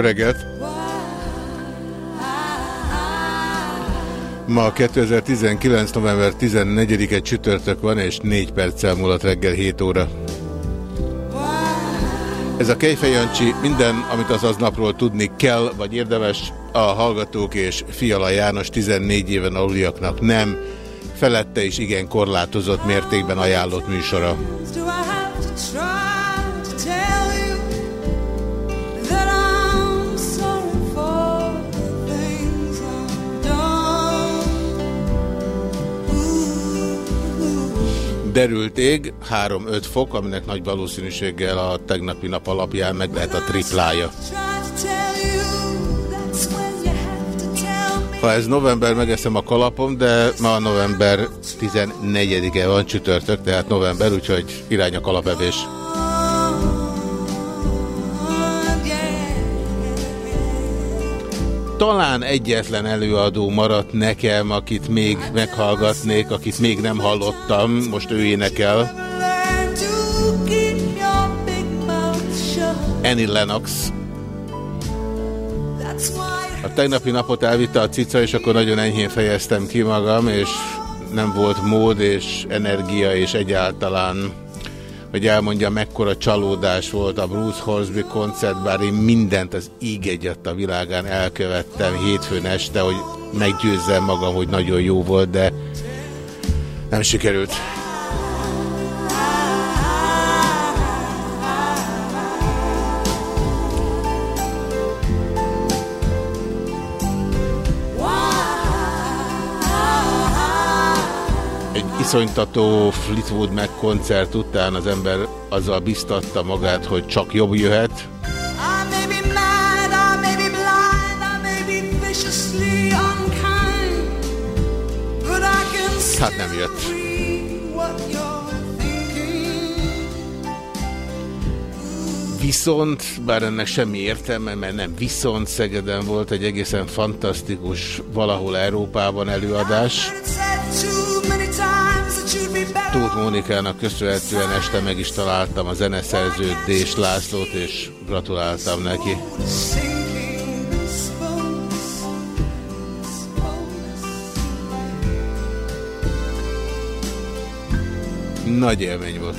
Reggelt! Ma 2019. november 14-e csütörtök van, és 4 perccel múlott reggel 7 óra. Ez a Kejfej Jancsi, minden, amit az aznapról tudni kell, vagy érdemes, a Hallgatók és Fiala János 14 éven aluliaknak nem, felette is igen korlátozott mértékben ajánlott műsora. Derült ég, 3-5 fok, aminek nagy valószínűséggel a tegnapi nap alapján meg lehet a triplája. Ha ez november, megeszem a kalapom, de ma november 14-e van csütörtök, tehát november, úgyhogy irány a kalapevés. Talán egyetlen előadó maradt nekem, akit még meghallgatnék, akit még nem hallottam, most ő énekel. Annie Lennox. A tegnapi napot elvitte a cica, és akkor nagyon enyhén fejeztem ki magam, és nem volt mód és energia, és egyáltalán, hogy elmondja, mekkora csalódás volt a Bruce Horsby koncert, bár én mindent az íg a világán elkövettem hétfőn este, hogy meggyőzzem magam, hogy nagyon jó volt, de nem sikerült. Egy iszonytató Fleetwood Mac koncert után az ember azzal biztatta magát, hogy csak jobb jöhet. Hát nem jött. Viszont, bár ennek semmi értelme, mert nem viszont Szegeden volt egy egészen fantasztikus valahol Európában előadás. Tóth Mónikának köszönhetően este meg is találtam a zeneszerzőt, Dés Lászlót, és gratuláltam neki. Nagy élmény volt.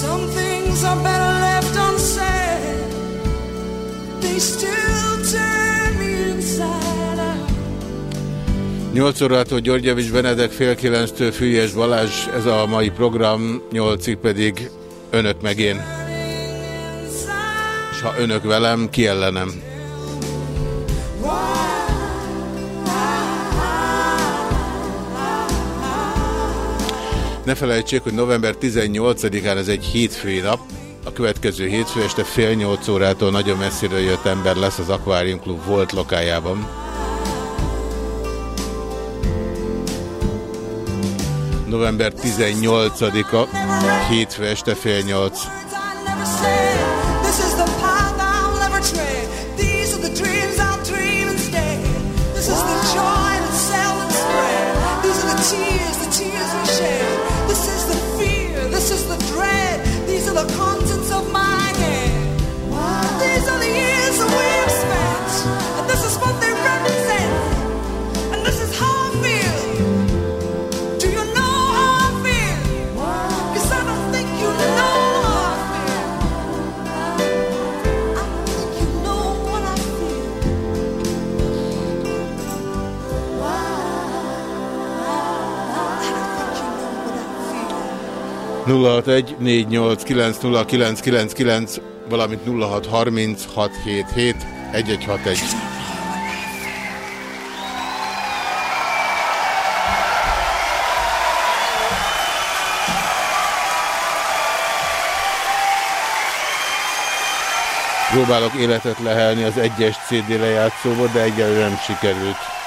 Some things are better 8 órától Györgyevics Benedek, fél 9-től Fülyes Balázs, ez a mai program, 8-ig pedig önök meg én. És ha önök velem, ki ellenem. Ne felejtsék, hogy november 18-án ez egy hétfői nap, a következő hétfő este fél nyolc órától nagyon messziről jött ember lesz az Aquarium Club volt lokájában. November 18-a, hétfő este fél nyolc. 061 489 valamint 0630 677 1161. Próbálok életet lehelni az egyes CD lejátszóba, de egyelőre nem sikerült.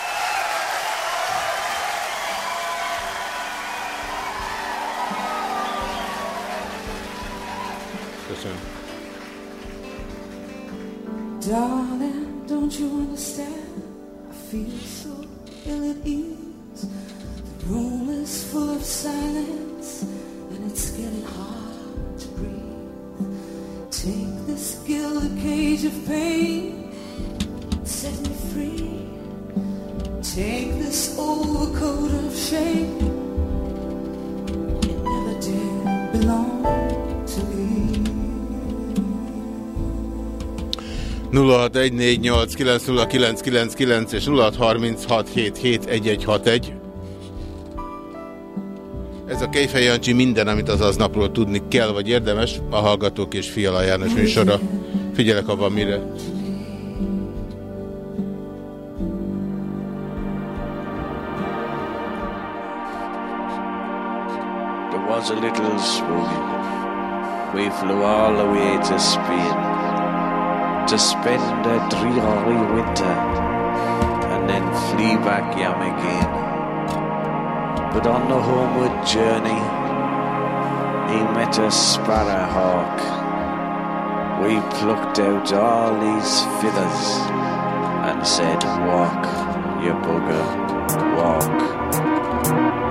0614890999 és 0636771161. Ez a Kejfej Jancsi minden, amit az aznapról tudni kell, vagy érdemes, a Hallgatók és Fiala János műsora. Figyelek, van mire. There was a little swoon. We flew all the way to Spain to spend a dreary winter and then flee back yam again. But on the homeward journey, he met a sparrowhawk. We plucked out all these feathers and said, Walk, you bugger, walk.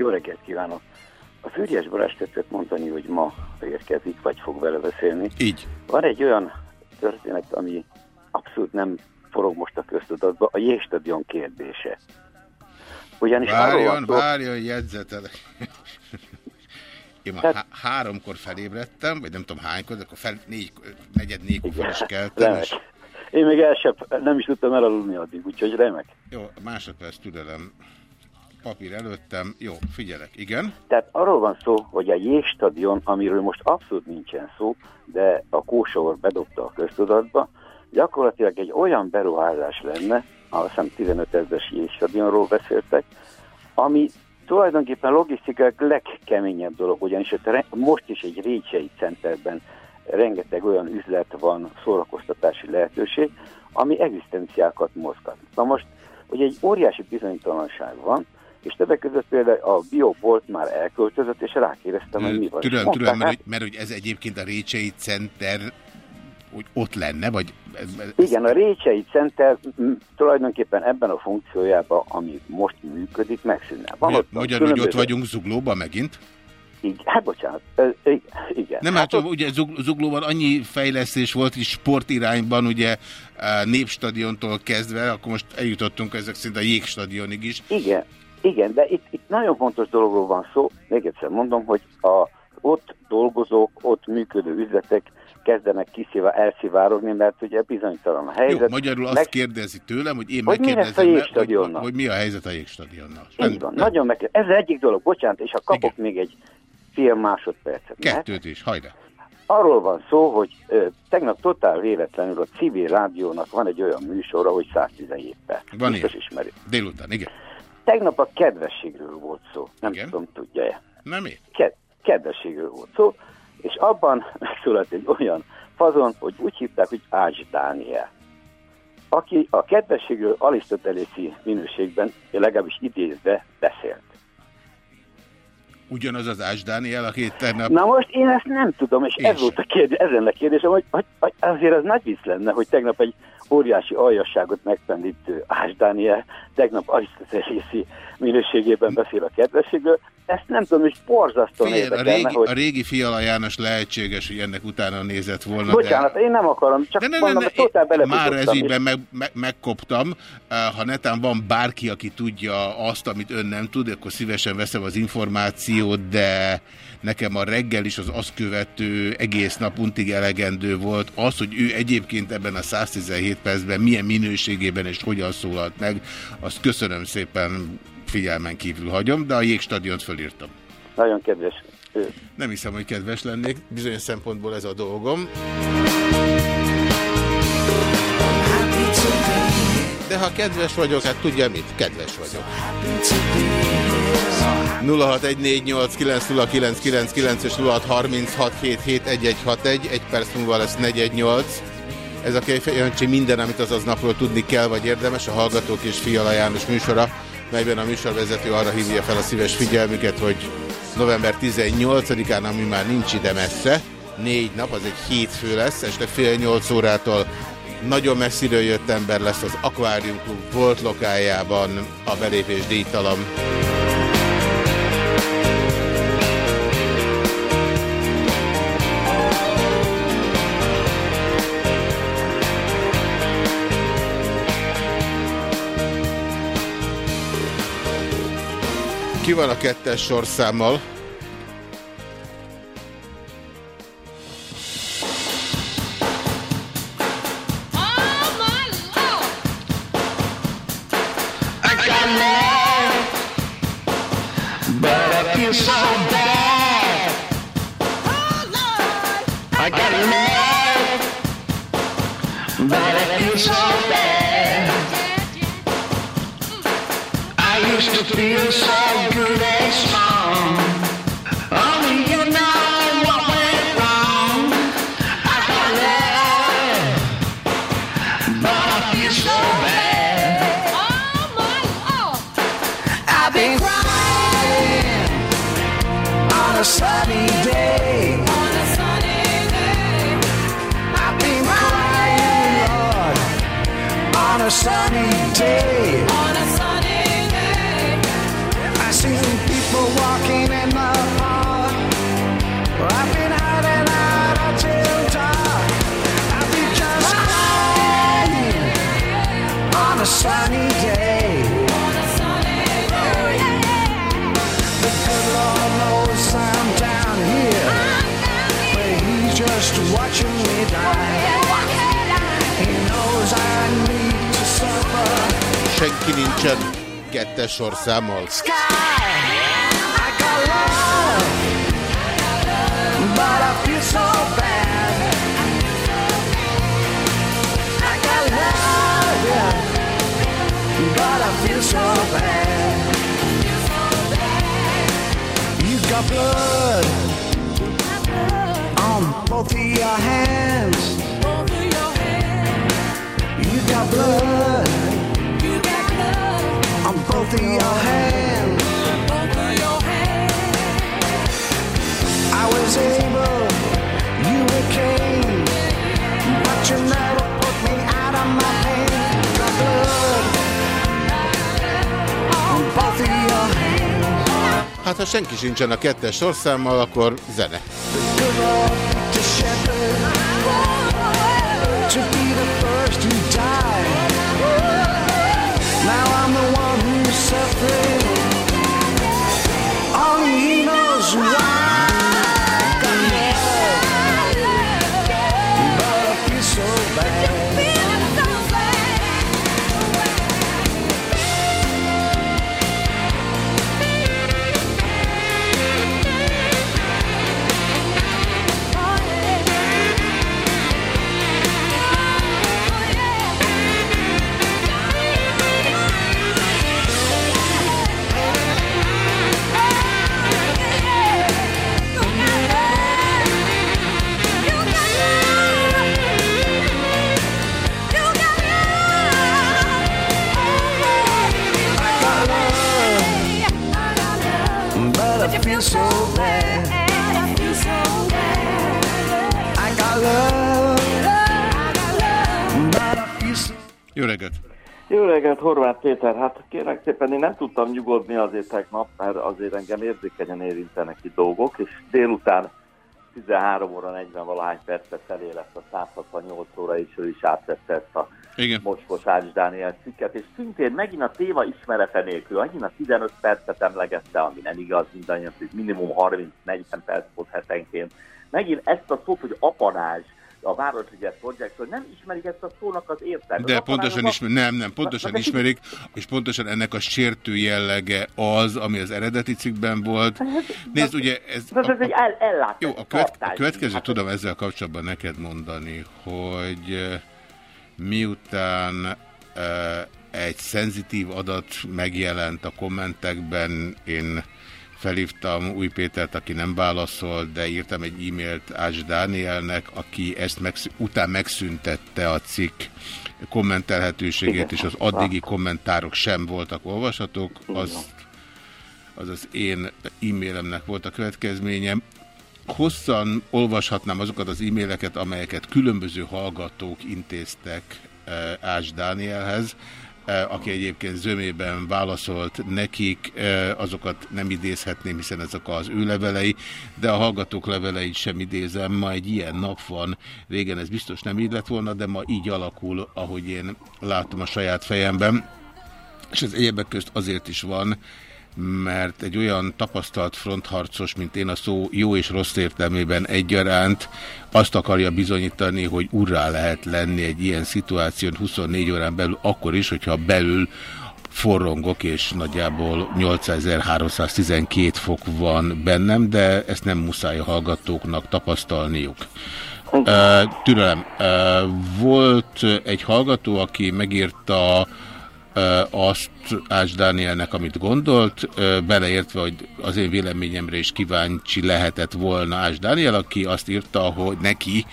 Jó reggelt kívánok! A Fűrjes Balázs tetszett mondani, hogy ma érkezik, vagy fog vele beszélni. Így. Van egy olyan történet, ami abszolút nem forog most a köztudatba, a jégstadion kérdése. Ugyanis Várjon, szó, várjon, jegyzetelek. Én ma Tehát- há háromkor felébredtem, vagy nem tudom hánykor, de akkor fel, négy, negyed négykor fel is keltem. remek. És, Én még el sem, nem is tudtam elaludni addig, úgyhogy remek. jó, másodperc türelem. Papír előttem. Jó, figyelek. Igen? Tehát arról van szó, hogy a jégstadion, amiről most abszolút nincsen szó, de a kósor bedobta a köztudatba, gyakorlatilag egy olyan beruházás lenne, azt hiszem 15 ezeres jégstadionról beszéltek, ami tulajdonképpen logisztikák legkeményebb dolog, ugyanis most is egy Récsei Centerben rengeteg olyan üzlet van, szórakoztatási lehetőség, ami egzisztenciákat mozgat. Na most, hogy egy óriási bizonytalanság van, és többek között például a biobolt már elköltözött, és rákérdeztem, hogy mi van. Türelem, mondták, türelem, mert, hát, mert hogy ez egyébként a Récsei Center hogy ott lenne, vagy... Ez, ez, Igen, a Récsei Center tulajdonképpen ebben a funkciójában, ami most működik, megszűnne. Van Magyar, ott magyarul, hogy ott különböző- vagyunk Zuglóban megint? Igen, hát bocsánat, igen. Nem, hát, hát ugye Zug- Zuglóban annyi fejlesztés volt is sportirányban, ugye eh, népstadiontól kezdve, akkor most eljutottunk ezek szerint a jégstadionig is. Igen, igen, de itt, itt nagyon fontos dologról van szó. Még egyszer mondom, hogy a ott dolgozók, ott működő üzletek kezdenek kiszivá, elszivárogni, mert ugye bizonytalan a Jó, helyzet. magyarul azt Meg- kérdezi tőlem, hogy én Hogy mi megkérdezem, le, hogy, jégstadionnal? hogy mi a helyzet a jégstadionnal. Így van, nagyon meg. Ez az egyik dolog, bocsánat, és ha kapok még egy fél másodpercet. mert Kettőt is, hajrá. Arról van szó, hogy ö, tegnap totál véletlenül a civil rádiónak van egy olyan műsora, hogy 117 perc. Van Biztos ilyen. ismeri. Délután, igen. Tegnap a kedvességről volt szó. Nem Igen. tudom, tudja-e. Nem én? Ked kedvességről volt szó, és abban megszólalt egy olyan fazon, hogy úgy hívták, hogy Ács Dániel. Aki a kedvességről arisztotelészi minőségben, legalábbis idézve beszélt. Ugyanaz az Ás Dániel, aki tegnap... Na most én ezt nem tudom, és Én ez sem. volt a kérdés, ezen a kérdésem, hogy, hogy, hogy azért az nagy vicc lenne, hogy tegnap egy óriási aljasságot megpendítő Ás Dániel tegnap arisztotelészi minőségében beszél a kedvességről. ezt nem tudom, hogy borzasztóan Figyelj, a régi, hogy... a régi Fiala János lehetséges, hogy ennek utána nézett volna. Bocsánat, én nem akarom, csak de... ne, mondom, ne, totál ne, már ez ígyben és- meg, meg, megkoptam. Ha netán van bárki, aki tudja azt, amit ön nem tud, akkor szívesen veszem az információt, de nekem a reggel is az azt követő egész nap untig elegendő volt. Az, hogy ő egyébként ebben a 117 percben milyen minőségében és hogyan szólalt meg, azt köszönöm szépen figyelmen kívül hagyom, de a jégstadiont fölírtam. Nagyon kedves. Nem hiszem, hogy kedves lennék, bizonyos szempontból ez a dolgom. De ha kedves vagyok, hát tudja mit? Kedves vagyok. 0614890999 és 0636771161, egy perc múlva lesz 418. Ez a Kejfej Jancsi minden, amit azaz napról tudni kell, vagy érdemes, a Hallgatók és Fiala János műsora, melyben a műsorvezető arra hívja fel a szíves figyelmüket, hogy november 18-án, ami már nincs ide messze, négy nap, az egy hétfő lesz, este fél nyolc órától nagyon messziről jött ember lesz az Aquarium Club volt lokájában a belépés díjtalan. Ki van a kettes sorszámmal? I got love, but I feel so used to feel so good and strong. Only you know what went wrong. I got love, but I feel so bad. Oh my God! I've been crying on a sunny day. On a sunny day. I've been crying, on a sunny day. Shenkin Inchen, get the short Samuel. Sky, I got love, but I feel so bad. I got love, yeah, but I feel so bad. You got blood on both of your hands. You got blood on both of your hands. I was able, you became, but you never put me out of my pain. Got blood on both of your hands. Hát ha senki sincsen a kettes sorszámmal, akkor zene. Jó reggelt! Jó reggelt, Horváth Péter. Hát kérlek szépen, én nem tudtam nyugodni azért tegnap, mert azért engem érzékenyen érintenek itt dolgok, és délután 13 óra 40 valahány percre felé lesz a 168 óra, és ő is átvette ezt a Igen. mocskos Ács Dániel cikket, és szintén megint a téma ismerete nélkül, megint a 15 percet emlegette, ami nem igaz mindannyian, hogy minimum 30-40 perc volt hetenként. Megint ezt a szót, hogy apanázs, a Városliget Project, hogy nem ismerik ezt a szónak az értelmet. De pontosan apanázsok- ismer, nem, nem, pontosan ismerik, és pontosan ennek a sértő jellege az, ami az eredeti cikkben volt. Nézd, ugye ez... Ez, ez egy el, ellátás. Jó, a, követ, a következő Hát, tudom ezzel kapcsolatban neked mondani, hogy eh, miután eh, egy szenzitív adat megjelent a kommentekben, én felhívtam Új Pétert, aki nem válaszolt, de írtam egy e-mailt Ács Dánielnek, aki ezt megsz- után megszüntette a cikk kommentelhetőségét, és az addigi kommentárok sem voltak olvashatók, az, az én e-mailemnek volt a következménye. Hosszan olvashatnám azokat az e-maileket, amelyeket különböző hallgatók intéztek eh, Ács Dánielhez, aki egyébként zömében válaszolt nekik, eh, azokat nem idézhetném, hiszen ezek az ő levelei, de a hallgatók leveleit sem idézem. Ma egy ilyen nap van, régen ez biztos nem így lett volna, de ma így alakul, ahogy én látom a saját fejemben. És ez egyebek közt azért is van, mert egy olyan tapasztalt frontharcos, mint én a szó jó és rossz értelmében egyaránt, azt akarja bizonyítani, hogy urrá lehet lenni egy ilyen szituáción 24 órán belül, akkor is, hogyha belül forrongok, és nagyjából 8312 fok van bennem, de ezt nem muszáj a hallgatóknak tapasztalniuk. Uh, türelem. Uh, volt egy hallgató, aki megírta azt Ács Dánielnek, amit gondolt, beleértve, hogy az én véleményemre is kíváncsi lehetett volna Ács Dániel, aki azt írta, hogy neki,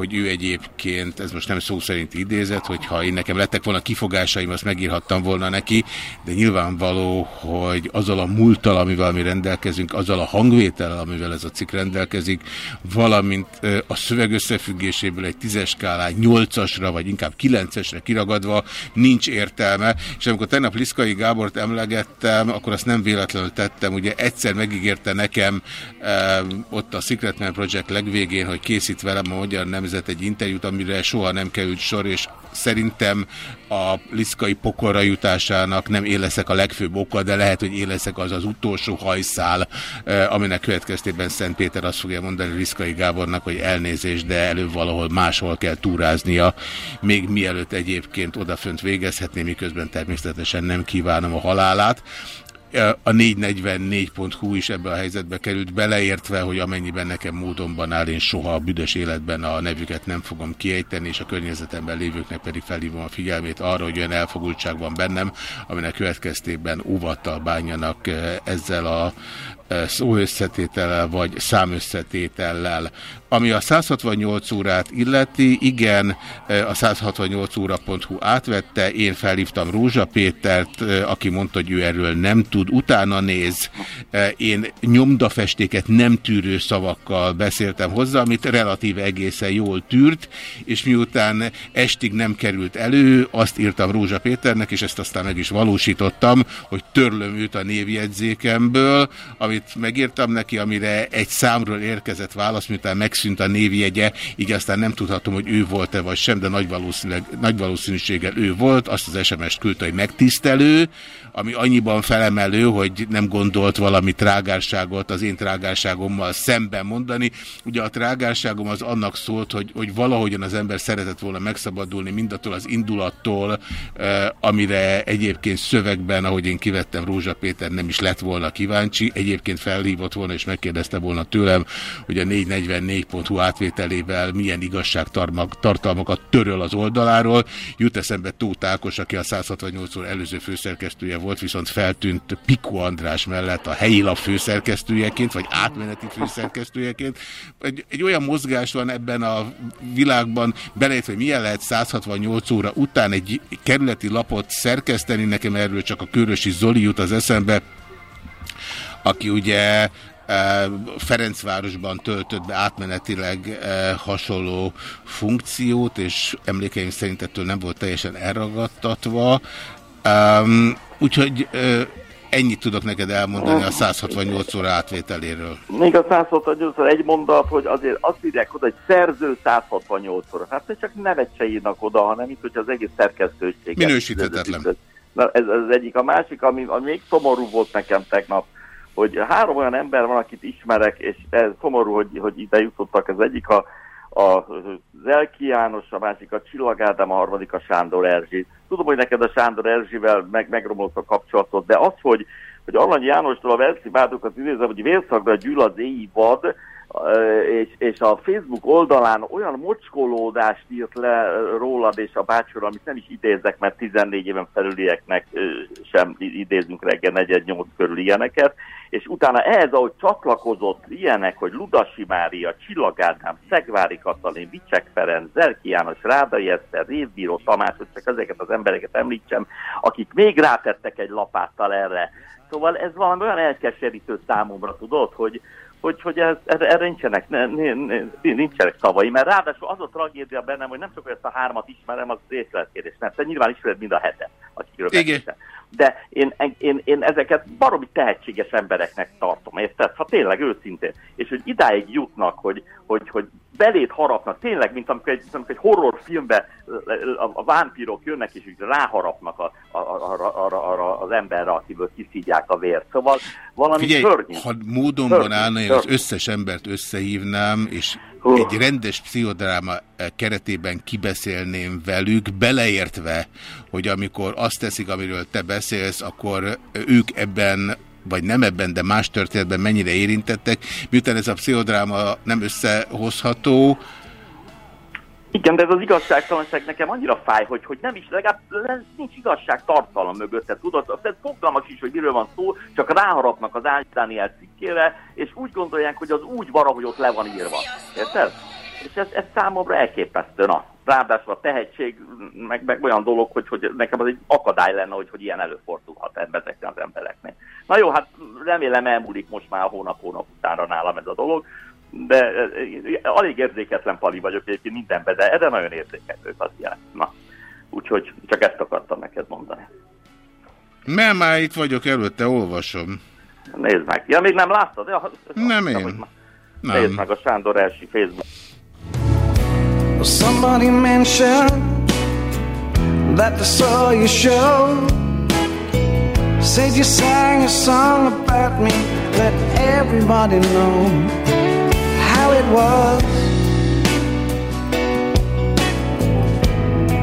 hogy ő egyébként, ez most nem szó szerint idézet, hogyha én nekem lettek volna kifogásaim, azt megírhattam volna neki, de nyilvánvaló, hogy azzal a múlttal, amivel mi rendelkezünk, azzal a hangvétellel, amivel ez a cikk rendelkezik, valamint a szöveg összefüggéséből egy tízes skálán nyolcasra, vagy inkább kilencesre kiragadva nincs értelme, és amikor tegnap Liszkai Gábort emlegettem, akkor azt nem véletlenül tettem, ugye egyszer megígérte nekem ott a Secret Man Project legvégén, hogy készít velem a Magyar Nemzet egy interjút, amire soha nem került sor, és szerintem a liszkai pokorra jutásának nem én leszek a legfőbb oka, de lehet, hogy én leszek az az utolsó hajszál, eh, aminek következtében Szent Péter azt fogja mondani Liszkai Gábornak, hogy elnézést, de előbb valahol máshol kell túráznia, még mielőtt egyébként odafönt végezhetné, miközben természetesen nem kívánom a halálát a 444.hu is ebbe a helyzetbe került, beleértve, hogy amennyiben nekem módonban áll, én soha a büdös életben a nevüket nem fogom kiejteni, és a környezetemben lévőknek pedig felhívom a figyelmét arra, hogy olyan elfogultság van bennem, aminek következtében óvattal bánjanak eh, ezzel a eh, szóösszetétellel vagy számösszetétellel. Ami a 168 órát illeti, igen, eh, a 168 óra.hu átvette, én felhívtam Rózsa Pétert, eh, aki mondta, hogy ő erről nem tud, utána néz, eh, én nyomdafestéket nem tűrő szavakkal beszéltem hozzá, amit relatíve egészen jól tűrt, és miután estig nem került elő, azt írtam Rózsa Péternek, és ezt aztán meg is valósítottam, hogy törlöm őt a névjegyzékemből, amit megírtam neki, amire egy számról érkezett válasz, miután megszűnt a névjegye, így aztán nem tudhatom, hogy ő volt-e vagy sem, de nagy, nagy valószínűséggel ő volt, azt az SMS-t küldte, hogy megtisztelő, ami annyiban felemelő, hogy nem gondolt valami trágárságot az én trágárságommal szemben mondani. Ugye a trágárságom az annak szólt, hogy, hogy valahogyan az ember szeretett volna megszabadulni mindattól az indulattól, eh, amire egyébként szövegben, ahogy én kivettem, Rózsa Péter nem is lett volna kíváncsi, egyébként felhívott volna és megkérdezte volna tőlem, hogy a 444.hu átvételével milyen igazságtartalmakat töröl az oldaláról. Jut eszembe Tóth Ákos, aki a 168 óra előző főszerkesztője volt, viszont feltűnt Piku András mellett a helyi lap főszerkesztőjeként, vagy átmeneti főszerkesztőjeként. Egy, egy olyan mozgás van ebben a világban, beleértve, hogy milyen lehet 168 óra után egy kerületi lapot szerkeszteni, nekem erről csak a Körösi Zoli jut az eszembe, aki ugye eh, Ferencvárosban töltött be átmenetileg eh, hasonló funkciót, és emlékeim szerint ettől nem volt teljesen elragadtatva. Úgyhogy uh, ennyit tudok neked elmondani a 168 óra átvételéről. Még a 168 óra egy mondat, hogy azért azt írják oda, hogy szerző 168 óra. Hát ez csak nevet se írnak oda, hanem itt, hogy az egész szerkesztőség. Minősíthetetlen. Na, ez az egyik. A másik, ami, ami még szomorú volt nekem tegnap, hogy három olyan ember van, akit ismerek, és ez szomorú, hogy, hogy ide jutottak. Az egyik a, a Zelki János, a másik a Csillag Ádám, a harmadik a Sándor Erzsi. Tudom, hogy neked a Sándor Erzsivel meg, megromlott a kapcsolatot, de az, hogy, hogy Alany Jánostól a Verszi Bádokat idézem, hogy vérszakra gyűl az éji vad, és, és a Facebook oldalán olyan mocskolódást írt le rólad és a bácsor, amit nem is idézek, mert 14 éven felülieknek sem idézünk reggel 48 körül ilyeneket, és utána ehhez, ahogy csatlakozott ilyenek, hogy Ludasi Mária, Csillag Ádám, Szegvári Katalin, Vicsek Ferenc, Zelki János, Rádai Eszter, Révbíró Tamás, hogy csak ezeket az embereket említsem, akik még rátettek egy lapáttal erre. Szóval ez valami olyan elkeserítő számomra, tudod, hogy, hogy, hogy ez, erre nincsenek, ne, ne, ne, nincsenek szavai, mert ráadásul az a tragédia bennem, hogy nem csak ezt a hármat ismerem, az részletkérdés, mert te nyilván ismered mind a hetet, akikről beszéltem. De én, én, én ezeket baromi tehetséges embereknek tartom, érted? Ha tényleg őszintén. És hogy idáig jutnak, hogy, hogy, hogy belét harapnak, tényleg, mint amikor egy, amikor egy horrorfilmbe a, a vámpírok jönnek, és úgy ráharapnak a, a, a, a, a, az emberre, akiből kiszívják a vért. Szóval valami Figyelj, szörnyű. ha módonban állna, én az összes embert összehívnám, és Egy rendes pszichodráma eh, keretében kibeszélném velük, beleértve, hogy amikor azt teszik, amiről te beszélsz, akkor ők ebben vagy nem ebben, de más történetben mennyire érintettek, miután ez a pszichodráma nem összehozható, Igen, de ez az igazságtalanság nekem annyira fáj, hogy, hogy nem is, legalább le- nincs igazság tartalom mögötte, tudod? Tehát fogalmak is, hogy miről van szó, csak ráharapnak az Ács Dániel cikkére, és úgy gondolják, hogy az úgy van, ahogy ott le van írva. Érted? És ez, ez számomra elképesztő, na. Ráadásul a tehetség, meg, meg olyan dolog, hogy, hogy nekem az egy akadály lenne, hogy, hogy ilyen előfordulhat ezeknek az embereknek. Na jó, hát remélem elmúlik most már hónap-hónap utánra nálam ez a dolog, de eh, eh, alig érzéketlen pali vagyok egyébként mindenben, de erre nagyon érzékelő az ilyen. Na, úgyhogy csak ezt akartam neked mondani. mert már itt vagyok előtte, olvasom. Nézd meg. Ja, még nem láttad? Ja, Nem én. hogy ma- Nézd Nem. meg a Sándor első Facebook. Somebody mentioned that they saw your show. Said you sang a song about me. Let everybody know was.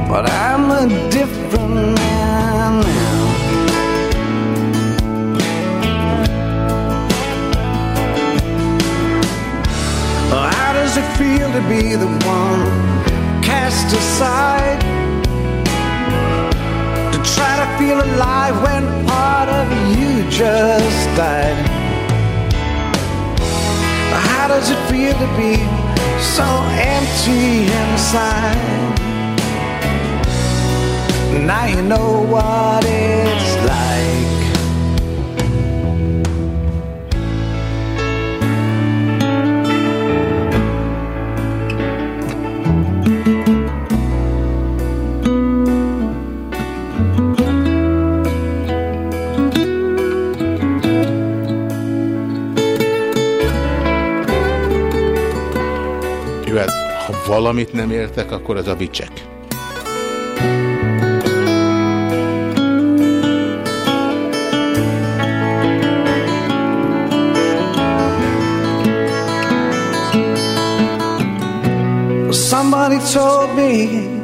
But I'm a different man now. How does it feel to be the one cast aside? To try to feel alive when part of you just died. How does it feel to be so empty inside? Now you know what it's like. Valamit nem értek, akkor az a. Somebody told me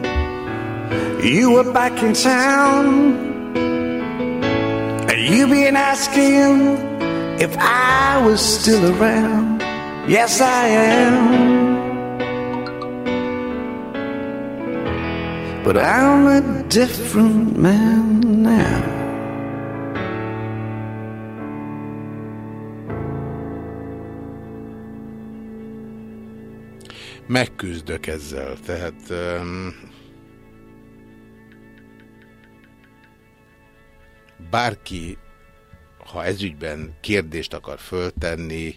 you were back in town. And you been asking if I was still around. Yes, I am. But I'm a different man now. Megküzdök ezzel, tehát... Um, bárki, ha ezügyben kérdést akar föltenni,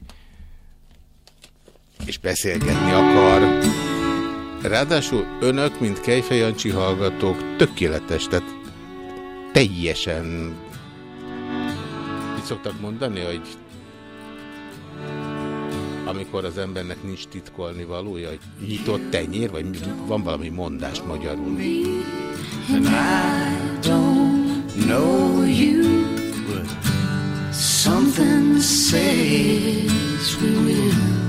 és beszélgetni akar. Ráadásul önök, mint Kejfej Jancsi hallgatók, tökéletes, tehát teljesen... Mit szoktak mondani, hogy amikor az embernek nincs titkolni valója, hogy nyitott tenyér, vagy van valami mondás magyarul. Something says we will.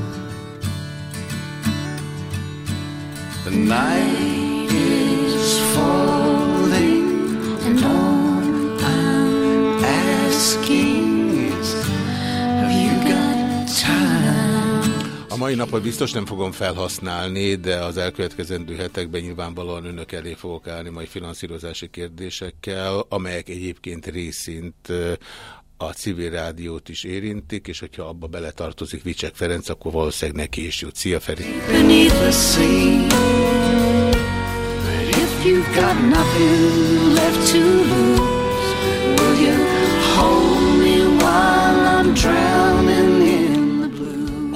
The night is falling, and all I'm asking is, have you got time? A mai napot biztos nem fogom felhasználni, de az elkövetkezendő hetekben nyilvánvalóan önök elé fogok állni majd finanszírozási kérdésekkel, amelyek egyébként részint a civil rádiót is érintik, és hogyha abba beletartozik Vicsek Ferenc, akkor valószínűleg neki is jut. Szia Feri!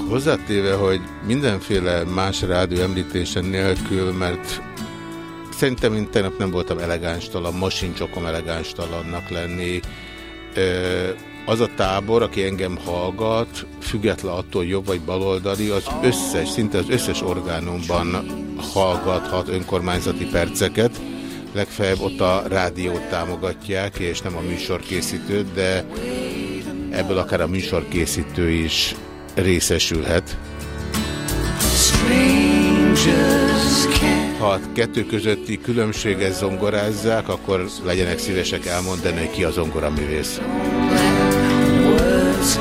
Hozzátéve, hogy mindenféle más rádió említésen nélkül, mert szerintem én tegnap nem voltam elegánstalan, ma sincs okom elegánstalannak lenni. Az a tábor, aki engem hallgat, független attól jobb vagy baloldali, az összes, szinte az összes orgánumban hallgathat önkormányzati perceket. Legfeljebb ott a rádiót támogatják, és nem a műsorkészítőt, de ebből akár a műsorkészítő is részesülhet. Strangers can't Ha a kettő közötti különbséget zongorázzák, akkor legyenek szívesek elmondani, ki a zongoraművész. words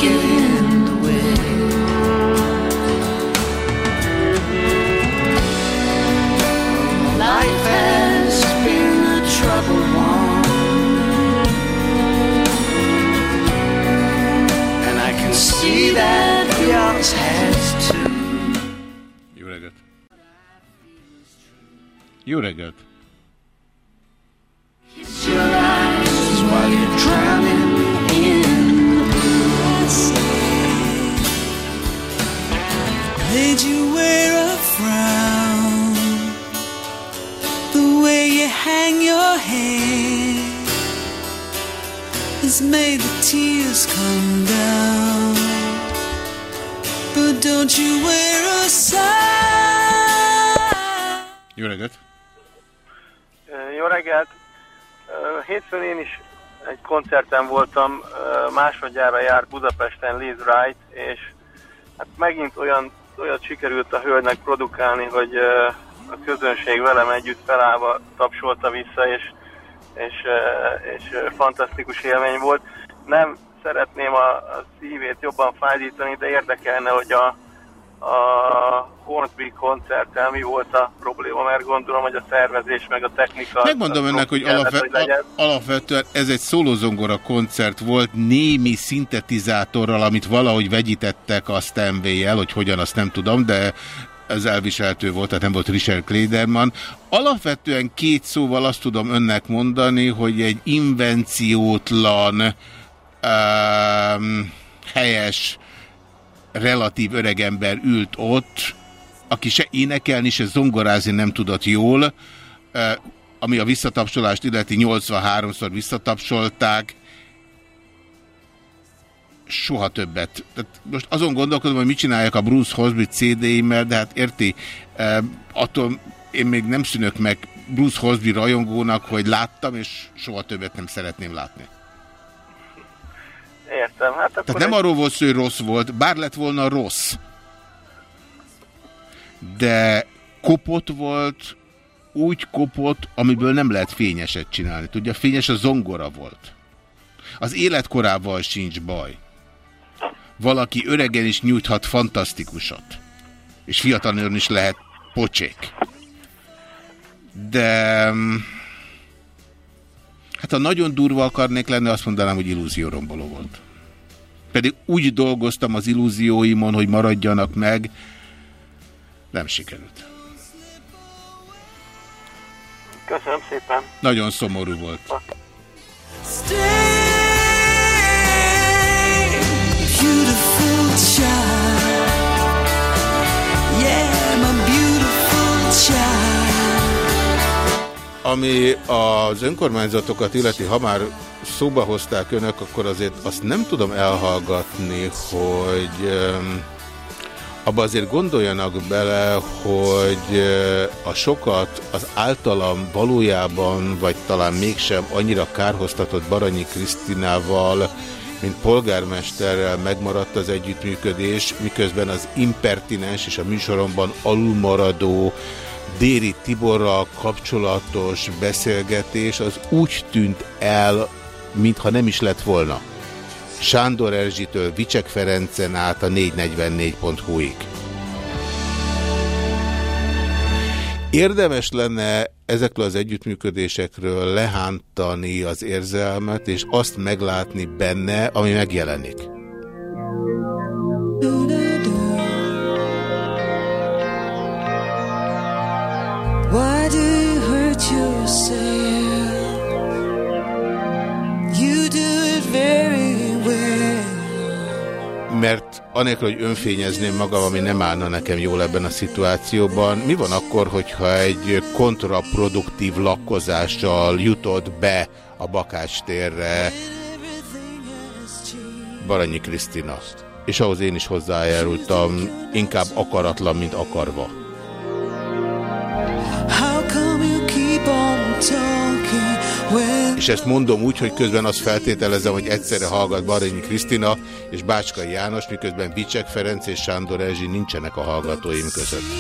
the blue. Made you wear a frown The way you hang your head Has made the tears come down But don't you wear a Jó reggelt! Jó reggelt! Hétfőn én is egy koncerten voltam, másodjára járt Budapesten Liz Wright, és hát megint olyan, olyat sikerült a hölgynek produkálni, hogy a közönség velem együtt felállva tapsolta vissza, és, és, és fantasztikus élmény volt. Nem szeretném a, a szívét jobban fájdítani, de érdekelne, hogy a, a Hornsby koncerttel mi volt a probléma, mert gondolom, hogy a szervezés meg a technika... Megmondom önnek, hogy alapve legyen. a- alapvetően ez egy szólózongora koncert volt, némi szintetizátorral, amit valahogy vegyítettek a Stanway-jel, hogy hogyan, azt nem tudom, de ez elviselhető volt, tehát nem volt Richard Klederman. Alapvetően két szóval azt tudom önnek mondani, hogy egy invenciótlan, um, helyes, relatív öregember ült ott, aki se énekelni, se zongorázni nem tudott jól, ami a visszatapsolást illeti 83-szor visszatapsolták, soha többet. Tehát most azon gondolkodom, hogy mit csinálják a Bruce Hosby CD-immel, de hát érti, attól én még nem szűnök meg Bruce Hosby rajongónak, hogy láttam, és soha többet nem szeretném látni. Értem, hát akkor Tehát nem egy- arról volt szó, hogy rossz volt, bár lett volna rossz. De kopott volt, úgy kopott, amiből nem lehet fényeset csinálni. Tudja, fényes a zongora volt. Az életkorával sincs baj. Valaki öregen is nyújthat fantasztikusat. És fiatalon is lehet pocsék. De... Hát ha nagyon durva akarnék lenni, azt mondanám, hogy illúzióromboló volt. Pedig úgy dolgoztam az illúzióimon, hogy maradjanak meg, nem sikerült. Köszönöm szépen. Nagyon szomorú volt. Beautiful child Ami az önkormányzatokat illeti, ha már szóba hozták önök, akkor azért azt nem tudom elhallgatni, hogy abba azért gondoljanak bele, hogy ö, a sokat az általam valójában, vagy talán mégsem annyira kárhoztatott Baranyi Krisztinával, mint polgármesterrel megmaradt az együttműködés, miközben az impertinens és a műsoromban alulmaradó Déri Tiborral kapcsolatos beszélgetés az úgy tűnt el, mintha nem is lett volna. Sándor Erzsitől Vicsek Ferencen át a 444.hu-ig. Érdemes lenne ezekről az együttműködésekről lehántani az érzelmet, és azt meglátni benne, ami megjelenik. Mert anélkül, hogy önfényezném magam, ami nem állna nekem jól ebben a szituációban, mi van akkor, hogyha egy kontraproduktív lakkozással jutott be a Bakács térre Baranyi Krisztina? És ahhoz én is hozzájárultam, inkább akaratlan, mint akarva. És ezt mondom úgy, hogy közben azt feltételezem, hogy egyszerre hallgat Baranyi Krisztina és Bácskai János, miközben Vicsek Ferenc és Sándor Erzsi nincsenek a hallgatóim között.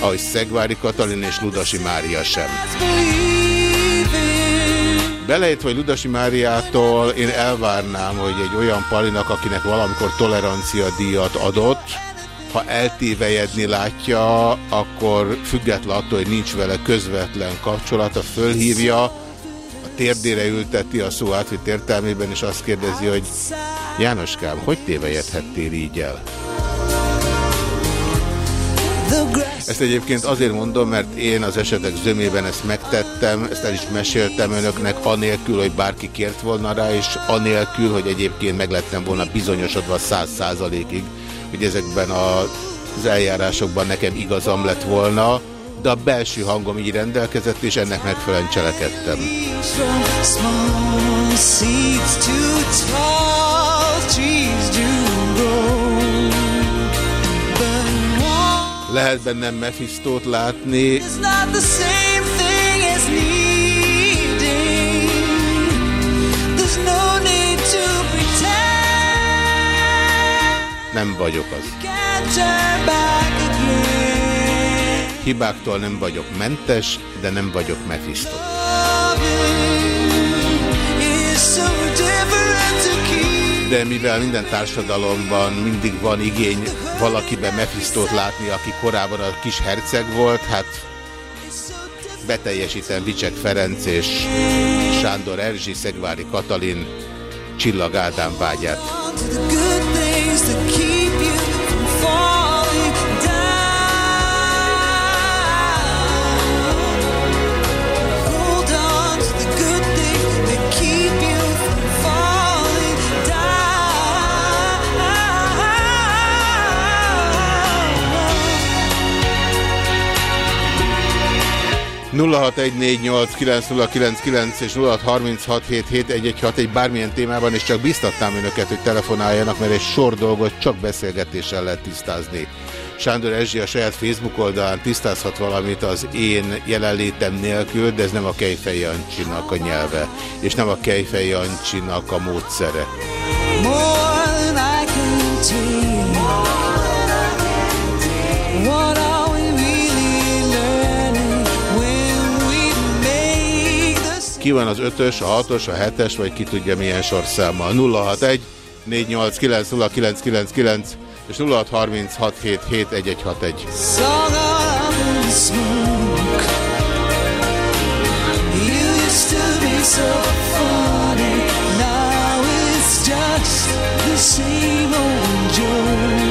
Ahogy Szegvári Katalin és Ludasi Mária sem. Belejött vagy Ludasi Máriától én elvárnám, hogy egy olyan palinak, akinek valamikor tolerancia díjat adott, ha eltévejedni látja, akkor független attól, hogy nincs vele közvetlen kapcsolata, fölhívja, a térdére ülteti a szó átvitt értelmében, és azt kérdezi, hogy Jánoskám, hogy tévejedhettél így el? Ezt egyébként azért mondom, mert én az esetek zömében ezt megtettem, ezt el is meséltem önöknek, anélkül, hogy bárki kért volna rá, és anélkül, hogy egyébként meg lettem volna bizonyosodva száz százalékig, hogy ezekben az eljárásokban nekem igazam lett volna, de a belső hangom így rendelkezett, és ennek megfelelően cselekedtem. Lehet bennem Mephistót látni, nem vagyok az. Hibáktól nem vagyok mentes, de nem vagyok Mephisto. De mivel minden társadalomban mindig van igény valakiben Mephistót látni, aki korábban a kis herceg volt, hát beteljesítem Vicsek Ferenc és Sándor Erzsi, Szegvári Katalin, Csillag Ádám vágyát. 0614890999 és 0636771161 bármilyen témában, és csak biztatnám önöket, hogy telefonáljanak, mert egy sor dolgot csak beszélgetéssel lehet tisztázni. Sándor Erzsi a saját Facebook oldalán tisztázhat valamit az én jelenlétem nélkül, de ez nem a Kejfej Jancsinak a nyelve, és nem a Kejfej Jancsinak a módszere. More Ki van az ötös, a hatos, a hetes, vagy ki tudja milyen sorszámmal. 061 489 és 0636771161. song of the smoke? You used to be so funny. Now it's just the same old joke.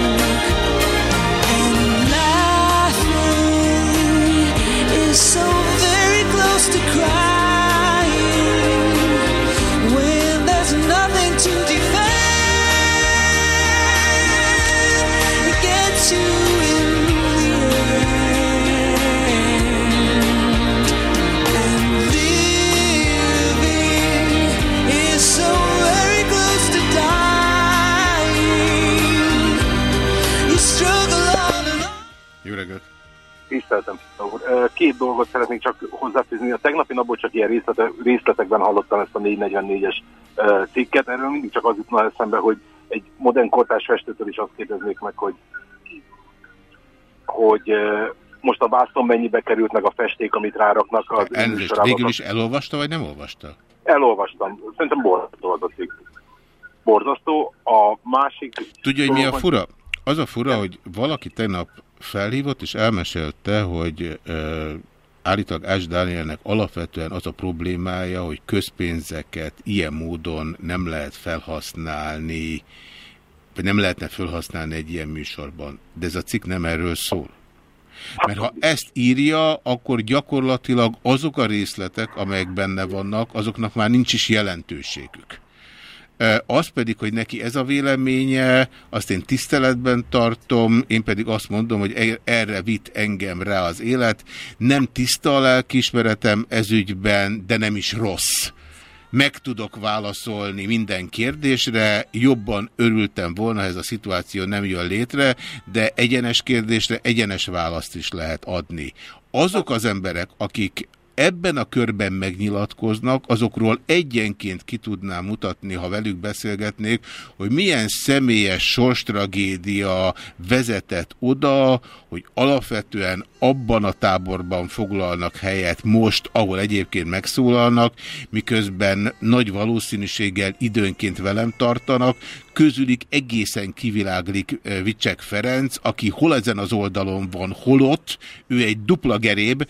Értem, úr. Ö, Két dolgot szeretnék csak hozzáfűzni. A tegnapi napból csak ilyen részlete, részletekben hallottam ezt a 444-es ö, cikket. Erről mindig csak az jutna eszembe, hogy egy modern kortárs festőtől is azt kérdeznék meg, hogy, hogy most a vászon mennyibe került meg a festék, amit ráraknak az Elnézést, végül is elolvasta, vagy nem olvasta? Elolvastam. Szerintem borzasztó az a cikk. Borzasztó. A másik... Tudja, hogy mi a fura? Az a fura, hogy valaki tegnap felhívott, és elmesélte, hogy ö, állítólag Ás Dánielnek alapvetően az a problémája, hogy közpénzeket ilyen módon nem lehet felhasználni, vagy nem lehetne felhasználni egy ilyen műsorban. De ez a cikk nem erről szól. Mert ha ezt írja, akkor gyakorlatilag azok a részletek, amelyek benne vannak, azoknak már nincs is jelentőségük. Az pedig, hogy neki ez a véleménye, azt én tiszteletben tartom, én pedig azt mondom, hogy e- erre vitt engem rá az élet. Nem tiszta a lelkiismeretem ezügyben, de nem is rossz. Meg tudok válaszolni minden kérdésre, jobban örültem volna, ha ez a szituáció nem jön létre, de egyenes kérdésre egyenes választ is lehet adni. Azok az emberek, akik ebben a körben megnyilatkoznak, azokról egyenként ki tudnám mutatni, ha velük beszélgetnék, hogy milyen személyes sorstragédia vezetett oda, hogy alapvetően abban a táborban foglalnak helyet most, ahol egyébként megszólalnak, miközben nagy valószínűséggel időnként velem tartanak, közülük egészen kiviláglik Vicsek Ferenc, aki hol ezen az oldalon van, hol ott, ő egy dupla geréb,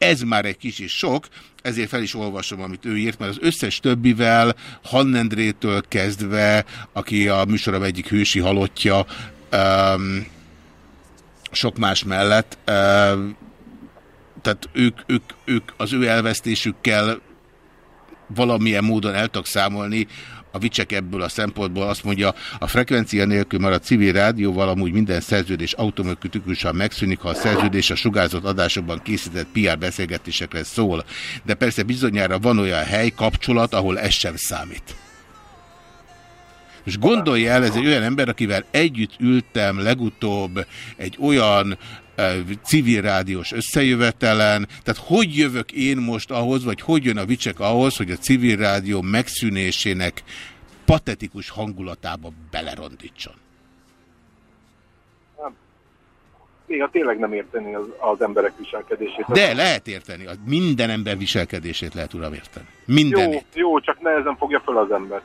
ez már egy kicsit sok, ezért fel is olvasom, amit ő írt, mert az összes többivel, Hannendrétől kezdve, aki a műsorom egyik hősi halottja, um, sok más mellett, um, tehát ők, ők, ők az ő elvesztésükkel valamilyen módon el számolni, a Vicsek ebből a szempontból azt mondja, a frekvencia nélkül már a civil rádióval amúgy minden szerződés automatikusan megszűnik, ha a szerződés a sugárzott adásokban készített PR beszélgetésekre szól. De persze bizonyára van olyan hely, kapcsolat, ahol ez sem számít. Most gondolja el, ez egy olyan ember, akivel együtt ültem legutóbb egy olyan civil rádiós összejövetelen, tehát hogy jövök én most ahhoz, vagy hogy jön a Vicsek ahhoz, hogy a civil rádió megszűnésének patetikus hangulatába belerondítson. Néha tényleg nem érteni az, az emberek viselkedését. De lehet érteni, minden ember viselkedését lehet uram érteni. Minden. Jó, jó, csak nehezen fogja föl az ember.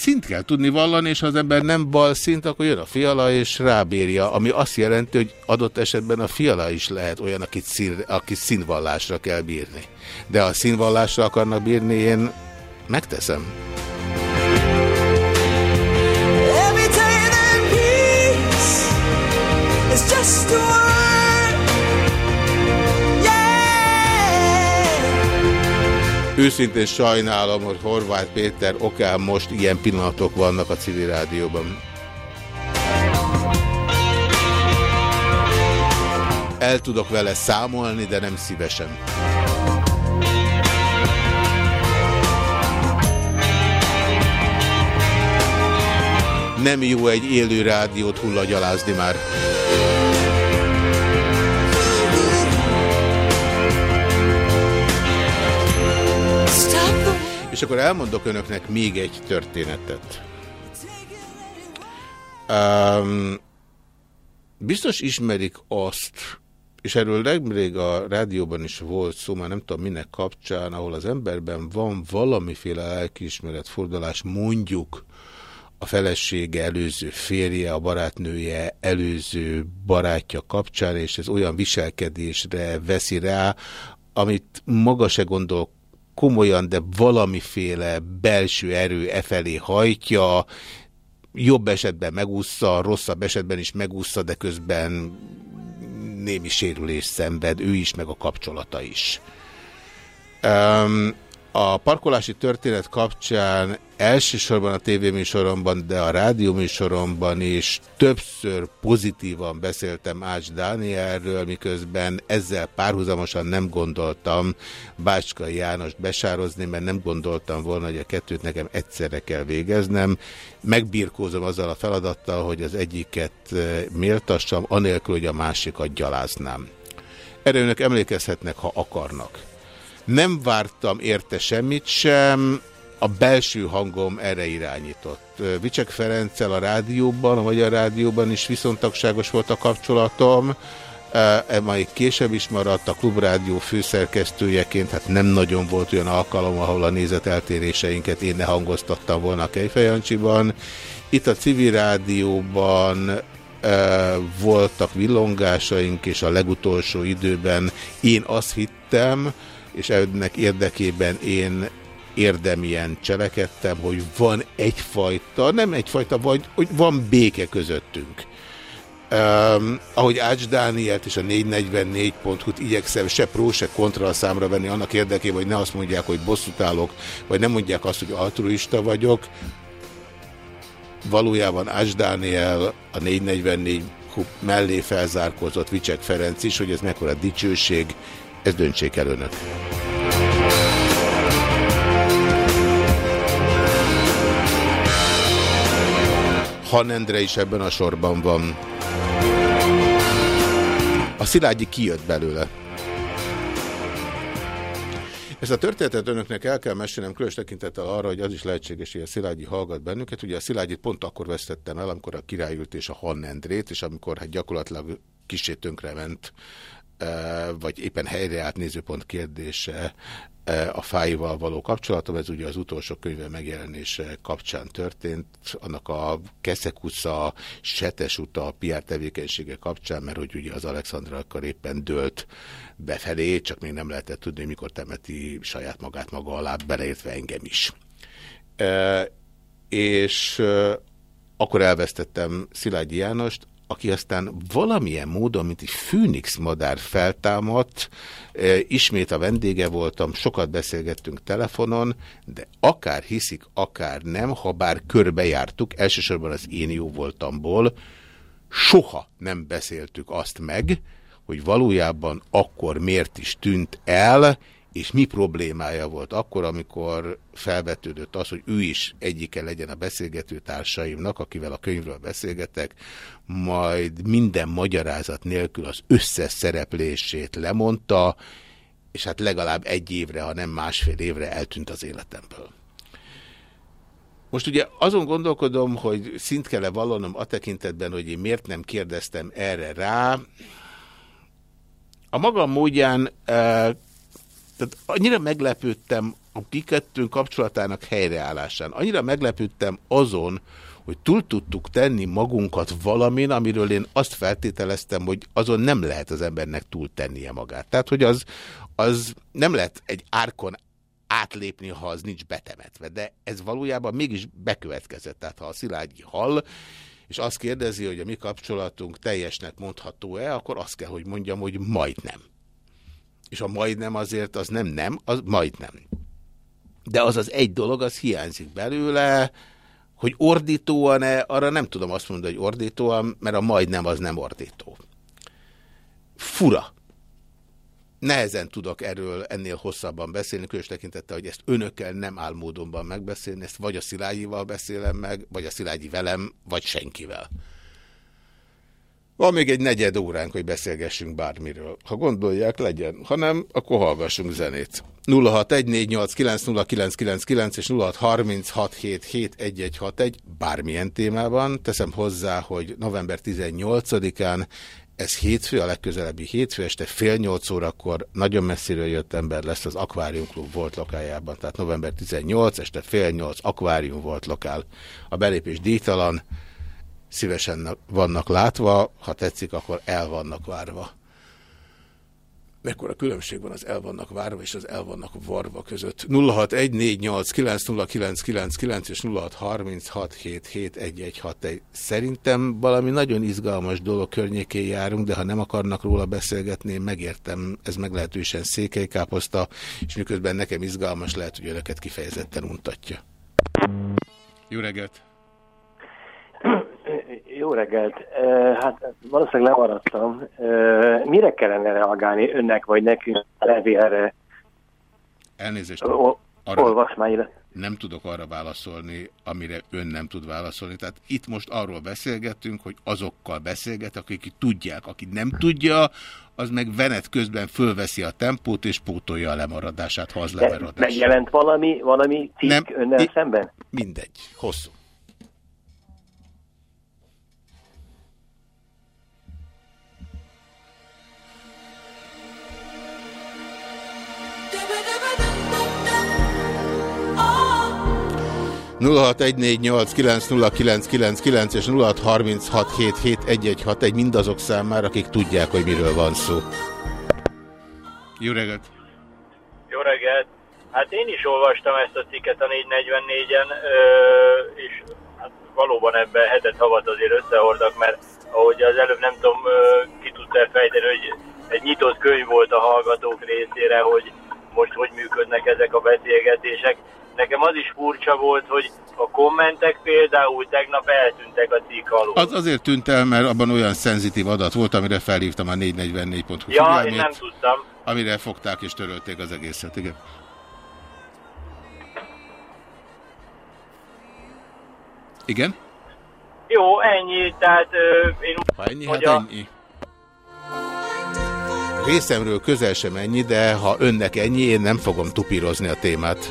Szint kell tudni vallani, és ha az ember nem bal szint, akkor jön a fiala és rábírja, ami azt jelenti, hogy adott esetben a fiala is lehet olyan, akit, szín, akit színvallásra kell bírni. De ha színvallásra akarnak bírni, én megteszem. Every day that peace is just a Őszintén sajnálom, hogy Horváth Péter okán most ilyen pillanatok vannak a civil rádióban. El tudok vele számolni, de nem szívesen. Nem jó egy élő rádiót hullagyalázni már. És akkor elmondok önöknek még egy történetet. Um, biztos ismerik azt, és erről legrég a rádióban is volt szó, már nem tudom minek kapcsán, ahol az emberben van valamiféle lelkiismeret fordulás, mondjuk a felesége, előző férje, a barátnője, előző barátja kapcsán, és ez olyan viselkedésre veszi rá, amit maga se gondol komolyan, de valamiféle belső erő e felé hajtja, jobb esetben megúszza, rosszabb esetben is megúszza, de közben némi sérülés szenved, ő is, meg a kapcsolata is. Um, A parkolási történet kapcsán elsősorban a tévéműsoromban, de a rádióműsoromban is többször pozitívan beszéltem Ács Dánielről, miközben ezzel párhuzamosan nem gondoltam Bácskai Jánost besározni, mert nem gondoltam volna, hogy a kettőt nekem egyszerre kell végeznem. Megbirkózom azzal a feladattal, hogy az egyiket eh, méltassam, anélkül, hogy a másikat gyaláznám. Erre önök emlékezhetnek, ha akarnak. Nem vártam érte semmit sem, a belső hangom erre irányított. Vicsek Ferenccel a rádióban, a Magyar Rádióban is viszontagságos volt a kapcsolatom, e majd később is maradt a Klubrádió főszerkesztőjeként, hát nem nagyon volt olyan alkalom, ahol a nézeteltéréseinket én ne hangoztattam volna a Kejfejancsiban. Itt a civil rádióban e, voltak villongásaink, és a legutolsó időben én azt hittem, és ennek érdekében én érdemien cselekedtem, hogy van egyfajta, nem egyfajta, vagy hogy van béke közöttünk. Um, ahogy Ács Dánielt és a 444.hu-t igyekszem se pró, se kontra a számra venni annak érdekében, hogy ne azt mondják, hogy bosszút állok, vagy nem mondják azt, hogy altruista vagyok. Valójában Ács Dániel a 444 mellé felzárkózott Vicsek Ferenc is, hogy ez mekkora dicsőség, ez döntsék el önök. Hanendre is ebben a sorban van. A Szilágyi kijött belőle. Ezt a történetet önöknek el kell mesélnem, különös tekintettel arra, hogy az is lehetséges, hogy a Szilágyi hallgat bennünket. Ugye a Szilágyit pont akkor vesztettem el, amikor a királyült és a Hannendrét, és amikor hát gyakorlatilag kicsit tönkrement vagy éppen helyreállt nézőpont kérdése a fáival való kapcsolatom, ez ugye az utolsó könyve megjelenése kapcsán történt, annak a Keszekusza, Setes uta, PR tevékenysége kapcsán, mert hogy ugye az Alexandra akkor éppen dőlt befelé, csak még nem lehetett tudni, mikor temeti saját magát maga alá, beleértve engem is. E, és akkor elvesztettem Szilágyi Jánost, aki aztán valamilyen módon, mint egy főnix madár feltámadt, e, ismét a vendége voltam, sokat beszélgettünk telefonon, de akár hiszik, akár nem, ha bár körbejártuk, elsősorban az én jó voltamból, soha nem beszéltük azt meg, hogy valójában akkor miért is tűnt el, és mi problémája volt akkor, amikor felvetődött az, hogy ő is egyike legyen a beszélgető társaimnak, akivel a könyvről beszélgetek, majd minden magyarázat nélkül az összes szereplését lemondta, és hát legalább egy évre, ha nem másfél évre eltűnt az életemből. Most ugye azon gondolkodom, hogy szint kell-e vallanom a tekintetben, hogy én miért nem kérdeztem erre rá. A magam módján tehát annyira meglepődtem a kikettőnk kapcsolatának helyreállásán. Annyira meglepődtem azon, hogy túl tudtuk tenni magunkat valamin, amiről én azt feltételeztem, hogy azon nem lehet az embernek túl tennie magát. Tehát, hogy az, az nem lehet egy árkon átlépni, ha az nincs betemetve. De ez valójában mégis bekövetkezett. Tehát ha a Szilágyi hall, és azt kérdezi, hogy a mi kapcsolatunk teljesnek mondható-e, akkor azt kell, hogy mondjam, hogy majdnem és a majdnem azért az nem nem, az majdnem. De az az egy dolog, az hiányzik belőle, hogy ordítóan-e, arra nem tudom azt mondani, hogy ordítóan, mert a majdnem az nem ordító. Fura. Nehezen tudok erről ennél hosszabban beszélni, különös tekintette, hogy ezt önökkel nem áll módonban megbeszélni, ezt vagy a Szilágyival beszélem meg, vagy a Szilágyi velem, vagy senkivel. Van még egy negyed óránk, hogy beszélgessünk bármiről. Ha gondolják, legyen. Ha nem, akkor hallgassunk zenét. 0614890999 és 0636771161 bármilyen témában. Teszem hozzá, hogy november 18-án ez hétfő, a legközelebbi hétfő este fél nyolc órakor nagyon messziről jött ember lesz az Aquarium Club volt lokájában, tehát november 18 este fél nyolc Aquarium volt lokál. A belépés díjtalan, szívesen vannak látva, ha tetszik, akkor el vannak várva. Mekkora különbség van az el vannak várva és az el vannak varva között. 0614890999 és 0636771161. Szerintem valami nagyon izgalmas dolog környékén járunk, de ha nem akarnak róla beszélgetni, én megértem, ez meglehetősen székelykáposzta, és miközben nekem izgalmas lehet, hogy önöket kifejezetten untatja. Jó reggelt! Jó reggelt. Hát valószínűleg lemaradtam. Mire kellene reagálni önnek vagy nekünk a levélre? Elnézést. Ol olvasmányra. Nem tudok arra válaszolni, amire ön nem tud válaszolni. Tehát itt most arról beszélgetünk, hogy azokkal beszélget, akik tudják. Aki nem tudja, az meg venet közben fölveszi a tempót és pótolja a lemaradását, ha az lemaradás. Megjelent valami, valami cikk Nem. önnel szemben? Mindegy. Hosszú. 0614890999 és 0636771161 mindazok számára, akik tudják, hogy miről van szó. Jó reggelt! Jó reggelt! Hát én is olvastam ezt a cikket a 444-en, ö, és hát valóban ebben hetet havat azért összehordak, mert ahogy az előbb nem tudom, ki tudta fejteni, hogy egy nyitott könyv volt a hallgatók részére, hogy most hogy működnek ezek a beszélgetések. Nekem az is furcsa volt, hogy a kommentek például tegnap eltűntek a cikk alól. Az azért tűnt el, mert abban olyan szenzitív adat volt, amire felhívtam a 444.hu Ja, én nem tudtam. amire fogták és törölték az egészet. Igen. Igen? Jó, ennyi, tehát ö, én úgy Ha ennyi, hát a, ennyi. Részemről közel sem ennyi, de ha önnek ennyi, én nem fogom tupírozni a témát.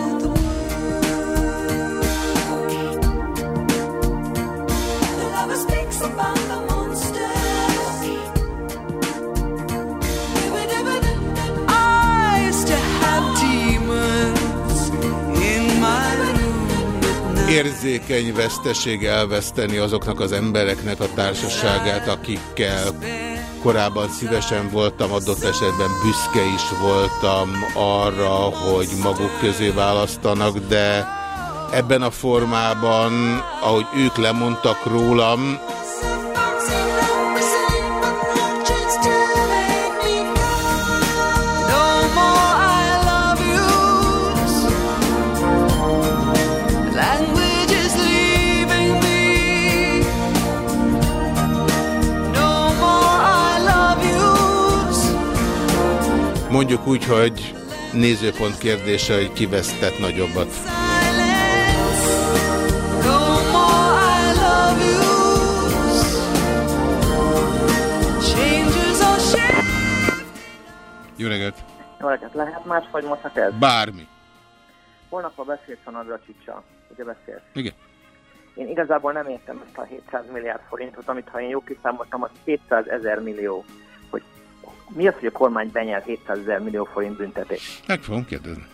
Érzékeny veszteség elveszteni azoknak az embereknek a társaságát, akikkel korábban szívesen voltam, adott esetben büszke is voltam arra, hogy maguk közé választanak, de ebben a formában, ahogy ők lemondtak rólam, mondjuk úgy, hogy nézőpont kérdése, hogy kivesztett nagyobbat. Silence. No more I love yous. Changes are shifting. Jó reggelt! Jó reggelt, lehet más vagy most ez? Bármi. Holnap a beszélsz a Navracsicsal, ugye beszélsz? Igen. Én igazából nem értem ezt a 700 milliárd forintot, amit ha én jó kiszámoltam, az 200 ezer millió. Hogy mi az, hogy a kormány benyel 700 ezer millió forint büntetést? Meg fogom kérdezni.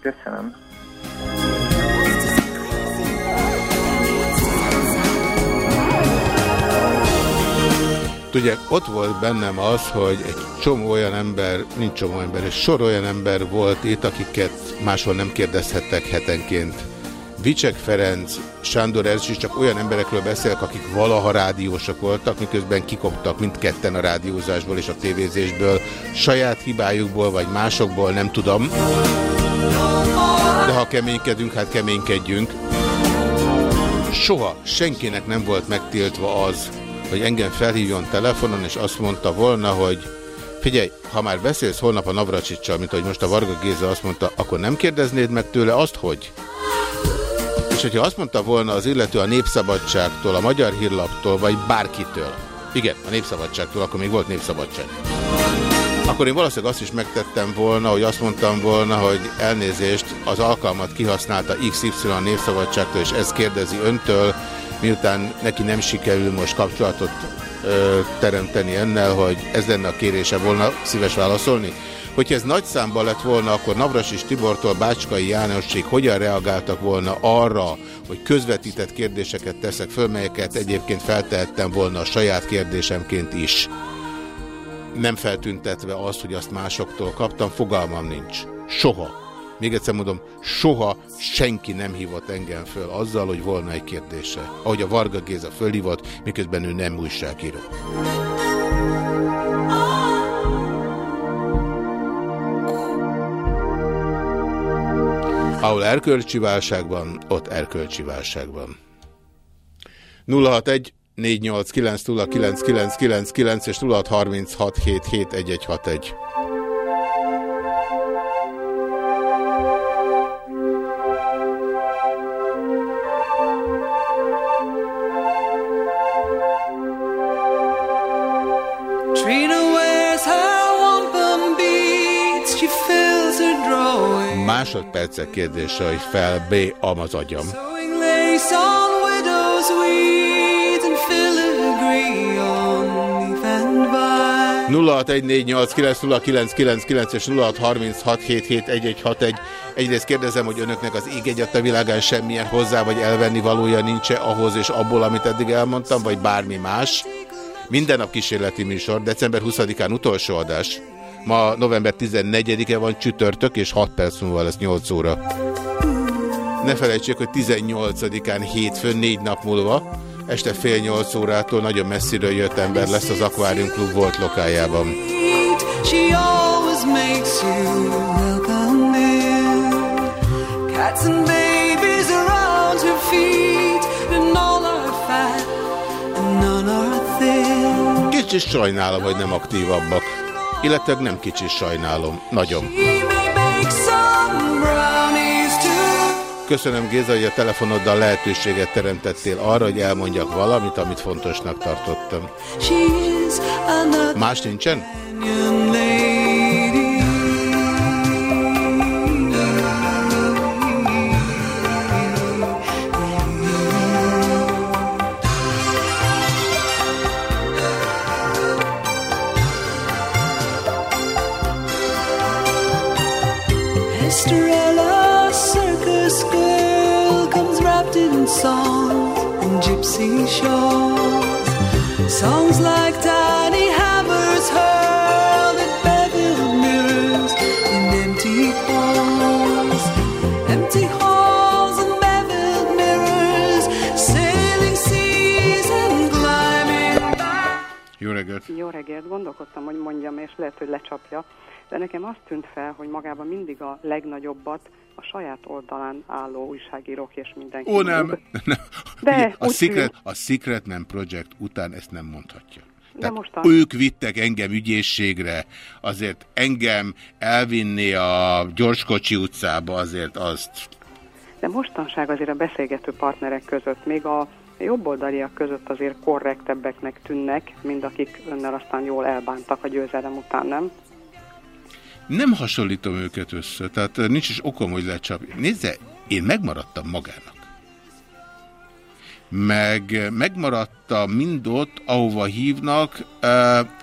Köszönöm. Tudják, ott volt bennem az, hogy egy csomó olyan ember, nincs csomó ember, egy sor olyan ember volt itt, akiket máshol nem kérdezhettek hetenként. Vicsek Ferenc, Sándor Erzsi, csak olyan emberekről beszélek, akik valaha rádiósok voltak, miközben kikoptak mindketten a rádiózásból és a tévézésből, saját hibájukból vagy másokból, nem tudom. De ha keménykedünk, hát keménykedjünk. Soha senkinek nem volt megtiltva az, hogy engem felhívjon telefonon, és azt mondta volna, hogy figyelj, ha már beszélsz holnap a Navracsicsal, mint ahogy most a Varga Géza azt mondta, akkor nem kérdeznéd meg tőle azt, hogy? És hogyha azt mondta volna az illető a Népszabadságtól, a Magyar Hírlaptól, vagy bárkitől, igen, a Népszabadságtól, akkor még volt Népszabadság, akkor én valószínűleg azt is megtettem volna, hogy azt mondtam volna, hogy elnézést, az alkalmat kihasználta XY Népszabadságtól, és ezt kérdezi öntől, miután neki nem sikerül most kapcsolatot ö, teremteni ennel, hogy ez lenne a kérése volna, szíves válaszolni? Hogyha ez nagy számban lett volna, akkor Navras és Tibortól Bácskai Jánosig hogyan reagáltak volna arra, hogy közvetített kérdéseket teszek föl, melyeket egyébként feltehettem volna a saját kérdésemként is. Nem feltüntetve azt, hogy azt másoktól kaptam, fogalmam nincs. Soha. Még egyszer mondom, soha senki nem hívott engem föl azzal, hogy volna egy kérdése. Ahogy a Varga Géza fölhívott, miközben ő nem újságíró. Ahol erkölcsi válság van, ott erkölcsi válság van. 061 489 0999 és 0636 7 7 1 1 6 1. Másodpercek kérdése, hogy fel B. am az agyam. 0614890999 és 0636771161. Egyrészt kérdezem, hogy önöknek az ég egyet a világán semmilyen hozzá vagy elvenni valója nincs -e ahhoz és abból, amit eddig elmondtam, vagy bármi más. Minden nap kísérleti műsor, december 20-án utolsó adás. Ma november 14-e van csütörtök, és 6 perc múlva lesz 8 óra. Ne felejtsék, hogy 18-án hétfőn, 4 nap múlva, este fél 8 órától nagyon messziről jött ember lesz az Aquarium Club volt lokájában. Cats and babies around her feet, and all are fat, and none are thin. Kicsit sajnálom, hogy nem aktívabbak. Illetve nem kicsit sajnálom. Nagyon. Köszönöm Géza, hogy a telefonoddal lehetőséget teremtettél arra, hogy elmondjak valamit, amit fontosnak tartottam. Más nincsen? Reggelt! Jó reggelt, gondolkodtam, hogy mondjam, és lehet, hogy lecsapja, de nekem azt tűnt fel, hogy magában mindig a legnagyobbat a saját oldalán álló újságírók és mindenki. Ó, nem! nem. De a, Secret, a Secret Man Project után ezt nem mondhatja. Tehát mostan- ők vittek engem ügyészségre, azért engem elvinni a Gyorskocsi utcába, azért azt... De mostanság azért a beszélgető partnerek között, még a jobboldaliak között azért korrektebbeknek tűnnek, mint akik önnel aztán jól elbántak a győzelem után, nem? Nem hasonlítom őket össze, tehát eh, nincs is okom, hogy lecsapj. Nézze, én megmaradtam magának. Meg eh, megmaradtam mind ott, ahova hívnak.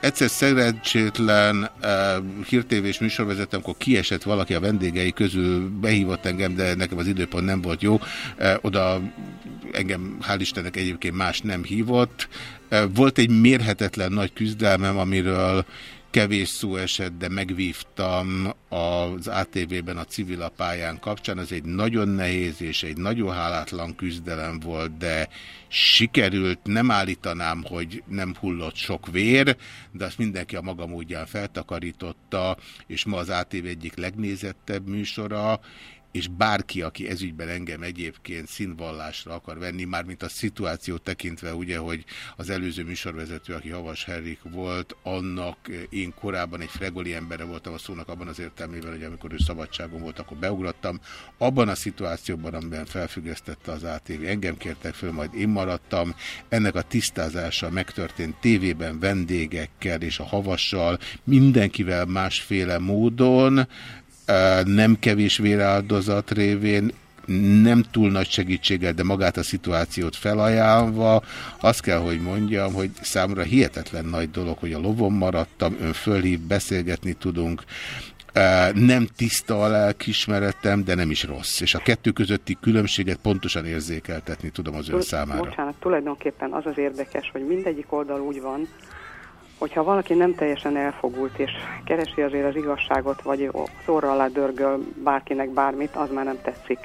Egyszer szerencsétlen uh, hírtévés műsorvezetem, amikor kiesett valaki a vendégei közül, behívott engem, de nekem az időpont nem volt jó. Oda engem hál' Istennek egyébként más nem hívott. Volt egy mérhetetlen nagy küzdelmem, amiről kevés szó esett, de megvívtam az ATV-ben a civil pályán kapcsán. Ez egy nagyon nehéz és egy nagyon hálátlan küzdelem volt, de sikerült, nem állítanám, hogy nem hullott sok vér, de azt mindenki a maga módján feltakarította, és ma az ATV egyik legnézettebb műsora, és bárki, aki ezügyben engem egyébként színvallásra akar venni, mármint a szituációt tekintve, ugye, hogy az előző műsorvezető, aki Havas Herrik volt, annak én korábban egy fregoli embere voltam a szónak abban az értelmében, hogy amikor ő szabadságon volt, akkor beugrattam. Abban a szituációban, amiben felfüggesztette az ATV, engem kértek föl, majd én maradtam. Ennek a tisztázása megtörtént tévében vendégekkel és a Havassal, mindenkivel másféle módon, nem kevés véráldozat révén, nem túl nagy segítséggel, de magát a szituációt felajánlva, azt kell, hogy mondjam, hogy számomra hihetetlen nagy dolog, hogy a lovon maradtam, ön fölhív, beszélgetni tudunk, nem tiszta a lelkismeretem, de nem is rossz. És a kettő közötti különbséget pontosan érzékeltetni tudom az ön számára. Bocsánat, tulajdonképpen az az érdekes, hogy mindegyik oldal úgy van, hogyha valaki nem teljesen elfogult, és keresi azért az igazságot, vagy szóra alá dörgöl bárkinek bármit, az már nem tetszik.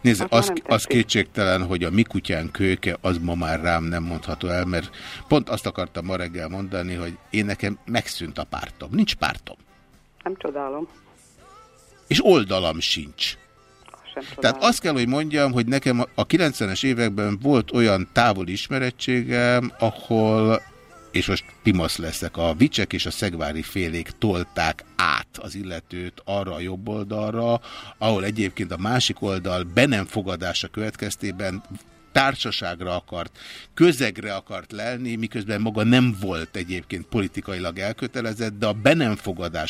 Nézd, Az az, az kétségtelen, hogy a mi kutyán kölyke, az ma már rám nem mondható el, mert pont azt akartam ma reggel mondani, hogy én nekem megszűnt a pártom. Nincs pártom. Nem csodálom. És oldalam sincs. Sem csodálom. Tehát azt kell, hogy mondjam, hogy nekem a- a 90-es években volt olyan távol ismerettségem, ahol, és most pimasz leszek, a vicsek és a szegvári félék tolták át az illetőt arra a jobb oldalra, ahol egyébként a másik oldal be nem fogadása következtében társaságra akart, közegre akart lelni, miközben maga nem volt egyébként politikailag elkötelezett, de a be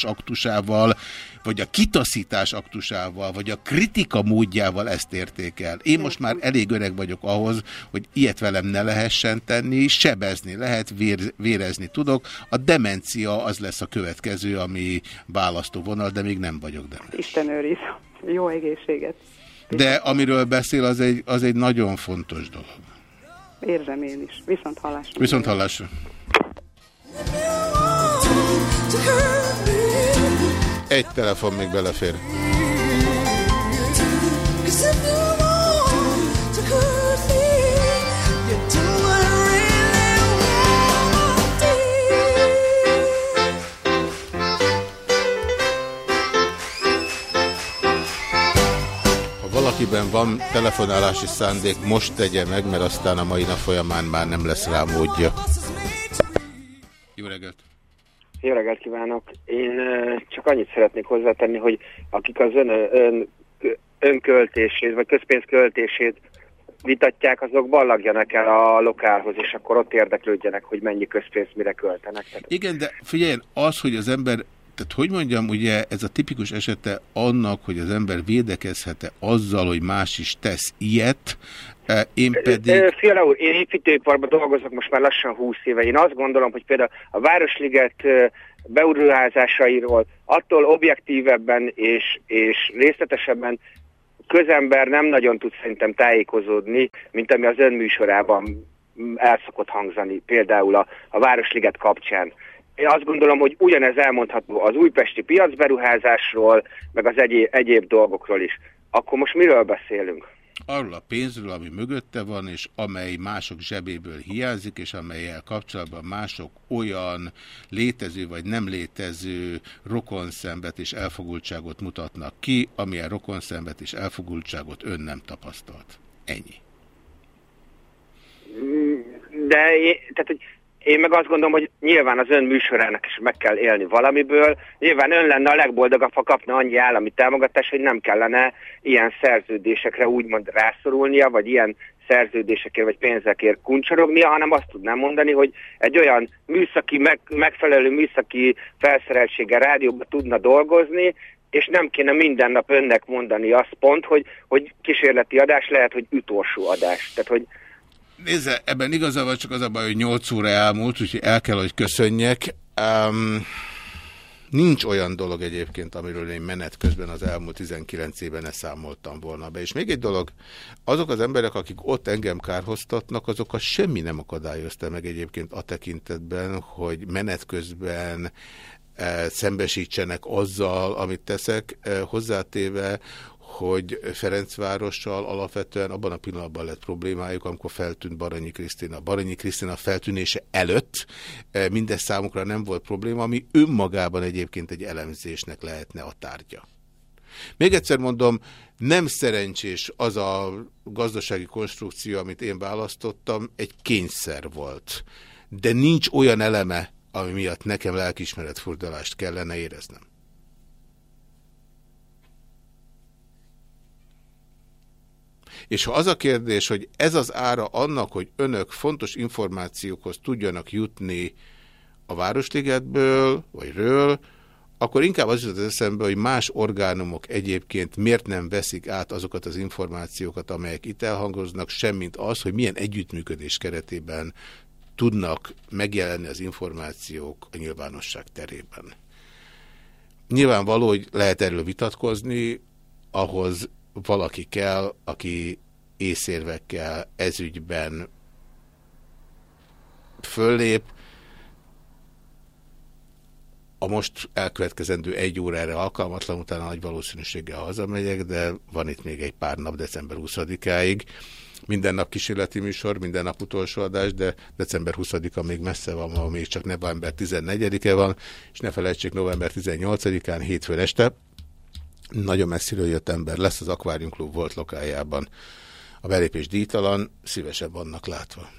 aktusával, vagy a kitaszítás aktusával, vagy a kritika módjával ezt érték el. Én most már elég öreg vagyok ahhoz, hogy ilyet velem ne lehessen tenni, sebezni lehet, vér, vérezni tudok. A demencia az lesz a következő, ami választóvonal, de még nem vagyok demens. Isten őriz. Jó egészséget. De amiről beszél, az egy, az egy nagyon fontos dolog. Érzem én is. Viszont hallásra. Viszont hallásra. Egy telefon még belefér. Ha valakiben van telefonálási szándék, most tegye meg, mert aztán a mai nap folyamán már nem lesz rá módja. Jó reggelt! Jó reggelt kívánok! Én csak annyit szeretnék hozzátenni, hogy akik az ön, ön, önköltését, vagy közpénz költését vitatják, azok ballagjanak el a lokálhoz, és akkor ott érdeklődjenek, hogy mennyi közpénzt mire költenek. Tehát Igen, de figyeljen, az, hogy az ember, tehát hogy mondjam, ugye ez a tipikus esete annak, hogy az ember védekezhet-e azzal, hogy más is tesz ilyet, eh, én pedig... Fiala úr, én építőiparban dolgozok most már lassan 20 éve. Én azt gondolom, hogy például a Városliget ö, beruházásairól attól objektívebben és, és részletesebben közember nem nagyon tud szerintem tájékozódni, mint ami az ön műsorában mm, el szokott hangzani, például a, a Városliget kapcsán. Én azt gondolom, hogy ugyanez elmondható az újpesti piacberuházásról, meg az egyéb, egyéb dolgokról is. Akkor most miről beszélünk? arról a pénzről, ami mögötte van, és amely mások zsebéből hiányzik, és amelyel kapcsolatban mások olyan létező vagy nem létező rokonszembet és elfogultságot mutatnak ki, amilyen rokonszembet és elfogultságot ön nem tapasztalt. Ennyi. De tehát, hogy én meg azt gondolom, hogy nyilván az ön műsorának is meg kell élni valamiből. Nyilván ön lenne a legboldogabb, ha kapna annyi állami támogatást, hogy nem kellene ilyen szerződésekre úgymond rászorulnia, vagy ilyen szerződésekért vagy pénzekért kuncsorognia, hanem azt tudnám mondani, hogy egy olyan műszaki, meg, megfelelő műszaki felszereltséggel rádióban tudna dolgozni, és nem kéne minden nap önnek mondani azt pont, hogy, hogy kísérleti adás lehet, hogy utolsó adás. Tehát, hogy Nézze, ebben igaza van, csak az a baj, hogy 8 óra elmúlt, úgyhogy el kell, hogy köszönjek. Um, nincs olyan dolog egyébként, amiről én menet közben az elmúlt 19 évben ne számoltam volna be. És még egy dolog, azok az emberek, akik ott engem kárhoztatnak, azokat semmi nem akadályozta meg egyébként a tekintetben, hogy menet közben eh, szembesítsenek azzal, amit teszek, eh, hozzátéve, hogy Ferencvárossal alapvetően abban a pillanatban lett problémájuk, amikor feltűnt Baranyi Krisztina. Baranyi Krisztina feltűnése előtt eh, mindez számukra nem volt probléma, ami önmagában egyébként egy elemzésnek lehetne a tárgya. Még egyszer mondom, nem szerencsés az a gazdasági konstrukció, amit én választottam, egy kényszer volt. De nincs olyan eleme, ami miatt nekem lelkismeretfurdalást kellene éreznem. És ha az a kérdés, hogy ez az ára annak, hogy önök fontos információkhoz tudjanak jutni a Városligetből, vagy ről, akkor inkább az jutott az eszembe, hogy más orgánumok egyébként miért nem veszik át azokat az információkat, amelyek itt elhangoznak, semmint az, hogy milyen együttműködés keretében tudnak megjelenni az információk a nyilvánosság terében. Nyilvánvaló, hogy lehet erről vitatkozni, ahhoz valaki kell, aki észérvekkel ezügyben föllép. A most elkövetkezendő egy órára alkalmatlan, utána nagy valószínűséggel hazamegyek, de van itt még egy pár nap december 20-áig. Minden nap kísérleti műsor, minden nap utolsó adás, de december 20-a még messze van, ma még csak november 14-e van, és ne felejtsék november 18-án, hétfőn este. Nagyon messziről jött ember lesz az Aquarium Club volt lokájában. A belépés díjtalan, szívesebb vannak látva.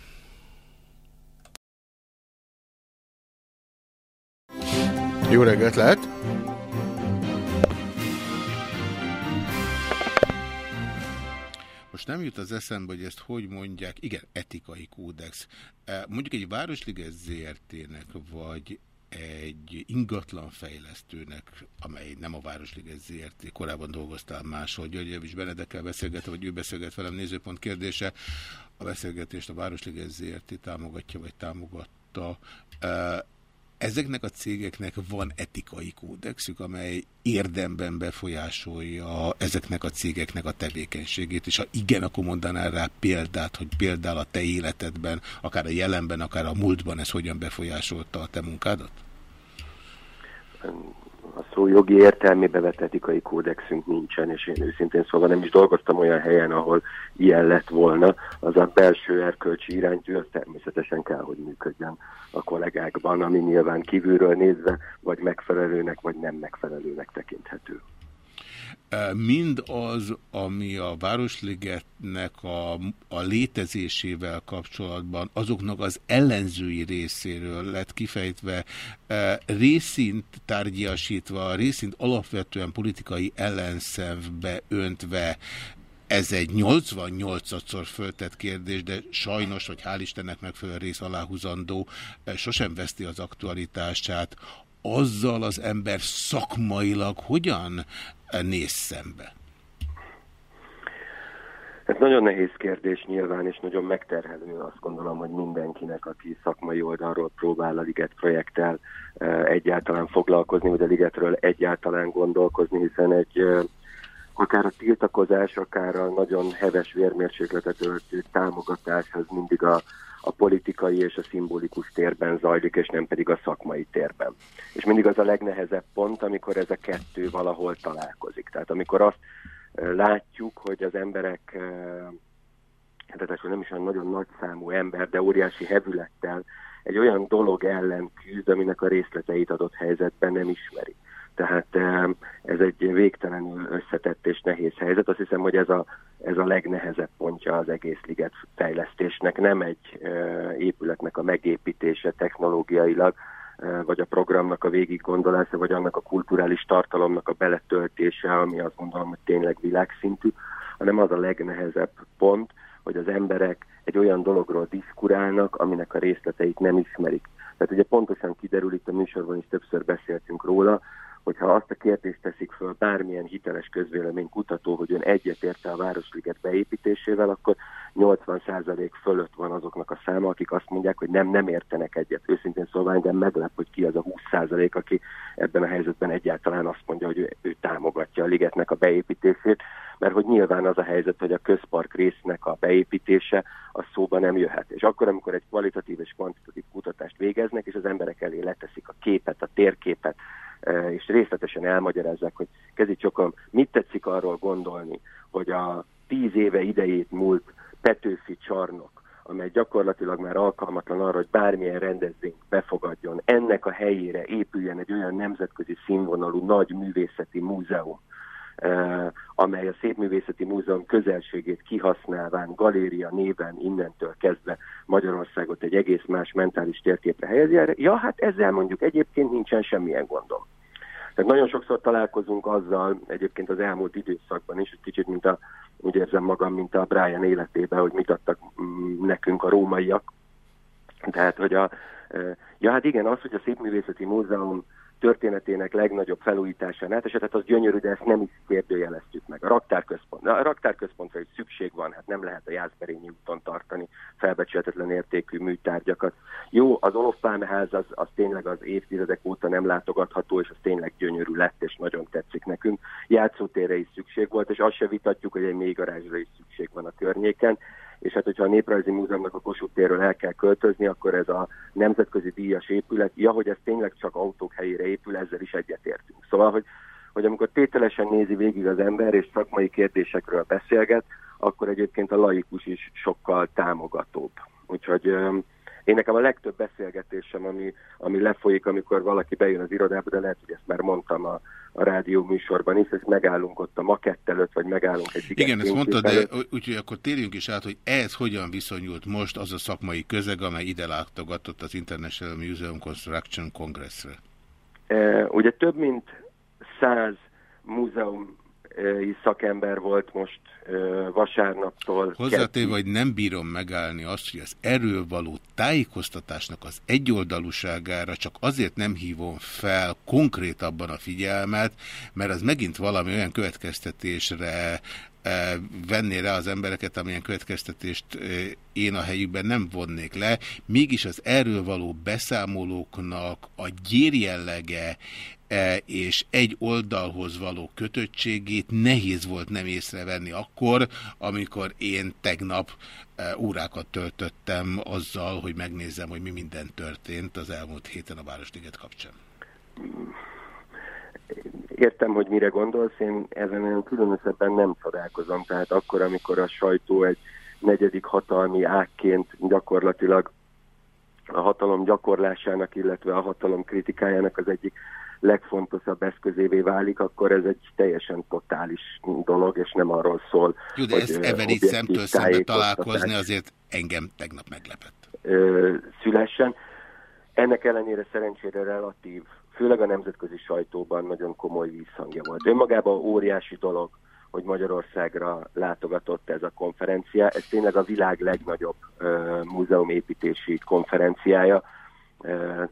Jó reggelt lehet! Most nem jut az eszembe, hogy ezt hogy mondják. Igen, etikai kódex. E, mondjuk egy Városliges ZRT-nek, vagy egy ingatlanfejlesztőnek, amely nem a Városliges ZRT, korábban dolgoztál máshol, György Javis Benedekkel beszélgetve, vagy ő beszélget velem, nézőpont kérdése. A beszélgetést a Városliges ZRT támogatja, vagy támogatta. Ezeknek a cégeknek van etikai kódexük, amely érdemben befolyásolja ezeknek a cégeknek a tevékenységét, és ha igen, akkor mondanál rá példát, hogy például a te életedben, akár a jelenben, akár a múltban ez hogyan befolyásolta a te munkádat? A szó jogi értelmébe vett etikai kódexünk nincsen, és én őszintén szóval nem is dolgoztam olyan helyen, ahol ilyen lett volna. Az a belső erkölcsi iránytű, az természetesen kell, hogy működjön a kollégákban, ami nyilván kívülről nézve, vagy megfelelőnek, vagy nem megfelelőnek tekinthető mind az, ami a Városligetnek a, a létezésével kapcsolatban azoknak az ellenzői részéről lett kifejtve, részint tárgyasítva, részint alapvetően politikai ellenszembe öntve, ez egy 88-szor föltett kérdés, de sajnos, hogy hál' Istennek megfelelő rész aláhúzandó, sosem veszti az aktualitását. Azzal az ember szakmailag hogyan néz szembe? Ez nagyon nehéz kérdés nyilván, és nagyon megterhelő azt gondolom, hogy mindenkinek, aki szakmai oldalról próbál a Liget projekttel egyáltalán foglalkozni, vagy a Ligetről egyáltalán gondolkozni, hiszen egy akár a tiltakozás, akár a nagyon heves vérmérsékletet öltő támogatás, az mindig a, a politikai és a szimbolikus térben zajlik, és nem pedig a szakmai térben. És mindig az a legnehezebb pont, amikor ez a kettő valahol találkozik. Tehát amikor azt látjuk, hogy az emberek, tehát nem is olyan nagyon nagy számú ember, de óriási hevülettel egy olyan dolog ellen küzd, aminek a részleteit adott helyzetben nem ismeri. Tehát ez egy végtelenül összetett és nehéz helyzet. Azt hiszem, hogy ez a, ez a legnehezebb pontja az egész liget fejlesztésnek. Nem egy épületnek a megépítése technológiailag, vagy a programnak a végiggondolása, vagy annak a kulturális tartalomnak a beletöltése, ami azt gondolom, hogy tényleg világszintű, hanem az a legnehezebb pont, hogy az emberek egy olyan dologról diszkurálnak, aminek a részleteit nem ismerik. Tehát ugye pontosan kiderül, itt a műsorban is többször beszéltünk róla, hogyha azt a kérdést teszik föl bármilyen hiteles közvéleménykutató, hogy ön egyetérte a Városliget beépítésével, akkor 80% fölött van azoknak a száma, akik azt mondják, hogy nem, nem értenek egyet. Őszintén szóval engem meglep, hogy ki az a 20%, aki ebben a helyzetben egyáltalán azt mondja, hogy ő, ő támogatja a ligetnek a beépítését, mert hogy nyilván az a helyzet, hogy a közpark résznek a beépítése a szóba nem jöhet. És akkor, amikor egy kvalitatív és kvantitatív kutatást végeznek, és az emberek elé leteszik a képet, a térképet, és részletesen elmagyarázzák, hogy kezicsokom, mit tetszik arról gondolni, hogy a tíz éve idejét múlt Petőfi csarnok, amely gyakorlatilag már alkalmatlan arra, hogy bármilyen rendezvényt befogadjon, ennek a helyére épüljen egy olyan nemzetközi színvonalú nagy művészeti múzeum, amely a Szépművészeti Múzeum közelségét kihasználván galéria néven innentől kezdve Magyarországot egy egész más mentális térképre helyezi. Ja, hát ezzel mondjuk egyébként nincsen semmilyen gondom. Tehát nagyon sokszor találkozunk azzal, egyébként az elmúlt időszakban is, kicsit, mint a, úgy érzem magam, mint a Brian életében, hogy mit adtak mm, nekünk a rómaiak. Tehát, hogy a, ja hát igen, az, hogy a Szépművészeti Múzeum történetének legnagyobb felújításán át, és hát az gyönyörű, de ezt nem is kérdőjeleztük meg. A raktárközpont, a raktárközpontra is szükség van, hát nem lehet a Jászberényi úton tartani felbecsületetlen értékű műtárgyakat. Jó, az Olofpálmeház az, az tényleg az évtizedek óta nem látogatható, és az tényleg gyönyörű lett, és nagyon tetszik nekünk. Játszótérre is szükség volt, és azt se vitatjuk, hogy egy mélygarázsra is szükség van a környéken és hát hogyha a Néprajzi Múzeumnak a Kossuth térről el kell költözni, akkor ez a nemzetközi díjas épület, ja, hogy ez tényleg csak autók helyére épül, ezzel is egyetértünk. Szóval, hogy, hogy amikor tételesen nézi végig az ember, és szakmai kérdésekről beszélget, akkor egyébként a laikus is sokkal támogatóbb. Úgyhogy én nekem a legtöbb beszélgetésem, ami, ami lefolyik, amikor valaki bejön az irodába, de lehet, hogy ezt már mondtam a, a rádió műsorban is, és megállunk ott a makett előtt, vagy megállunk egy Igen, ezt mondtad, de úgyhogy akkor térjünk is át, hogy ez hogyan viszonyult most az a szakmai közeg, amely ide látogatott az International Museum Construction Congressre? E, ugye több mint száz múzeum szakember volt most vasárnaptól. Hozzátéve, hogy nem bírom megállni azt, hogy az erről való tájékoztatásnak az egyoldalúságára csak azért nem hívom fel konkrétabban a figyelmet, mert az megint valami olyan következtetésre venné rá az embereket, amilyen következtetést én a helyükben nem vonnék le. Mégis az erről való beszámolóknak a gyérjellege és egy oldalhoz való kötöttségét nehéz volt nem észrevenni akkor, amikor én tegnap órákat töltöttem azzal, hogy megnézem, hogy mi minden történt az elmúlt héten a Városliget kapcsán. Értem, hogy mire gondolsz, én ezen különösebben nem csodálkozom. Tehát akkor, amikor a sajtó egy negyedik hatalmi ágként gyakorlatilag a hatalom gyakorlásának, illetve a hatalom kritikájának az egyik legfontosabb eszközévé válik, akkor ez egy teljesen totális dolog, és nem arról szól, Jó, de ezt így szemtől szembe találkozni azért engem tegnap meglepett. Ö, szülessen. Ennek ellenére szerencsére relatív, főleg a nemzetközi sajtóban nagyon komoly vízhangja volt. Önmagában óriási dolog, hogy Magyarországra látogatott ez a konferencia. Ez tényleg a világ legnagyobb uh, múzeumépítési konferenciája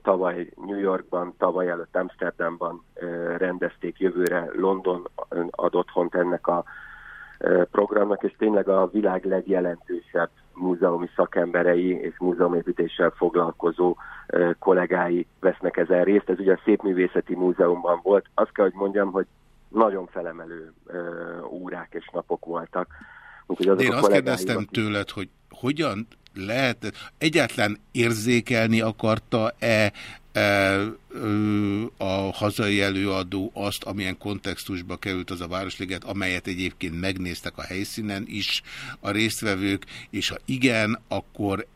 tavaly New Yorkban, tavaly előtt Amsterdamban rendezték, jövőre London ad otthont ennek a programnak, és tényleg a világ legjelentősebb múzeumi szakemberei és múzeumépítéssel foglalkozó kollégái vesznek ezen részt. Ez ugye a Szépművészeti Múzeumban volt. Azt kell, hogy mondjam, hogy nagyon felemelő órák és napok voltak. Úgyhogy azok én azt kérdeztem tőled, hogy hogyan lehet, egyáltalán érzékelni akarta-e a hazai előadó azt, amilyen kontextusba került az a Városliget, amelyet egyébként megnéztek a helyszínen is a résztvevők, és ha igen, akkor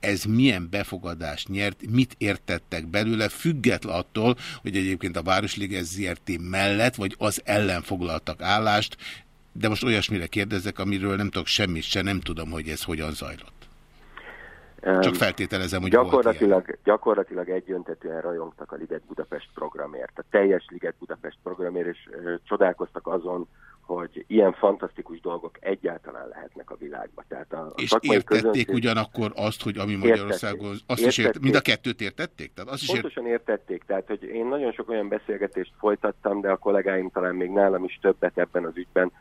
ez milyen befogadást nyert, mit értettek belőle, független attól, hogy egyébként a Városliget ZRT mellett, vagy az ellen foglaltak állást, de most olyasmire kérdezek, amiről nem tudok semmit se, nem tudom, hogy ez hogyan zajlott. Csak feltételezem, hogy gyakorlatilag, gyakorlatilag egyöntetően rajongtak a Liget Budapest programért, a teljes Liget Budapest programért, és csodálkoztak azon, hogy ilyen fantasztikus dolgok egyáltalán lehetnek a világban. Tehát a, a és értették közönség... ugyanakkor azt, hogy ami Magyarországon... Azt értették. is ért, mind a kettőt értették? Tehát azt is Pontosan ért... értették. Tehát, hogy én nagyon sok olyan beszélgetést folytattam, de a kollégáim talán még nálam is többet ebben az ügyben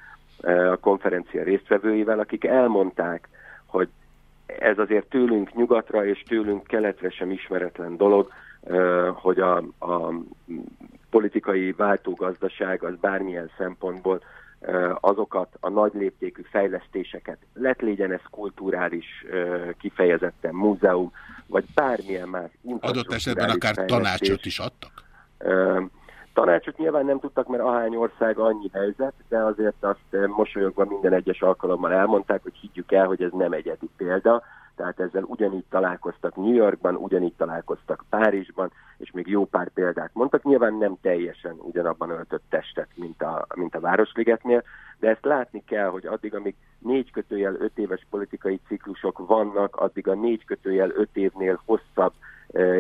a konferencia résztvevőivel, akik elmondták, hogy ez azért tőlünk nyugatra és tőlünk keletre sem ismeretlen dolog, hogy a, a politikai váltógazdaság az bármilyen szempontból azokat a nagy léptékű fejlesztéseket, lett legyen ez kulturális kifejezetten múzeum, vagy bármilyen más Adott esetben akár tanácsot is adtak? Tanácsot nyilván nem tudtak, mert ahány ország annyi helyzet, de azért azt mosolyogva minden egyes alkalommal elmondták, hogy higgyük el, hogy ez nem egyedi példa, tehát ezzel ugyanígy találkoztak New Yorkban, ugyanígy találkoztak Párizsban, és még jó pár példát mondtak. Nyilván nem teljesen ugyanabban öltött testet, mint a, mint a Városligetnél, de ezt látni kell, hogy addig, amíg négy kötőjel öt éves politikai ciklusok vannak, addig a négy kötőjel öt évnél hosszabb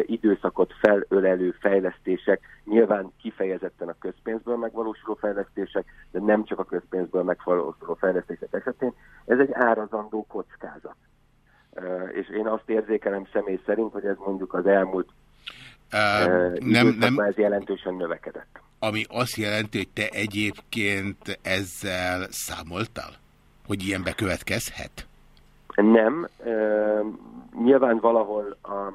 időszakot felölelő fejlesztések, nyilván kifejezetten a közpénzből megvalósuló fejlesztések, de nem csak a közpénzből megvalósuló fejlesztések esetén, ez egy árazandó kockázat. És én azt érzékelem személy szerint, hogy ez mondjuk az elmúlt nem, időszakban nem, ez jelentősen növekedett. ami azt jelenti, hogy te egyébként ezzel számoltál? Hogy ilyen bekövetkezhet? Nem. Ö, nyilván valahol a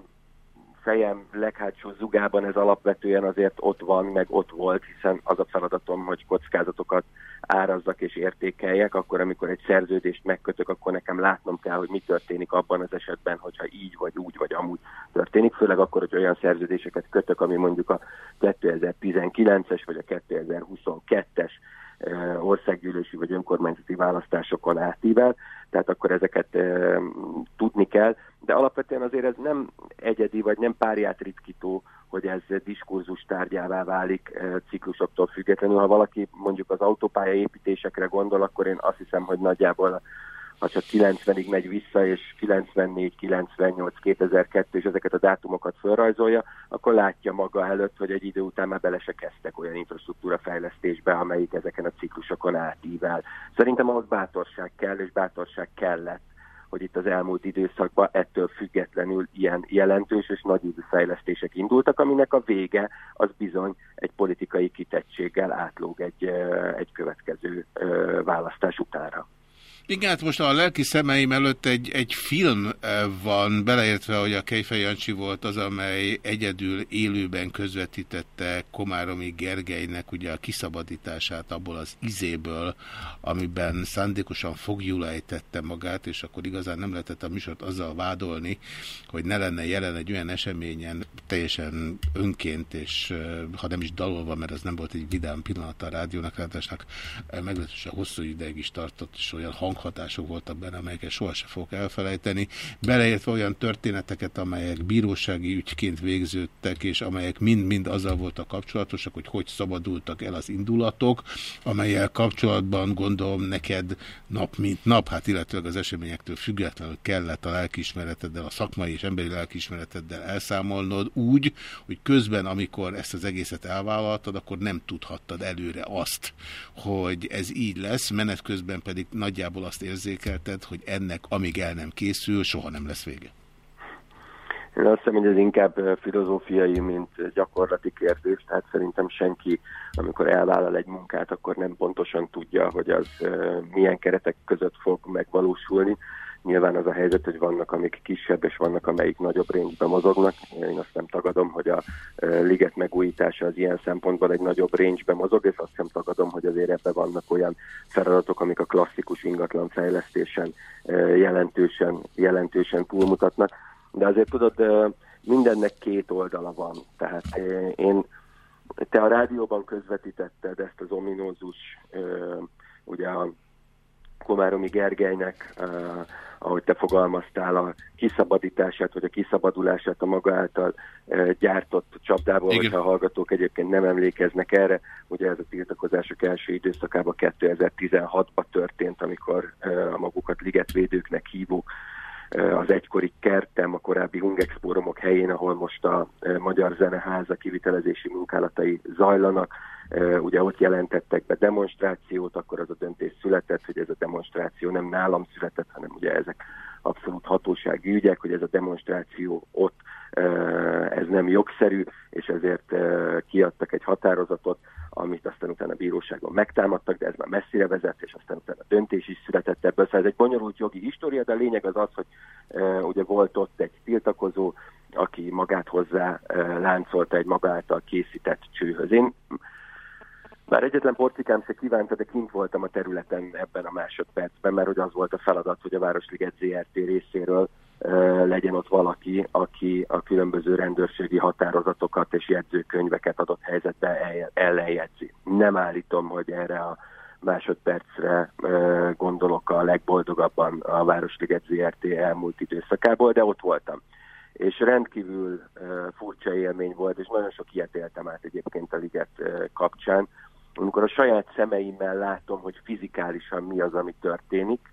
fejem leghátsó zugában ez alapvetően azért ott van, meg ott volt, hiszen az a feladatom, hogy kockázatokat árazzak és értékeljek, akkor amikor egy szerződést megkötök, akkor nekem látnom kell, hogy mi történik abban az esetben, hogyha így vagy úgy vagy amúgy történik, főleg akkor, hogy olyan szerződéseket kötök, ami mondjuk a 2019-es vagy a 2022-es eh, országgyűlési vagy önkormányzati választásokon átível, tehát akkor ezeket e, tudni kell, de alapvetően azért ez nem egyedi, vagy nem párját ritkító, hogy ez diskurzus tárgyává válik e, ciklusoktól függetlenül. Ha valaki mondjuk az autópálya építésekre gondol, akkor én azt hiszem, hogy nagyjából ha csak 90-ig megy vissza, és 94, 98, 2002, és ezeket a dátumokat felrajzolja, akkor látja maga előtt, hogy egy idő után már bele se kezdtek olyan infrastruktúra fejlesztésbe, amelyik ezeken a ciklusokon átível. Szerintem ahhoz bátorság kell, és bátorság kellett, hogy itt az elmúlt időszakban ettől függetlenül ilyen jelentős és nagyívű fejlesztések indultak, aminek a vége az bizony egy politikai kitettséggel átlóg egy, egy következő választás utánra. Igen, hát most a lelki szemeim előtt egy, egy film eh, van, beleértve, hogy a Kejfej Jancsi volt az, amely egyedül élőben közvetítette Komáromi Gergelynek ugye a kiszabadítását abból az izéből, amiben szándékosan fogjulejtette magát, és akkor igazán nem lehetett a műsort azzal vádolni, hogy ne lenne jelen egy olyan eseményen teljesen önként, és eh, ha nem is dalolva, mert az nem volt egy vidám pillanat a rádiónak, ráadásnak eh, meglehetősen hosszú ideig is tartott, és olyan hang hanghatások voltak benne, amelyeket sohasem fogok elfelejteni, beleértve olyan történeteket, amelyek bírósági ügyként végződtek, és amelyek mind-mind azzal voltak kapcsolatosak, hogy hogy szabadultak el az indulatok, amelyel kapcsolatban gondolom neked nap mint nap, hát illetőleg az eseményektől függetlenül kellett a lelkiismereteddel, a szakmai és emberi lelkiismereteddel elszámolnod úgy, hogy közben, amikor ezt az egészet elvállaltad, akkor nem tudhattad előre azt, hogy ez így lesz, menet közben pedig nagyjából azt érzékelted, hogy ennek, amíg el nem készül, soha nem lesz vége. Én azt hiszem, hogy ez inkább filozófiai, mint gyakorlati kérdés, tehát szerintem senki, amikor elvállal egy munkát, akkor nem pontosan tudja, hogy az milyen keretek között fog megvalósulni. Nyilván az a helyzet, hogy vannak, amik kisebb, és vannak, amelyik nagyobb range mozognak. Én azt nem tagadom, hogy a liget megújítása az ilyen szempontból egy nagyobb range mozog, és azt sem tagadom, hogy azért ebben vannak olyan feladatok, amik a klasszikus ingatlan fejlesztésen jelentősen, jelentősen túlmutatnak. De azért tudod, mindennek két oldala van. Tehát én, te a rádióban közvetítetted ezt az ominózus, ugye Komáromi Gergelynek, uh, ahogy te fogalmaztál, a kiszabadítását, vagy a kiszabadulását a maga által uh, gyártott csapdából, Igen. hogyha a hallgatók egyébként nem emlékeznek erre, ugye ez a tiltakozások első időszakában 2016-ban történt, amikor uh, a magukat ligetvédőknek hívók uh, az egykori kertem, a korábbi Hungexporomok helyén, ahol most a uh, Magyar Zeneháza kivitelezési munkálatai zajlanak, Uh, ugye ott jelentettek be demonstrációt, akkor az a döntés született, hogy ez a demonstráció nem nálam született, hanem ugye ezek abszolút hatósági ügyek, hogy ez a demonstráció ott nem jogszerű, és ezért kiadtak egy határozatot, amit aztán utána a bíróságon megtámadtak, de ez már messzire vezet, és aztán utána döntés is született ebből. Szóval ez egy bonyolult jogi história, de a lényeg az az, hogy ugye volt ott egy tiltakozó, aki magát hozzá uh, láncolta egy magáltal készített csőhöz. Én bár egyetlen porcikám se kívánta, de kint voltam a területen ebben a másodpercben, mert hogy az volt a feladat, hogy a Városliget ZRT részéről legyen ott valaki, aki a különböző rendőrségi határozatokat és jegyzőkönyveket adott helyzetben el, ellenjegyzi. Nem állítom, hogy erre a másodpercre gondolok a legboldogabban a Városliget ZRT elmúlt időszakából, de ott voltam és rendkívül furcsa élmény volt, és nagyon sok ilyet éltem át egyébként a liget kapcsán, amikor a saját szemeimmel látom, hogy fizikálisan mi az, ami történik,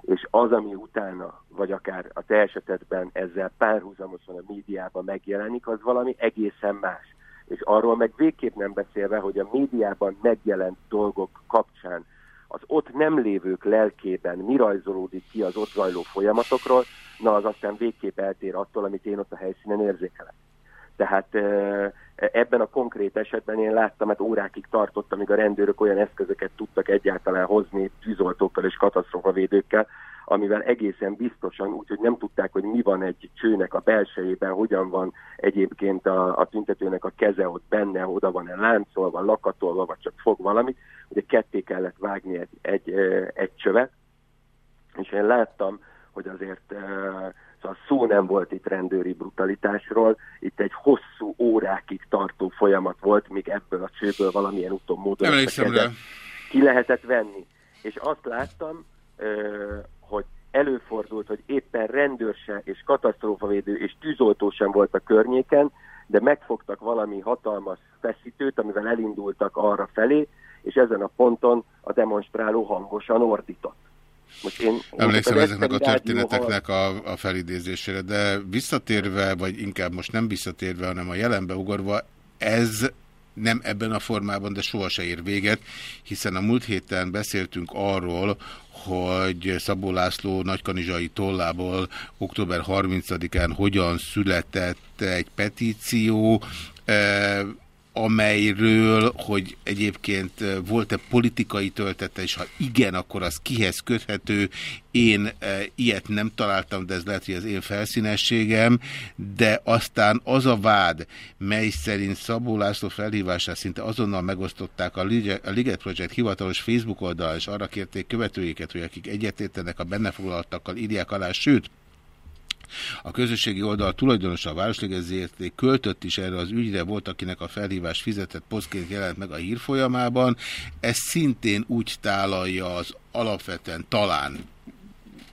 és az, ami utána, vagy akár a te esetedben ezzel párhuzamosan a médiában megjelenik, az valami egészen más. És arról meg végképp nem beszélve, hogy a médiában megjelent dolgok kapcsán az ott nem lévők lelkében mi rajzolódik ki az ott zajló folyamatokról, na az aztán végképp eltér attól, amit én ott a helyszínen érzékelek. Tehát ebben a konkrét esetben én láttam, mert órákig tartott, amíg a rendőrök olyan eszközöket tudtak egyáltalán hozni tűzoltókkal és katasztrofavédőkkel, amivel egészen biztosan, úgyhogy nem tudták, hogy mi van egy csőnek a belsejében, hogyan van egyébként a, a tüntetőnek a keze ott benne, oda van-e láncolva, lakatolva, vagy csak fog valamit. Ugye ketté kellett vágni egy, egy, egy csövet, és én láttam, hogy azért szóval szó nem volt itt rendőri brutalitásról, itt egy hosszú órákig tartó folyamat volt, míg ebből a csőből valamilyen úton módon ki lehetett venni. És azt láttam, hogy előfordult, hogy éppen rendőrse és katasztrófavédő és tűzoltó sem volt a környéken, de megfogtak valami hatalmas feszítőt, amivel elindultak arra felé, és ezen a ponton a demonstráló hangosan ordított. Most én, Emlékszem én ezeknek a történeteknek a, a felidézésére, de visszatérve, vagy inkább most nem visszatérve, hanem a jelenbe ugorva, ez nem ebben a formában, de soha se ér véget, hiszen a múlt héten beszéltünk arról, hogy Szabó László nagykanizsai tollából október 30-án hogyan született egy petíció, eh, amelyről, hogy egyébként volt-e politikai töltete, és ha igen, akkor az kihez köthető. Én e, ilyet nem találtam, de ez lehet, hogy az én felszínességem, de aztán az a vád, mely szerint Szabó László felhívását szinte azonnal megosztották a Liget Project hivatalos Facebook oldal, és arra kérték követőiket, hogy akik egyetértenek a benne foglaltakkal írják alá, sőt, a közösségi oldal tulajdonosa a Városliget ZRT költött is erre az ügyre, volt akinek a felhívás fizetett posztként jelent meg a hírfolyamában. Ez szintén úgy tálalja az alapvetően talán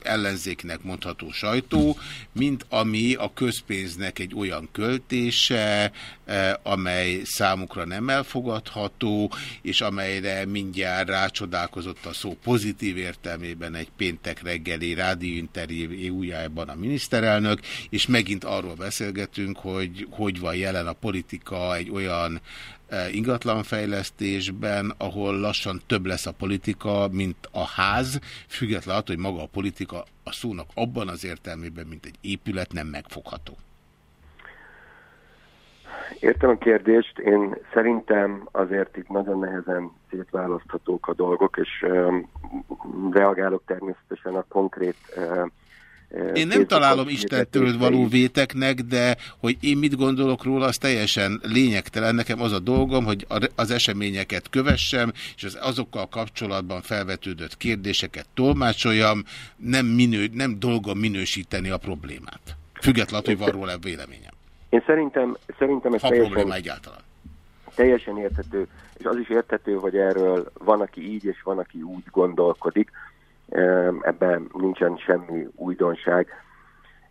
ellenzéknek mondható sajtó, mint ami a közpénznek egy olyan költése, eh, amely számukra nem elfogadható, és amelyre mindjárt rácsodálkozott a szó pozitív értelmében egy péntek reggeli rádióinterjújában a miniszterelnök, és megint arról beszélgetünk, hogy hogy van jelen a politika egy olyan ingatlanfejlesztésben, ahol lassan több lesz a politika, mint a ház, független attól, hogy maga a politika a szónak abban az értelmében, mint egy épület nem megfogható. Értem a kérdést, én szerintem azért itt nagyon nehezen szétválaszthatók a dolgok, és um, reagálok természetesen a konkrét uh, én nem találom Istentől való véteknek, de hogy én mit gondolok róla, az teljesen lényegtelen. Nekem az a dolgom, hogy az eseményeket kövessem, és az azokkal kapcsolatban felvetődött kérdéseket tolmácsoljam, nem, minő, nem dolgom minősíteni a problémát. Függetlenül, hogy van róla véleményem. Én szerintem, szerintem ez ha teljesen, probléma egyáltalán. teljesen érthető, és az is érthető, hogy erről van, aki így, és van, aki úgy gondolkodik ebben nincsen semmi újdonság.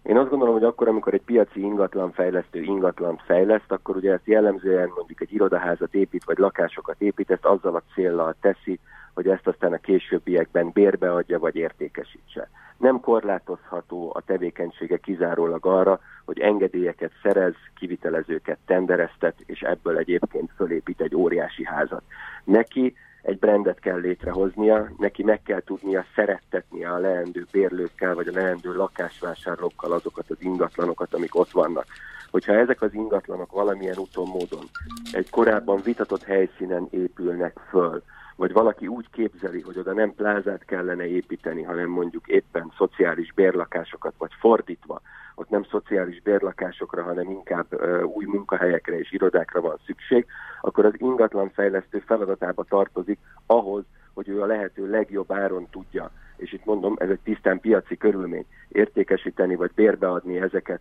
Én azt gondolom, hogy akkor, amikor egy piaci ingatlan fejlesztő ingatlan fejleszt, akkor ugye ezt jellemzően mondjuk egy irodaházat épít, vagy lakásokat épít, ezt azzal a céllal teszi, hogy ezt aztán a későbbiekben bérbe vagy értékesítse. Nem korlátozható a tevékenysége kizárólag arra, hogy engedélyeket szerez, kivitelezőket tendereztet, és ebből egyébként fölépít egy óriási házat. Neki egy brandet kell létrehoznia, neki meg kell tudnia szerettetni a leendő bérlőkkel, vagy a leendő lakásvásárlókkal azokat az ingatlanokat, amik ott vannak. Hogyha ezek az ingatlanok valamilyen úton, módon egy korábban vitatott helyszínen épülnek föl, vagy valaki úgy képzeli, hogy oda nem plázát kellene építeni, hanem mondjuk éppen szociális bérlakásokat, vagy fordítva, ott nem szociális bérlakásokra, hanem inkább uh, új munkahelyekre és irodákra van szükség, akkor az ingatlanfejlesztő feladatába tartozik ahhoz, hogy ő a lehető legjobb áron tudja, és itt mondom, ez egy tisztán piaci körülmény, értékesíteni vagy bérbeadni ezeket,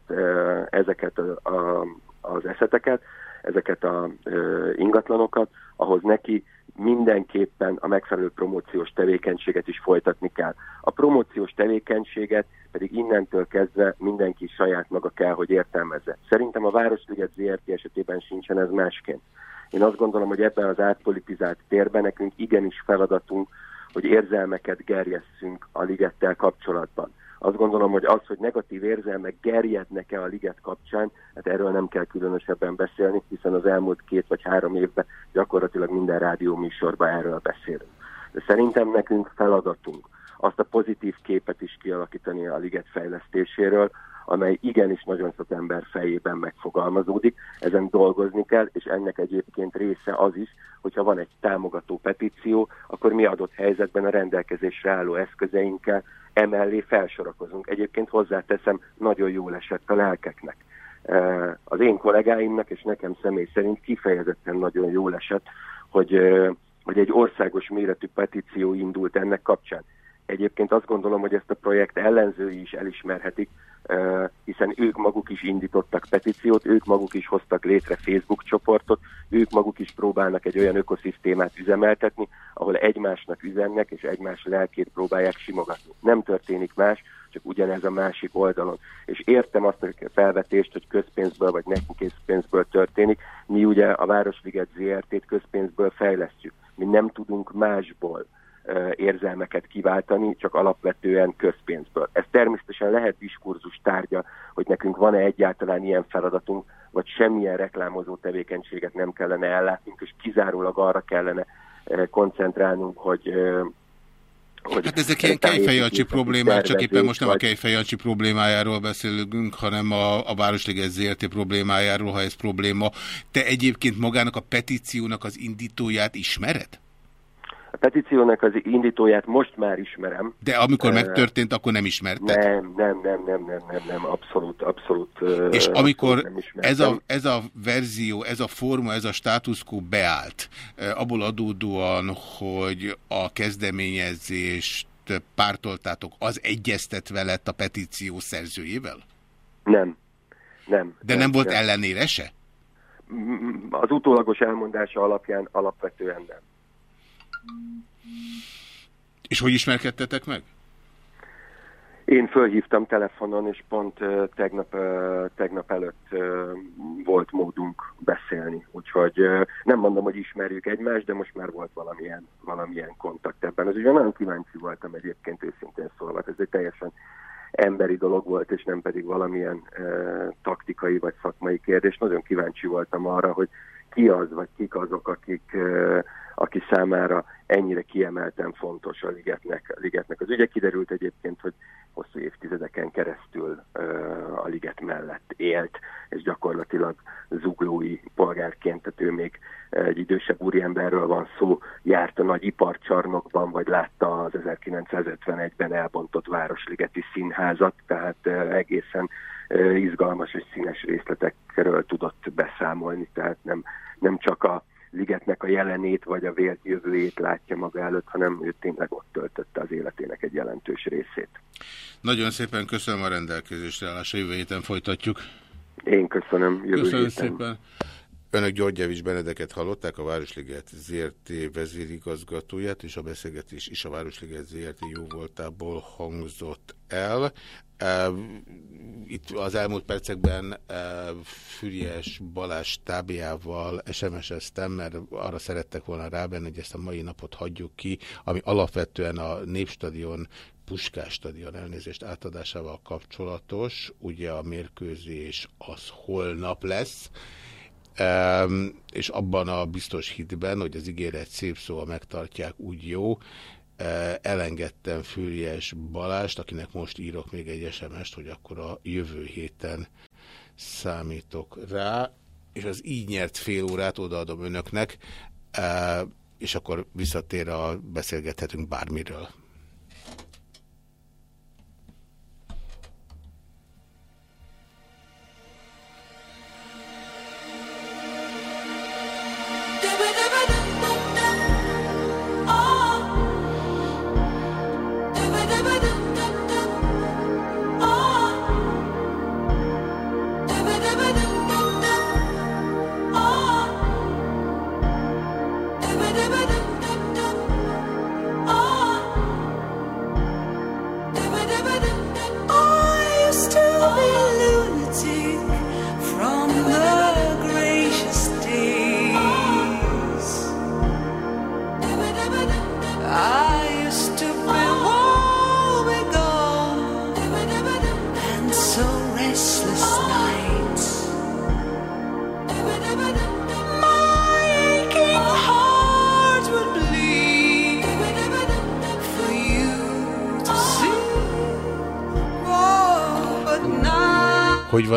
ezeket a, az eszeteket, ezeket a ingatlanokat, ahhoz neki mindenképpen a megfelelő promóciós tevékenységet is folytatni kell. A promóciós tevékenységet pedig innentől kezdve mindenki saját maga kell, hogy értelmezze. Szerintem a Városliget ZRT esetében sincsen ez másként. Én azt gondolom, hogy ebben az átpolitizált térben nekünk igenis feladatunk, hogy érzelmeket gerjesszünk a ligettel kapcsolatban. Azt gondolom, hogy az, hogy negatív érzelmek gerjednek-e a liget kapcsán, hát erről nem kell különösebben beszélni, hiszen az elmúlt két vagy három évben gyakorlatilag minden rádió műsorban erről beszélünk. De szerintem nekünk feladatunk azt a pozitív képet is kialakítani a liget fejlesztéséről, amely igenis nagyon sok ember fejében megfogalmazódik, ezen dolgozni kell, és ennek egyébként része az is, hogyha van egy támogató petíció, akkor mi adott helyzetben a rendelkezésre álló eszközeinkkel emellé felsorakozunk. Egyébként hozzáteszem, nagyon jól esett a lelkeknek. Az én kollégáimnak és nekem személy szerint kifejezetten nagyon jól esett, hogy, hogy egy országos méretű petíció indult ennek kapcsán. Egyébként azt gondolom, hogy ezt a projekt ellenzői is elismerhetik, hiszen ők maguk is indítottak petíciót, ők maguk is hoztak létre Facebook csoportot, ők maguk is próbálnak egy olyan ökoszisztémát üzemeltetni, ahol egymásnak üzennek és egymás lelkét próbálják simogatni. Nem történik más, csak ugyanez a másik oldalon. És értem azt a felvetést, hogy közpénzből vagy nekünk készpénzből történik. Mi ugye a Városliget ZRT-t közpénzből fejlesztjük. Mi nem tudunk másból érzelmeket kiváltani, csak alapvetően közpénzből. Ez természetesen lehet diskurzus tárgya, hogy nekünk van-e egyáltalán ilyen feladatunk, vagy semmilyen reklámozó tevékenységet nem kellene ellátnunk, és kizárólag arra kellene koncentrálnunk, hogy hogy Hát ezek ilyen kejfejancsi problémák, csak éppen most nem a kejfejancsi problémájáról beszélünk, hanem a, a Városliget ZRT problémájáról, ha ez probléma. Te egyébként magának a petíciónak az indítóját ismered? A petíciónak az indítóját most már ismerem. De amikor Ö, megtörtént, akkor nem ismerted? Nem, nem, nem, nem, nem, nem, nem, abszolút, abszolút. És abszolút amikor nem ismertem. ez a, ez a verzió, ez a forma, ez a status quo beállt, abból adódóan, hogy a kezdeményezést pártoltátok, az egyeztetve lett a petíció szerzőjével? Nem, nem. De nem volt ellenére se? Az utólagos elmondása alapján alapvetően nem. És hogy ismerkedtetek meg? Én fölhívtam telefonon, és pont tegnap, tegnap előtt volt módunk beszélni. Úgyhogy ö, nem mondom, hogy ismerjük egymást, de most már volt valamilyen, valamilyen kontakt ebben. Az ügyben nagyon kíváncsi voltam egyébként őszintén szólva. Ez egy teljesen emberi dolog volt, és nem pedig valamilyen ö, taktikai vagy szakmai kérdés. Nagyon kíváncsi voltam arra, hogy ki az, vagy kik azok, akik, aki számára ennyire kiemelten fontos a ligetnek, a ligetnek. Az ügye kiderült egyébként, hogy hosszú évtizedeken keresztül a liget mellett élt, és gyakorlatilag zuglói polgárként, tehát ő még egy idősebb úriemberről van szó, járt a nagy iparcsarnokban, vagy látta az 1951-ben elbontott Városligeti Színházat, tehát egészen izgalmas és színes részletekről tudott beszámolni, tehát nem, nem csak a ligetnek a jelenét vagy a vélt jövőjét látja maga előtt, hanem ő tényleg ott töltötte az életének egy jelentős részét. Nagyon szépen köszönöm a rendelkezésre állásra, jövő héten folytatjuk. Én köszönöm. Jövő Köszönöm héten. szépen. Önök Györgyevics Benedeket hallották, a Városliget ZRT vezérigazgatóját, és a beszélgetés is a Városliget ZRT jóvoltából hangzott el. E, Itt az elmúlt percekben e, Füriás Balázs tábjával SMS-eztem, mert arra szerettek volna rábenni, hogy ezt a mai napot hagyjuk ki, ami alapvetően a Népstadion Puskás stadion elnézést átadásával kapcsolatos. Ugye a mérkőzés az holnap lesz, és abban a biztos hitben, hogy az ígéret szép szóval megtartják, úgy jó, elengedtem Fűries Balást, akinek most írok még egy SMS-t, hogy akkor a jövő héten számítok rá, és az így nyert fél órát odaadom önöknek, és akkor visszatér a beszélgethetünk bármiről.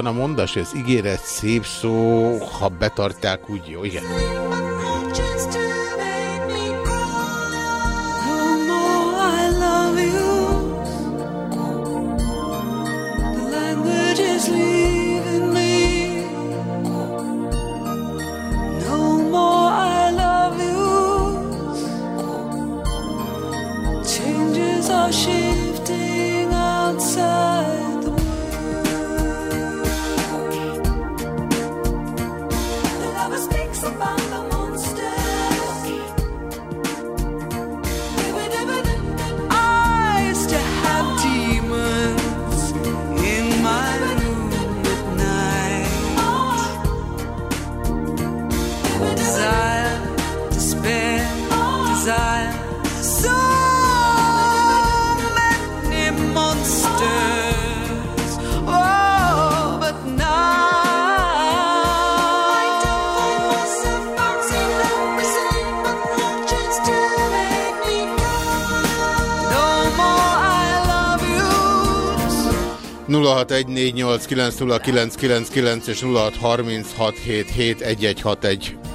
A mondás? Ez ígéret szép szó, ha betartják, úgy jó, igen. És 0636771161.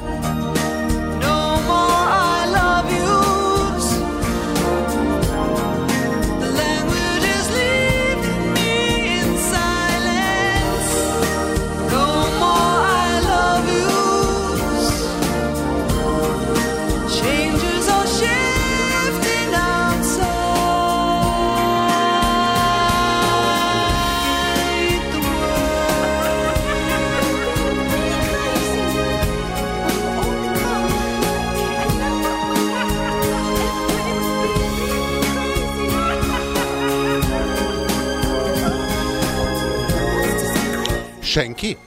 Senki?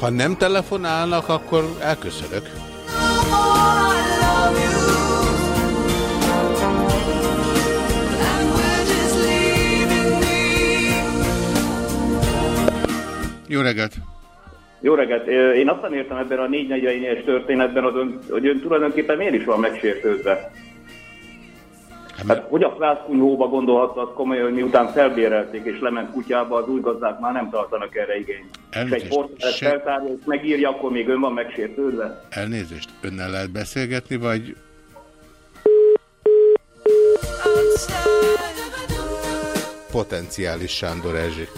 Ha nem telefonálnak, akkor elköszönök. Jó reggelt! Jó reggelt! Én azt nem értem ebben a 444-es történetben, az ön, hogy ön tulajdonképpen miért is van megsértődve. Hát, hogy a frászkunyhóba gondolhatta azt komolyan, hogy miután felbérelték és lement kutyába, az új gazdák már nem tartanak erre igényt. És egy Elnézést, portál se- feltárja és megírja, akkor még ön van megsértődve. Elnézést, önnel lehet beszélgetni, vagy potenciális Sándor Erzsi?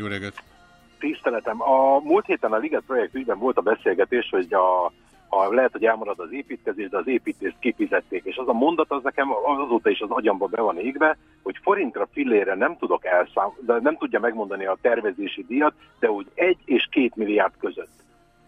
Jó reggelt! Tiszteletem. A múlt héten a Liget projekt ügyben volt a beszélgetés, hogy a, a, lehet, hogy elmarad az építkezés, de az építést kifizették. És az a mondat az nekem azóta is az agyamba be van égve, hogy forintra fillére nem tudok elszám, de nem tudja megmondani a tervezési díjat, de úgy egy és két milliárd között.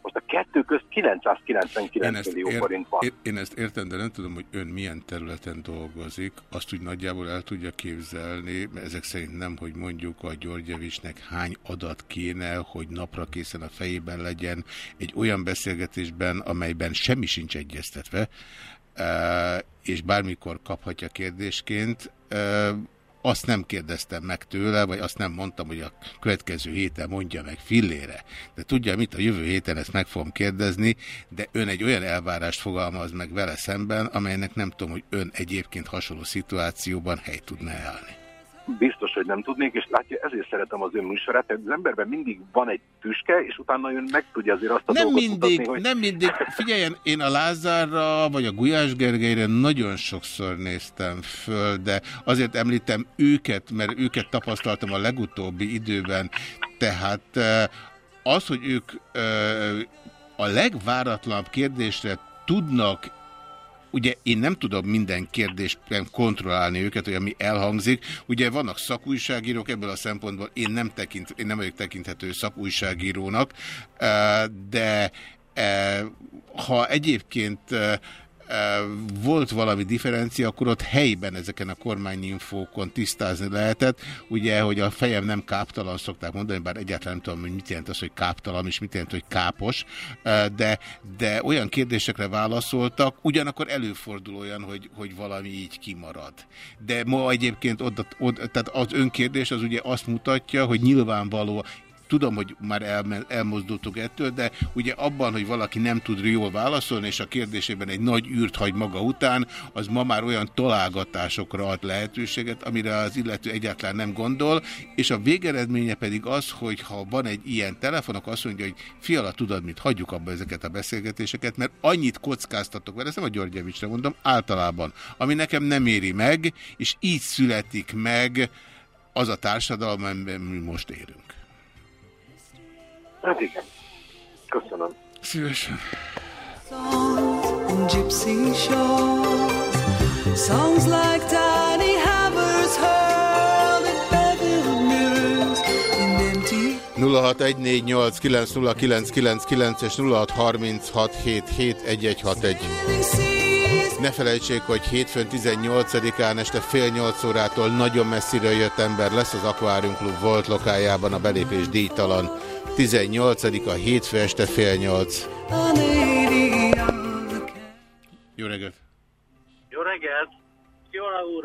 Most a kettő közt 999 millió ér- forint van. ér- én ezt értem, de nem tudom, hogy ön milyen területen dolgozik. Azt úgy nagyjából el tudja képzelni, mert ezek szerint nem, hogy mondjuk a Györgyevicsnek hány adat kéne, hogy napra készen a fejében legyen egy olyan beszélgetésben, amelyben semmi sincs egyeztetve, eh, és bármikor kaphatja kérdésként. Azt nem kérdeztem meg tőle, vagy azt nem mondtam, hogy a következő héten mondja meg fillére. De tudja mit, a jövő héten ezt meg fogom kérdezni, de ön egy olyan elvárást fogalmaz meg vele szemben, amelynek nem tudom, hogy ön egyébként hasonló szituációban helyt tudna állni. Biztos, hogy nem tudnék, és látja, ezért szeretem az ön műsorát, mert az emberben mindig van egy tüske, és utána ön meg tudja azért azt a Nem dolgot mindig, mutatni, hogy... nem mindig. Figyeljen, én a Lázárra, vagy a Gulyás Gergelyre nagyon sokszor néztem föl, de azért említem őket, mert őket tapasztaltam a legutóbbi időben. Tehát eh, az, hogy ők eh, a legváratlanabb kérdésre tudnak Ugye én nem tudom minden kérdésben kontrollálni őket, hogy ami elhangzik. Ugye vannak szakújságírók, ebből a szempontból én nem, tekint, én nem vagyok tekinthető szakújságírónak, de ha egyébként volt valami differencia, akkor ott helyben ezeken a kormányinfókon tisztázni lehetett. Ugye, hogy a fejem nem káptalan, szokták mondani, bár egyáltalán nem tudom, hogy mit jelent az, hogy káptalan, és mit jelent, hogy kápos, de, de olyan kérdésekre válaszoltak, ugyanakkor előfordul olyan, hogy, hogy valami így kimarad. De ma egyébként oda, oda, tehát az önkérdés az ugye azt mutatja, hogy nyilvánvaló, tudom, hogy már el, elmozdultuk ettől, de ugye abban, hogy valaki nem tud jól válaszolni, és a kérdésében egy nagy űrt hagy maga után, az ma már olyan találgatásokra ad lehetőséget, amire az illető egyáltalán nem gondol, és a végeredménye pedig az, hogy ha van egy ilyen telefon, akkor azt mondja, hogy fiala, tudod mit, hagyjuk abba ezeket a beszélgetéseket, mert annyit kockáztatok vele, ezt nem a Györgyevicsre mondom, általában, ami nekem nem éri meg, és így születik meg az a társadalom, amiben mi most élünk. Hát igen. Köszönöm. Szívesen. gypsy shores. Songs like tiny hammers hurled at beveled mirrors in empty 0614890999 és 0636771161. Ne felejtsék, hogy hétfőn 18-án este fél nyolc órától nagyon messziről jött ember lesz az Aquarium Club volt lokájában a belépés díjtalan. 18-a hétfő este fél nyolc. Jó reggelt! Jó reggelt! Fiona úr,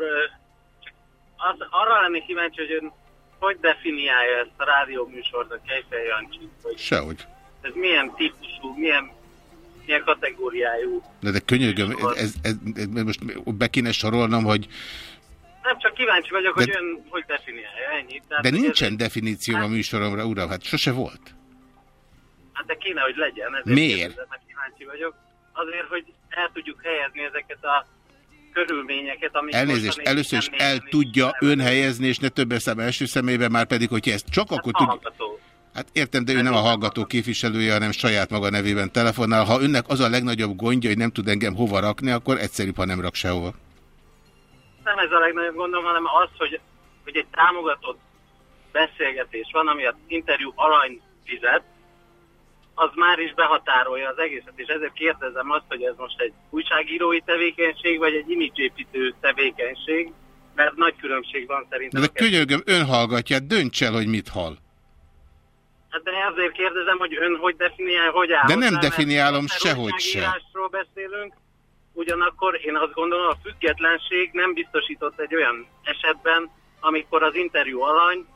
az, arra lennék kíváncsi, hogy ön hogy definiálja ezt a rádióműsort, a Kejfej Jancsit? Hogy Sehogy. ez milyen típusú, milyen, milyen kategóriájú? De, de könyörgöm, ez, ez, ez, ez, most be kéne sorolnom, hogy Nem csak kíváncsi vagyok, De- hogy ön hogy definiálja, ennyi. Tehát, de nincsen ez- definíció a műsoromra, uram, hát sose volt. Hát de kéne, hogy legyen. Ezért Miért? kérdezem, kíváncsi vagyok. Azért, hogy el tudjuk helyezni ezeket a körülményeket, amik Elnézést, először is el tudja ön helyezni, és ne több szem első szemébe, már pedig, hogyha ezt csak akkor tudja... Hát értem, de ő nem a hallgató képviselője, hanem saját maga nevében telefonál. Ha önnek az a legnagyobb gondja, hogy nem tud engem hova rakni, akkor egyszerűbb, ha nem rak sehova. Nem ez a legnagyobb gondom, hanem az, hogy, hogy egy támogatott beszélgetés van, ami az interjú alany fizet, az már is behatárolja az egészet, és ezért kérdezem azt, hogy ez most egy újságírói tevékenység, vagy egy imidzsépítő tevékenység, mert nagy különbség van szerintem. De, de könyörgöm, ön hallgatja, dönts el, hogy mit hall. Hát de azért kérdezem, hogy ön hogy definiál, hogy áll De nem definiálom sehogy se. beszélünk, ugyanakkor én azt gondolom, a függetlenség nem biztosított egy olyan esetben, amikor az interjú alany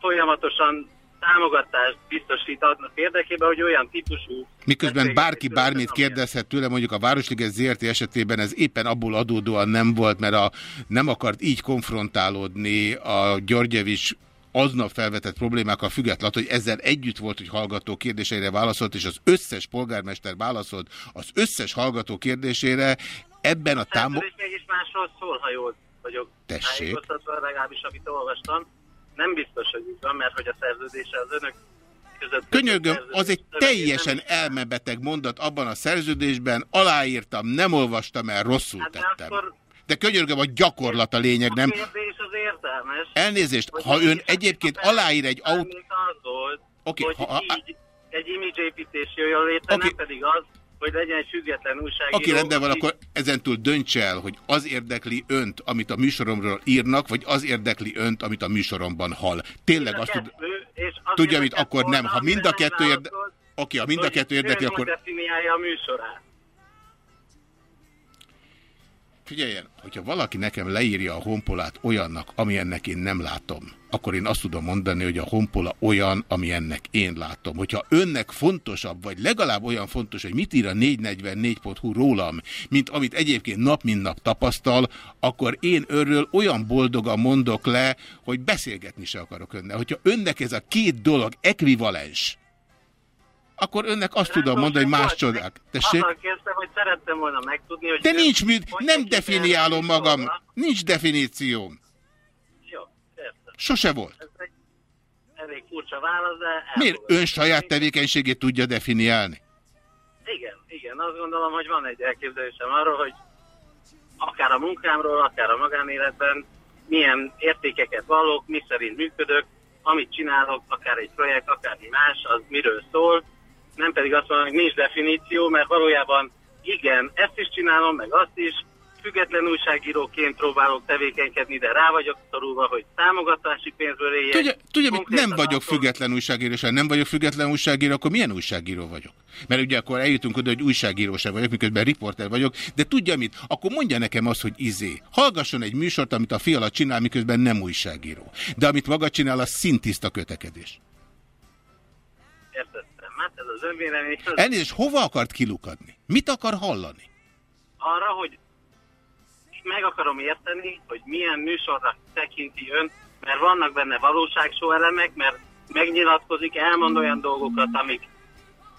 folyamatosan támogatást biztosít annak érdekében, hogy olyan típusú Miközben bárki bármit kérdezhet tőle, mondjuk a Városliget ZRT. esetében ez éppen abból adódóan nem volt, mert a, nem akart így konfrontálódni a Györgyevics aznap felvetett problémákkal függetlenül, hogy ezzel együtt volt, hogy hallgató kérdéseire válaszolt, és az összes polgármester válaszolt az összes hallgató kérdésére, ebben a támo... És mégis másról szól, ha jól vagyok Tessék. legalábbis amit olvastam. Nem biztos, hogy így van, mert hogy a szerződése az önök között... Könyörgöm, az egy teljesen elmebeteg mondat abban a szerződésben, aláírtam, nem olvastam el, rosszul Hát tettem. akkor De könyörgöm, a gyakorlat a lényeg, nem? a kérdés az értelmes. Elnézést, Hogy ha ön egyébként aláír egy autó... Oké, hogy ha- így egy imidzsépítés jöjjön létre, nem pedig az, hogy legyen egy független újságíró. Aki rendben van, akkor ezentúl dönts el, hogy az érdekli önt, amit a műsoromról írnak, vagy az érdekli önt, amit a műsoromban hall. Tényleg azt tud... Tudja, mit neked akkor nem. Ha mind a kettő érde... válaszolt, Oké, ha mind a kettő érdekli, akkor... definiálja a műsorát. Figyeljen, hogyha valaki nekem leírja a honpolát olyannak, ami ennek én nem látom, akkor én azt tudom mondani, hogy a honpola olyan, ami ennek én látom. Hogyha önnek fontosabb, vagy legalább olyan fontos, hogy mit ír a 444.hu rólam, mint amit egyébként nap mint nap tapasztal, akkor én örről olyan boldogan mondok le, hogy beszélgetni se akarok önnel. Hogyha önnek ez a két dolog ekvivalens, akkor önnek azt tudom mondani, hogy más csodák. Tessék? Kezdtem, hogy szerettem volna megtudni, hogy... De nincs mit, nem definiálom magam. műsorra- Nincs definícióm. Jó, értem. Sose volt. Ez egy elég furcsa válasz, de... Miért ön saját tevékenységét tudja definiálni? Igen, igen, azt gondolom, hogy van egy elképzelésem arról, hogy akár a munkámról, akár a magánéletben milyen értékeket vallok, mi szerint működök, amit csinálok, akár egy projekt, akár más, az miről szól, nem pedig azt mondom, hogy nincs definíció, mert valójában igen, ezt is csinálom, meg azt is. Független újságíróként próbálok tevékenykedni, de rá vagyok szorulva, hogy támogatási pénzből éljek. Tudja, tudja mit, nem vagyok független újságíró, és ha nem vagyok független újságíró, akkor milyen újságíró vagyok? Mert ugye akkor eljutunk oda, hogy újságíró sem vagyok, miközben riporter vagyok, de tudja mit? Akkor mondja nekem azt, hogy izé. Hallgasson egy műsort, amit a fiala csinál, miközben nem újságíró. De amit maga csinál, az szintiszta kötekedés. Értettem. Hát ez az önvélemény. az Elnézést, hova akart kilukadni? Mit akar hallani? Arra, hogy meg akarom érteni, hogy milyen műsorra tekinti ön, mert vannak benne valóságsó elemek, mert megnyilatkozik, elmond olyan dolgokat, amik,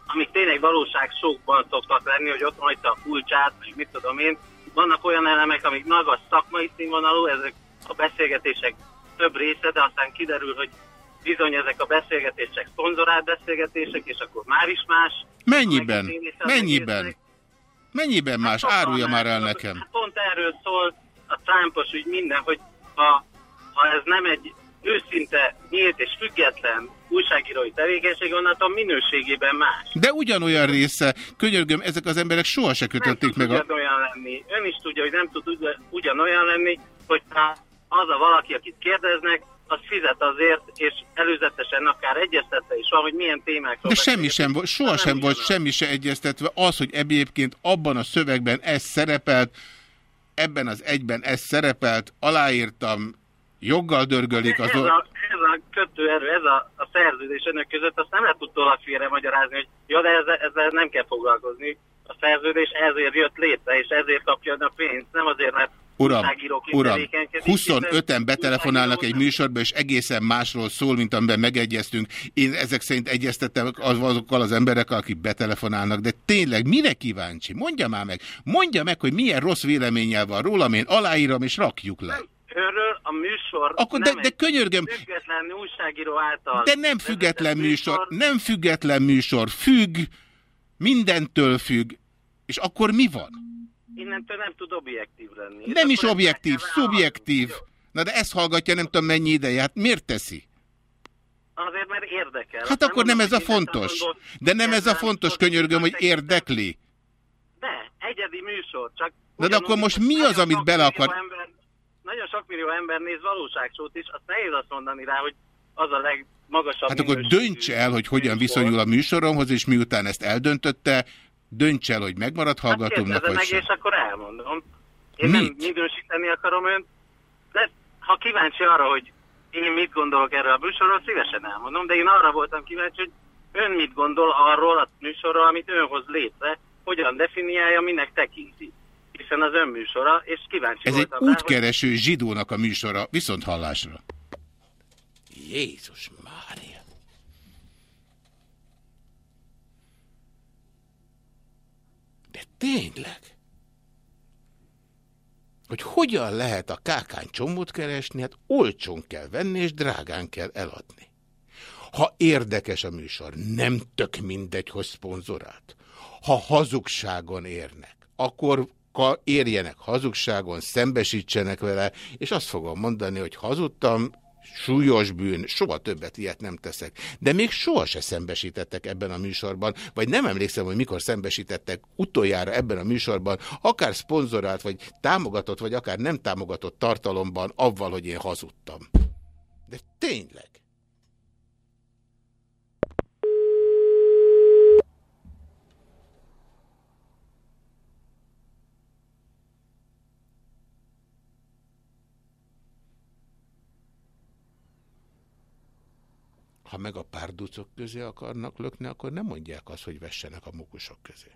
amik tényleg valóságsókban szoktak lenni, hogy ott hagyta a kulcsát, vagy mit tudom én. Vannak olyan elemek, amik magas szakmai színvonalú, ezek a beszélgetések több része, de aztán kiderül, hogy bizony ezek a beszélgetések szponzorált beszélgetések, és akkor már is más. Mennyiben? Mennyiben? egésznek. Mennyiben más? Árulja már el nekem. Hát Pont erről szól a Trumpos ügy minden, hogy ha, ha ez nem egy őszinte, nyílt és független újságírói tevékenység, onnantól minőségében más. De ugyanolyan része, könyörgöm, ezek az emberek soha se kötötték meg a... Ugyanolyan lenni. Ön is tudja, hogy nem tud ugyan- ugyanolyan lenni, hogy az a valaki, akit kérdeznek, az fizet azért, és előzetesen akár egyeztetve is van, hogy milyen témákról De semmi sem volt, soha sem volt semmi se egyeztetve. Az, hogy egyébként abban a szövegben ez szerepelt, ebben az egyben ez szerepelt, aláírtam, joggal dörgölik az... ez, a, ez a kötőerő, ez a, a szerződés önök között, azt nem lehet utólag félre magyarázni, hogy ja, de ezzel, ezzel nem kell foglalkozni. A szerződés ezért jött létre, és ezért kapja a pénzt, nem azért, mert Uram, uram, tevékenykedik, hiszen 25-en betelefonálnak egy műsorba, és egészen másról szól, mint amiben megegyeztünk. Én ezek szerint egyeztettem az- azokkal az emberekkel, akik betelefonálnak, de tényleg mire kíváncsi? Mondja már meg. Mondja meg, hogy milyen rossz véleménnyel van rólam, én aláírom, és rakjuk le. Önről a műsor Akkor de- nem de egy könyörgöm. független újságíró által De nem független műsor, nem független műsor, függ, mindentől függ, és akkor mi van? Innentől nem tud objektív lenni. Nem is akkor objektív, szubjektív. Na de ezt hallgatja nem tudom mennyi ideje, hát miért teszi? Azért, mert érdekel. Hát akkor nem ez a fontos. De nem ez a fontos, könyörgöm, hogy érdekli. De, egyedi műsor, csak... Na de akkor most mi az, amit bele akar... Ember, nagyon sok millió ember néz valóságsót is, azt nehéz azt mondani rá, hogy az a legmagasabb Hát akkor döntse el, hogy hogyan viszonyul a műsoromhoz, és miután ezt eldöntötte, döntse el, hogy megmarad hallgatómnak, Kérdezze vagy meg, sem. és akkor elmondom. Én nem Mit? minősíteni akarom önt, de ha kíváncsi arra, hogy én mit gondolok erről a műsorról, szívesen elmondom, de én arra voltam kíváncsi, hogy ön mit gondol arról a műsorról, amit ön hoz létre, hogyan definiálja, minek tekinti. Hiszen az ön műsora, és kíváncsi Ez egy voltam rá, hogy útkereső zsidónak a műsora, viszont hallásra. Jézus Mária. De tényleg? Hogy hogyan lehet a kákán csomót keresni, hát olcsón kell venni, és drágán kell eladni. Ha érdekes a műsor, nem tök mindegy, hogy szponzorált. Ha hazugságon érnek, akkor érjenek hazugságon, szembesítsenek vele, és azt fogom mondani, hogy hazudtam, súlyos bűn, soha többet ilyet nem teszek. De még soha se szembesítettek ebben a műsorban, vagy nem emlékszem, hogy mikor szembesítettek utoljára ebben a műsorban, akár szponzorált, vagy támogatott, vagy akár nem támogatott tartalomban, avval, hogy én hazudtam. De tényleg. Ha meg a párducok közé akarnak lökni, akkor nem mondják azt, hogy vessenek a mukusok közé.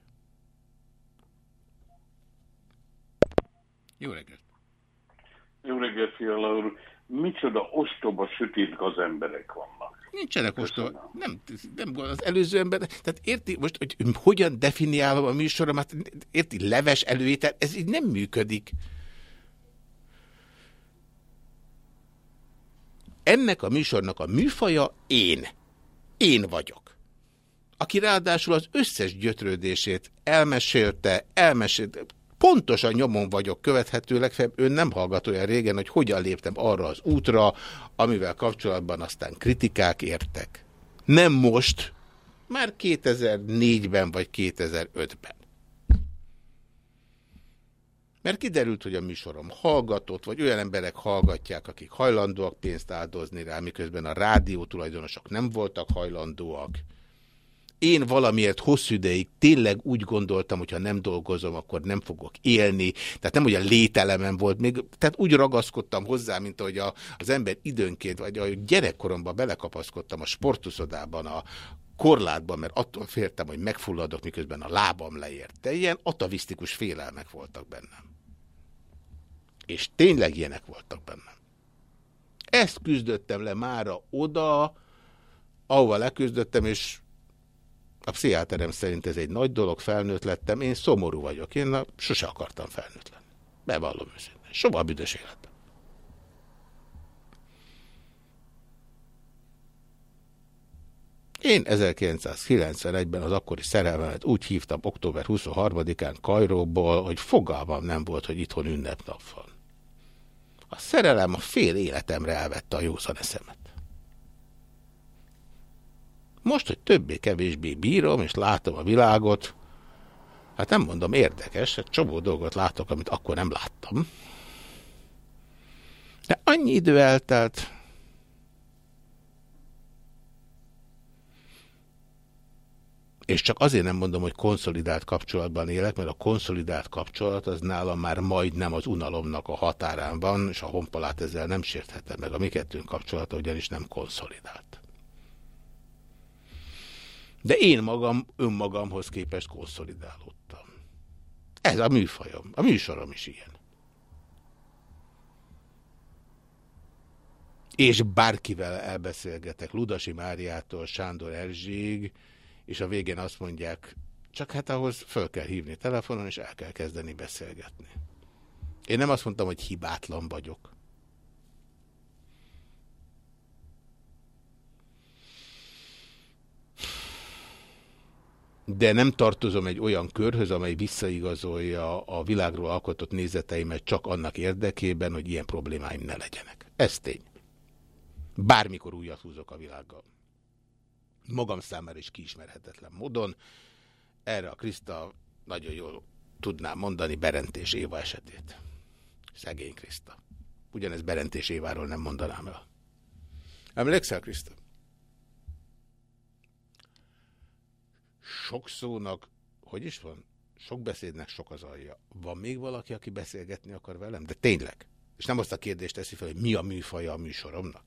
Jó reggelt! Jó reggelt, Fiala úr. Micsoda ostoba, sötét gazemberek vannak. Nincsenek ostoba. Nem, nem az előző ember. Tehát érti most, hogy hogyan definiálom a műsoromat, érti, leves előétel, ez így nem működik. Ennek a műsornak a műfaja én. Én vagyok. Aki ráadásul az összes gyötrődését elmesélte, elmesélte, pontosan nyomon vagyok követhető, legfeljebb ön nem hallgat olyan régen, hogy hogyan léptem arra az útra, amivel kapcsolatban aztán kritikák értek. Nem most, már 2004-ben vagy 2005-ben. Mert kiderült, hogy a műsorom hallgatott, vagy olyan emberek hallgatják, akik hajlandóak pénzt áldozni rá, miközben a rádió tulajdonosok nem voltak hajlandóak. Én valamiért hosszú ideig tényleg úgy gondoltam, hogy ha nem dolgozom, akkor nem fogok élni. Tehát nem, hogy a lételemem volt még, tehát úgy ragaszkodtam hozzá, mint hogy a, az ember időnként, vagy a gyerekkoromban belekapaszkodtam a sportuszodában, a korlátban, mert attól féltem, hogy megfulladok, miközben a lábam leért. De ilyen atavisztikus félelmek voltak bennem. És tényleg ilyenek voltak bennem. Ezt küzdöttem le mára oda, ahova leküzdöttem, és a pszichiáterem szerint ez egy nagy dolog, felnőtt lettem, én szomorú vagyok, én na, sose akartam felnőtt lenni. Bevallom őszintén. Soha a büdös életben. Én 1991-ben az akkori szerelmemet úgy hívtam október 23-án Kajróból, hogy fogalmam nem volt, hogy itthon ünnepnap van. A szerelem a fél életemre elvette a józan eszemet. Most, hogy többé-kevésbé bírom, és látom a világot, hát nem mondom érdekes, egy csomó dolgot látok, amit akkor nem láttam. De annyi idő eltelt, és csak azért nem mondom, hogy konszolidált kapcsolatban élek, mert a konszolidált kapcsolat az nálam már majdnem az unalomnak a határán van, és a honpolát ezzel nem sérthetem meg. A mi kettőnk kapcsolata ugyanis nem konszolidált. De én magam önmagamhoz képest konszolidálódtam. Ez a műfajom, a műsorom is ilyen. És bárkivel elbeszélgetek, Ludasi Máriától Sándor Erzség, és a végén azt mondják, csak hát ahhoz föl kell hívni telefonon, és el kell kezdeni beszélgetni. Én nem azt mondtam, hogy hibátlan vagyok. de nem tartozom egy olyan körhöz, amely visszaigazolja a világról alkotott nézeteimet csak annak érdekében, hogy ilyen problémáim ne legyenek. Ez tény. Bármikor újat húzok a világgal. Magam számára is kiismerhetetlen módon. Erre a Kriszta nagyon jól tudnám mondani Berentés Éva esetét. Szegény Kriszta. Ugyanez Berentés Éváról nem mondanám el. Emlékszel, Kriszta? sok szónak, hogy is van? Sok beszédnek sok az alja. Van még valaki, aki beszélgetni akar velem? De tényleg. És nem azt a kérdést teszi fel, hogy mi a műfaja a műsoromnak?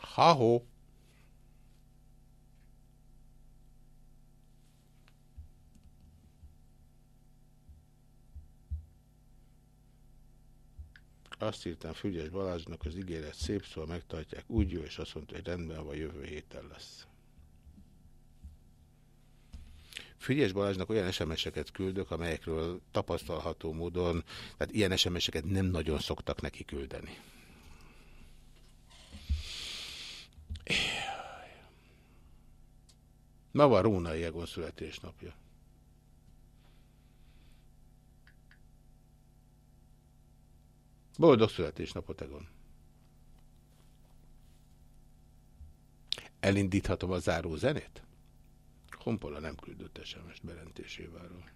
Ha-ho! Azt írtam Fügyes Balázsnak, az ígéret szép, szóval megtartják, úgy jó, és azt mondta, hogy rendben van, jövő héten lesz. Fügyes Balázsnak olyan SMS-eket küldök, amelyekről tapasztalható módon, tehát ilyen SMS-eket nem nagyon szoktak neki küldeni. Ma van Rónai Egon születésnapja. Boldog születésnapot, Egon! Elindíthatom a záró zenét? Honpola nem küldött SMS-t berentéséváról.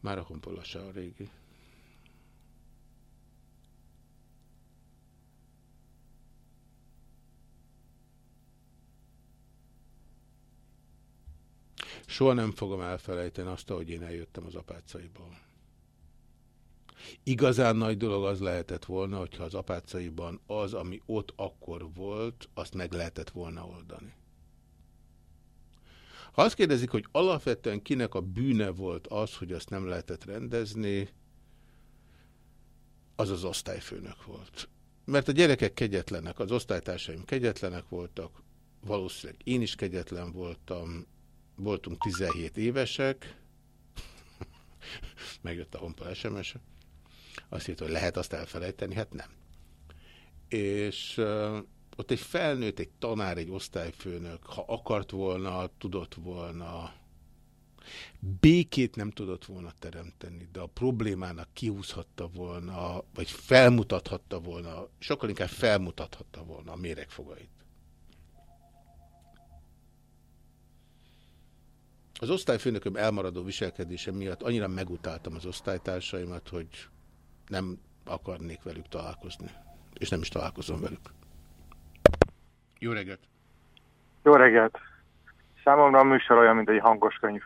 Már a Honpola se a régi. Soha nem fogom elfelejteni azt, ahogy én eljöttem az apácaiból. Igazán nagy dolog az lehetett volna, hogyha az apácaiban az, ami ott akkor volt, azt meg lehetett volna oldani. Ha azt kérdezik, hogy alapvetően kinek a bűne volt az, hogy azt nem lehetett rendezni, az az osztályfőnök volt. Mert a gyerekek kegyetlenek, az osztálytársaim kegyetlenek voltak, valószínűleg én is kegyetlen voltam, voltunk 17 évesek, megjött a honpa SMS -e. Azt írta, hogy lehet azt elfelejteni, hát nem. És uh, ott egy felnőtt, egy tanár, egy osztályfőnök, ha akart volna, tudott volna, békét nem tudott volna teremteni, de a problémának kihúzhatta volna, vagy felmutathatta volna, sokkal inkább felmutathatta volna a méregfogait. Az osztályfőnököm elmaradó viselkedése miatt annyira megutáltam az osztálytársaimat, hogy nem akarnék velük találkozni. És nem is találkozom velük. Jó reggelt! Jó reggelt! Számomra a műsor olyan, mint egy hangos könyv.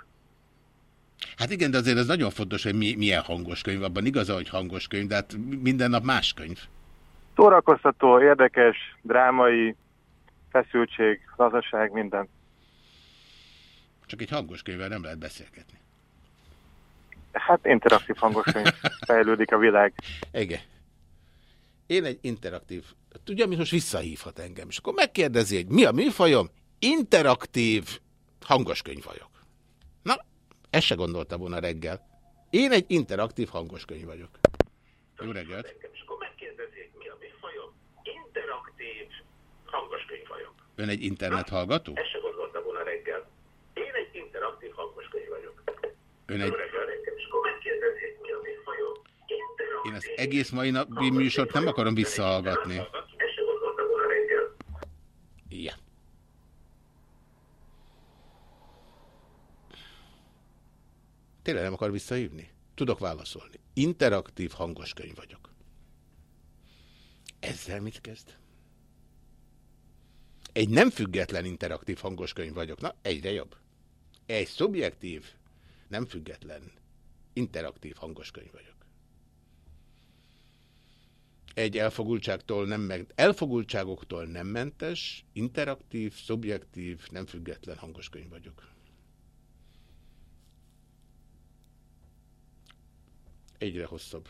Hát igen, de azért ez nagyon fontos, hogy mi, milyen hangos könyv. Abban igaza, hogy hangos könyv, de hát minden nap más könyv. Szórakoztató, érdekes, drámai, feszültség, lazaság, minden. Csak egy hangos könyvvel nem lehet beszélgetni. Hát interaktív hangos könyv. Fejlődik a világ. Igen. Én egy interaktív, tudja, mi most visszahívhat engem, és akkor megkérdezi, hogy mi a műfajom? Interaktív hangos könyv vagyok. Na, ezt se gondoltam volna reggel. Én egy interaktív hangos könyv vagyok. Jó reggelt! És akkor megkérdezik, mi a műfajom? Interaktív hangos könyv vagyok. Ön egy internet hallgató? Ezt se volna reggel. Én egy interaktív hangos könyv vagyok. Ön Jó egy, reggel nekem, és akkor megkérdezik, mi a műfajom? én az egész mai napi műsort nem akarom visszahallgatni. Ja. Tényleg nem akar visszahívni? Tudok válaszolni. Interaktív hangos könyv vagyok. Ezzel mit kezd? Egy nem független interaktív hangos könyv vagyok. Na, egyre jobb. Egy szubjektív, nem független, interaktív hangos könyv vagyok. Egy elfogultságtól nem meg, elfogultságoktól nem mentes, interaktív, szubjektív, nem független hangos könyv vagyok. Egyre hosszabb.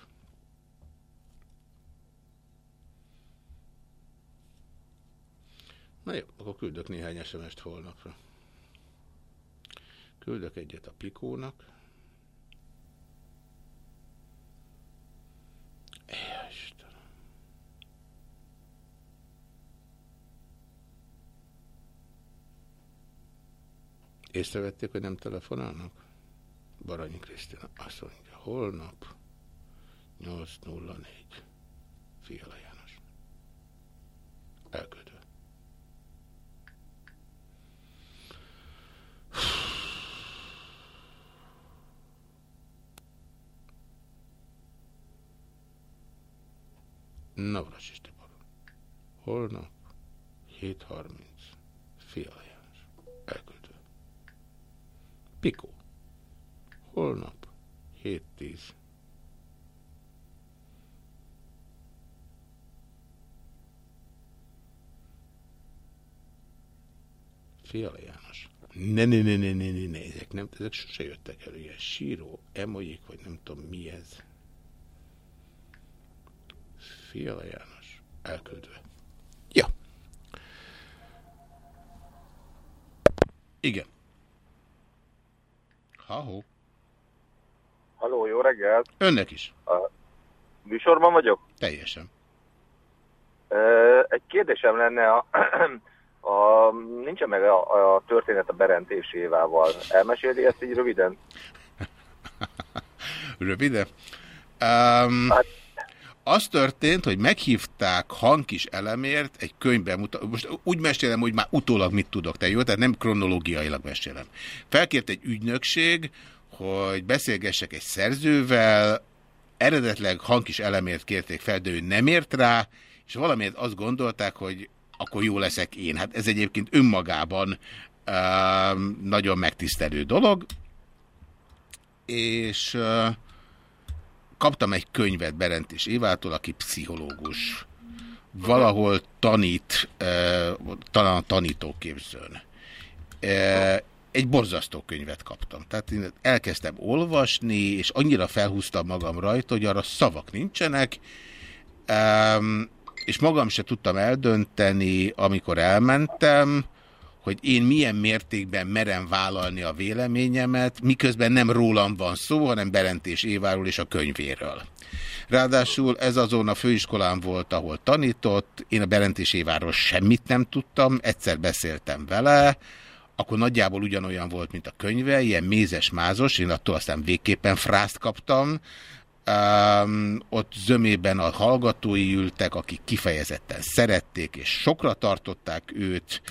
Na jó, akkor küldök néhány SMS-t holnapra. Küldök egyet a Pikónak. Istenem. Észrevették, hogy nem telefonálnak? Baranyi Krisztina azt mondja, holnap 8.04. Fiala János. Elküldve. Navras is Holnap 7.30. Fiala János. Elküldve. Pikó. Holnap 7.10. Fiala János. Ne, ne, ne, ne, ne, ne, ne, ezek, nem, ezek sose jöttek elő, ilyen síró, emolyik, vagy nem tudom mi ez. Fiala János, elküldve. Ja. Igen. Ha-ho. Halló, jó reggelt! Önnek is. A műsorban vagyok? Teljesen. Ö, Egy kérdésem lenne, a, a, nincsen meg a, a történet a berentésévával. Elmeséli ezt így röviden? Rövide. Um, az történt, hogy meghívták Hankis elemért egy könyvbemutató. Most úgy mesélem, hogy már utólag mit tudok, te jó? Tehát nem kronológiailag mesélem. Felkért egy ügynökség, hogy beszélgessek egy szerzővel, eredetleg Hankis elemért kérték fel, de ő nem ért rá, és valamiért azt gondolták, hogy akkor jó leszek én. Hát ez egyébként önmagában um, nagyon megtisztelő dolog, és uh, kaptam egy könyvet Berentés Évától, aki pszichológus. Valahol tanít, uh, talán a tanítóképzőn. Uh, egy borzasztó könyvet kaptam. Tehát én elkezdtem olvasni, és annyira felhúztam magam rajta, hogy arra szavak nincsenek, és magam se tudtam eldönteni, amikor elmentem, hogy én milyen mértékben merem vállalni a véleményemet, miközben nem rólam van szó, hanem Berentés Éváról és a könyvéről. Ráadásul ez azon a főiskolán volt, ahol tanított, én a Berentés Éváról semmit nem tudtam, egyszer beszéltem vele, akkor nagyjából ugyanolyan volt, mint a könyve, ilyen mézes-mázos, én attól aztán végképpen frászt kaptam, Um, ott zömében a hallgatói ültek, akik kifejezetten szerették, és sokra tartották őt.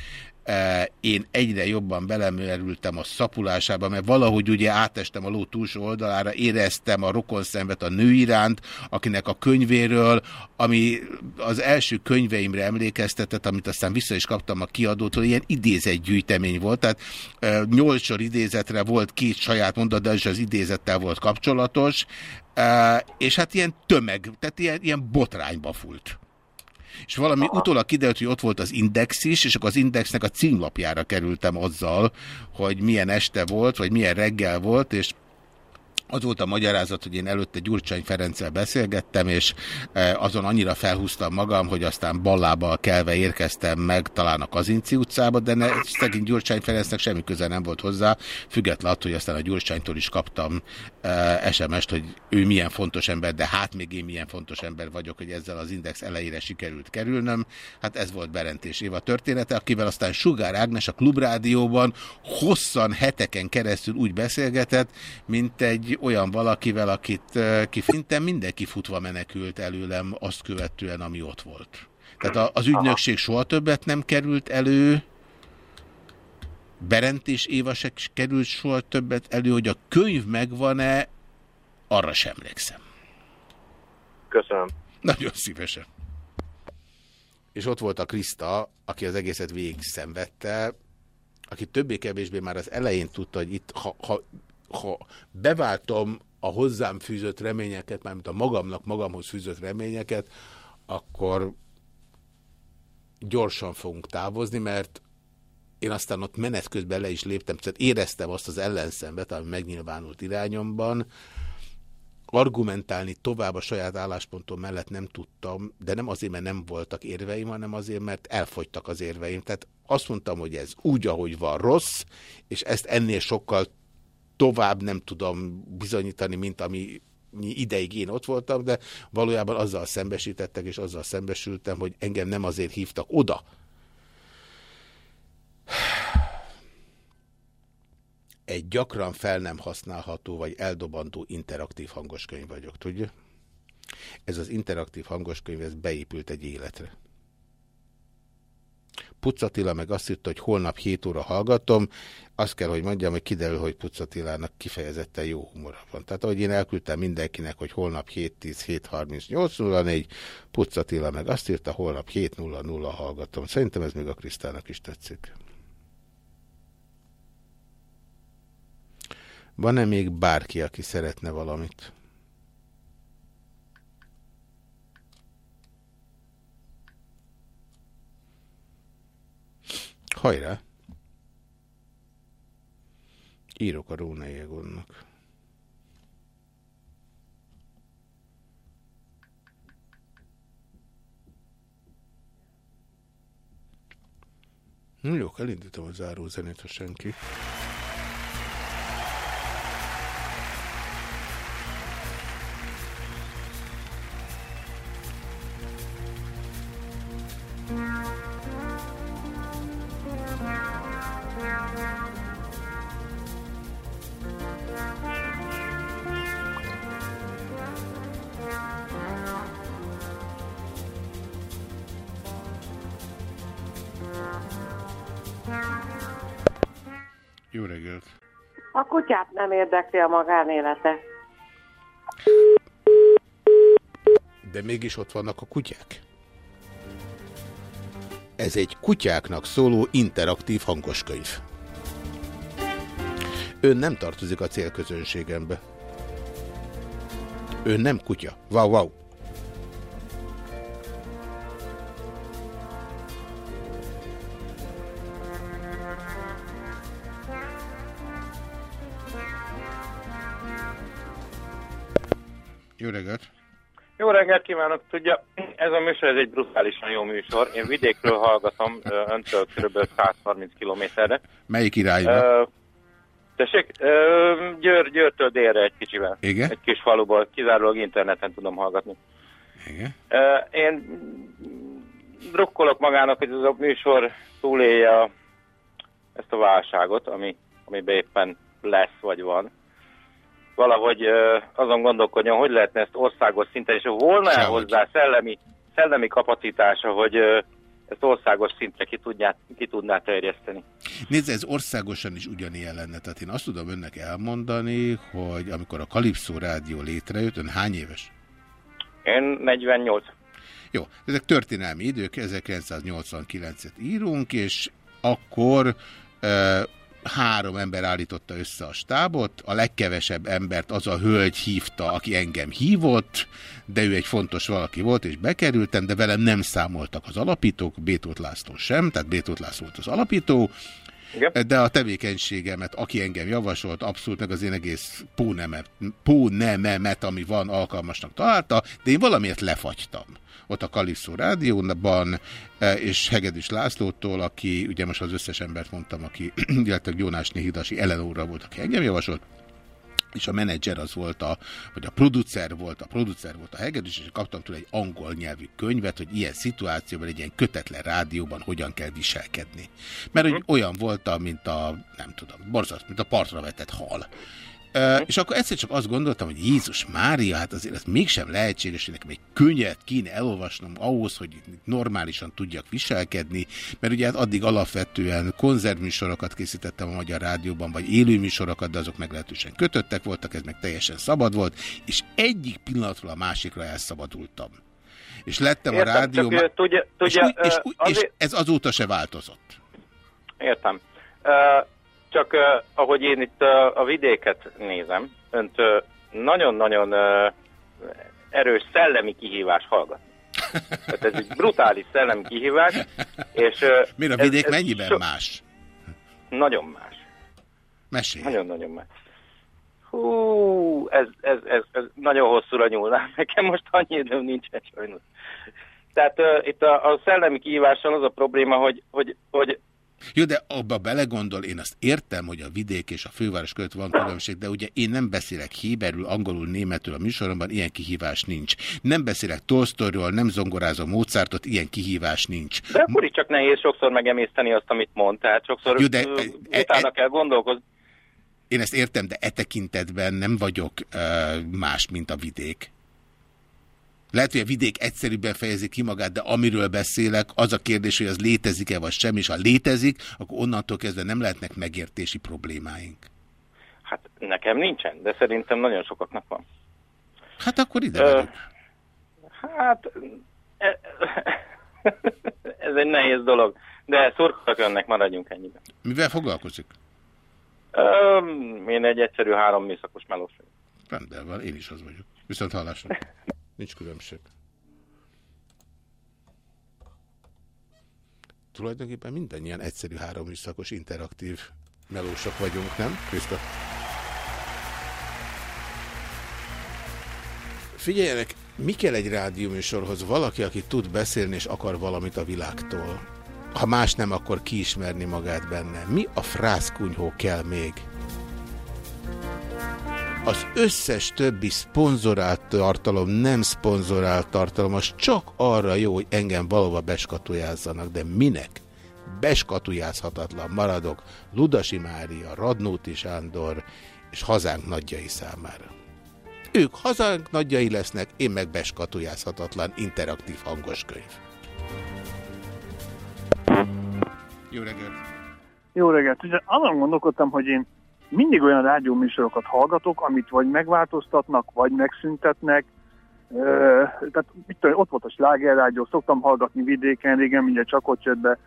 E, én egyre jobban belemerültem a szapulásába, mert valahogy ugye átestem a ló túlsó oldalára, éreztem a rokonszenvet a nő iránt, akinek a könyvéről, ami az első könyveimre emlékeztetett, amit aztán vissza is kaptam a kiadótól, ilyen idézetgyűjtemény volt, tehát e, nyolc sor idézetre volt két saját mondat, de az idézettel volt kapcsolatos, e, és hát ilyen tömeg, tehát ilyen, ilyen botrányba fúlt. És valami Aha. utólag kiderült, hogy ott volt az Index is, és akkor az Indexnek a címlapjára kerültem azzal, hogy milyen este volt, vagy milyen reggel volt, és az volt a magyarázat, hogy én előtte Gyurcsány Ferenccel beszélgettem, és e, azon annyira felhúztam magam, hogy aztán ballábbal kelve érkeztem meg talán a Kazinci utcába, de ne, szegény Gyurcsány Ferencnek semmi köze nem volt hozzá, független attól, hogy aztán a Gyurcsánytól is kaptam e, SMS-t, hogy ő milyen fontos ember, de hát még én milyen fontos ember vagyok, hogy ezzel az Index elejére sikerült kerülnöm. Hát ez volt Berentés Éva története, akivel aztán Sugár Ágnes a Klubrádióban hosszan heteken keresztül úgy beszélgetett, mint egy olyan valakivel, akit kifintem mindenki futva menekült előlem azt követően, ami ott volt. Tehát az ügynökség soha többet nem került elő, Berent és Éva se került soha többet elő, hogy a könyv megvan-e, arra sem emlékszem. Köszönöm. Nagyon szívesen. És ott volt a Kriszta, aki az egészet végig szenvedte, aki többé-kevésbé már az elején tudta, hogy itt, ha, ha ha beváltom a hozzám fűzött reményeket, mármint a magamnak magamhoz fűzött reményeket, akkor gyorsan fogunk távozni, mert én aztán ott menet közben le is léptem, tehát éreztem azt az ellenszembet, ami megnyilvánult irányomban, argumentálni tovább a saját álláspontom mellett nem tudtam, de nem azért, mert nem voltak érveim, hanem azért, mert elfogytak az érveim. Tehát azt mondtam, hogy ez úgy, ahogy van rossz, és ezt ennél sokkal tovább nem tudom bizonyítani, mint ami ideig én ott voltam, de valójában azzal szembesítettek, és azzal szembesültem, hogy engem nem azért hívtak oda. Egy gyakran fel nem használható, vagy eldobandó interaktív hangoskönyv vagyok, tudja? Ez az interaktív hangoskönyv, ez beépült egy életre. Pucatila meg azt írta, hogy holnap 7 óra hallgatom. Azt kell, hogy mondjam, hogy kiderül, hogy Pucatilának kifejezetten jó humora van. Tehát ahogy én elküldtem mindenkinek, hogy holnap 7.10, 4 Pucatila meg azt írta, holnap 7.00 hallgatom. Szerintem ez még a Krisztának is tetszik. Van-e még bárki, aki szeretne valamit? Hajrá! Írok a Róna Egonnak. Jó, elindítom a zárózenét, ha senki. Nem érdekli a magánélete. De mégis ott vannak a kutyák. Ez egy kutyáknak szóló interaktív hangoskönyv. Ön nem tartozik a célközönségembe. Ön nem kutya. Wow, wow. Reggelt kívánok! Tudja, ez a műsor ez egy brutálisan jó műsor. Én vidékről hallgatom, öntől kb. 130 kilométerre. Melyik irányba? Uh, tessék, ö, Győr, Győrtől délre egy kicsivel. Igen? Egy kis faluból, kizárólag interneten tudom hallgatni. Igen. Uh, én drukkolok magának, hogy ez a műsor túlélje ezt a válságot, ami, amiben éppen lesz vagy van. Valahogy azon gondolkodjon, hogy lehetne ezt országos szinten, és volna -e hozzá szellemi, szellemi kapacitása, hogy, ezt országos szintre ki, tudná, ki tudná terjeszteni. Nézd, ez országosan is ugyanilyen lenne. Tehát én azt tudom önnek elmondani, hogy amikor a Kalipszó Rádió létrejött, ön hány éves? Én 48. Jó, ezek történelmi idők, 1989-et írunk, és akkor e, három ember állította össze a stábot, a legkevesebb embert az a hölgy hívta, aki engem hívott, de ő egy fontos valaki volt, és bekerültem, de velem nem számoltak az alapítók, Bétót László sem, tehát Bétót László volt az alapító, igen. De a tevékenységemet, aki engem javasolt, abszolút meg az én egész pónemet, pónememet, ami van, alkalmasnak találta, de én valamiért lefagytam ott a Kalipszó rádióban, és Hegedűs Lászlótól, aki, ugye most az összes embert mondtam, aki, illetve Jónásné Hidasi Eleonóra volt, aki engem javasolt, és a menedzser az volt a, vagy a producer volt, a producer volt a hegedűs, és kaptam tőle egy angol nyelvű könyvet, hogy ilyen szituációban, egy ilyen kötetlen rádióban hogyan kell viselkedni. Mert hogy olyan voltam, mint a, nem tudom, borzasztó, mint a partra vetett hal. Uh, és akkor egyszer csak azt gondoltam, hogy Jézus Mária, hát azért ez mégsem lehetséges, hogy nekem egy könyvet kéne elolvasnom ahhoz, hogy normálisan tudjak viselkedni, mert ugye hát addig alapvetően konzervműsorokat készítettem a Magyar Rádióban, vagy élőműsorokat, de azok meglehetősen kötöttek voltak, ez meg teljesen szabad volt, és egyik pillanatról a másikra elszabadultam. És lettem Értem, a rádióban, csak, tudja, tudja, és, és, és, azért... és ez azóta se változott. Értem. Uh, csak uh, ahogy én itt uh, a vidéket nézem, önt uh, nagyon-nagyon uh, erős szellemi kihívás hallgat. Tehát ez egy brutális szellemi kihívás. És, uh, Miért a vidék ez, ez mennyiben so... más? Nagyon más. Mesélj. Nagyon-nagyon más. Hú, ez, ez, ez, ez nagyon hosszúra nyúlná. Nekem most annyi időm nincsen sajnos. Tehát uh, itt a, a szellemi kihívással az a probléma, hogy, hogy, hogy jó, de abba belegondol, én azt értem, hogy a vidék és a főváros között van különbség, de ugye én nem beszélek héberül, angolul, németül a műsoromban, ilyen kihívás nincs. Nem beszélek Tolstoyról, nem zongorázom Mozartot, ilyen kihívás nincs. De akkor is csak nehéz sokszor megemészteni azt, amit mond, tehát sokszor Jó, de, e, e, utána e, kell gondolkozni. Én ezt értem, de e tekintetben nem vagyok uh, más, mint a vidék. Lehet, hogy a vidék egyszerűbben fejezi ki magát, de amiről beszélek, az a kérdés, hogy az létezik-e vagy sem, és ha létezik, akkor onnantól kezdve nem lehetnek megértési problémáink. Hát nekem nincsen, de szerintem nagyon sokaknak van. Hát akkor ide Ö, Hát e, ez egy nehéz dolog, de szurkolok önnek, maradjunk ennyiben. Mivel foglalkozik? Ö, én egy egyszerű három műszakos melós. Rendben van, én is az vagyok. Viszont hallásra. Nincs különbség. Tulajdonképpen mindannyian egyszerű három szakos interaktív melósok vagyunk, nem, Krista? Figyeljenek, mi kell egy rádióműsorhoz? Valaki, aki tud beszélni és akar valamit a világtól. Ha más nem, akkor kiismerni magát benne. Mi a frászkunyhó kell még? Az összes többi szponzorált tartalom, nem szponzorált tartalom, az csak arra jó, hogy engem valóban beskatujázzanak, de minek? Beskatujázhatatlan maradok Ludasi Mária, Radnóti Sándor és hazánk nagyjai számára. Ők hazánk nagyjai lesznek, én meg beskatujázhatatlan interaktív hangos könyv. Jó reggelt! Jó reggelt! Ugye azon gondolkodtam, hogy én mindig olyan rádióműsorokat hallgatok, amit vagy megváltoztatnak, vagy megszüntetnek. E, tehát mit tudom, ott volt a slágerrádió, szoktam hallgatni vidéken, régen mindjárt csak ott jött be,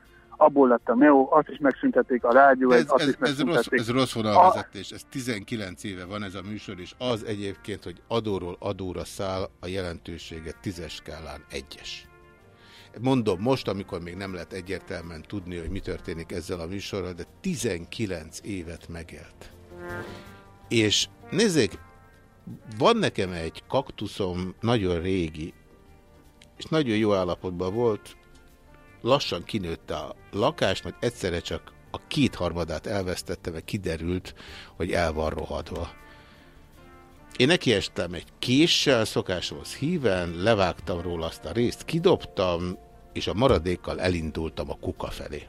abból lett a Neo, azt is megszüntették a rádió, ez, azt ez, is megszüntették. Ez rossz, ez rossz vonalvezetés, ez 19 éve van ez a műsor, és az egyébként, hogy adóról adóra száll, a jelentősége tízes skálán egyes. Mondom most, amikor még nem lehet egyértelműen tudni, hogy mi történik ezzel a műsorral, de 19 évet megélt. És nézzék, van nekem egy kaktuszom, nagyon régi, és nagyon jó állapotban volt, lassan kinőtte a lakást, majd egyszerre csak a kétharmadát elvesztette, mert kiderült, hogy el van rohadva. Én nekiestem egy késsel, szokásomhoz híven, levágtam róla azt a részt, kidobtam, és a maradékkal elindultam a kuka felé.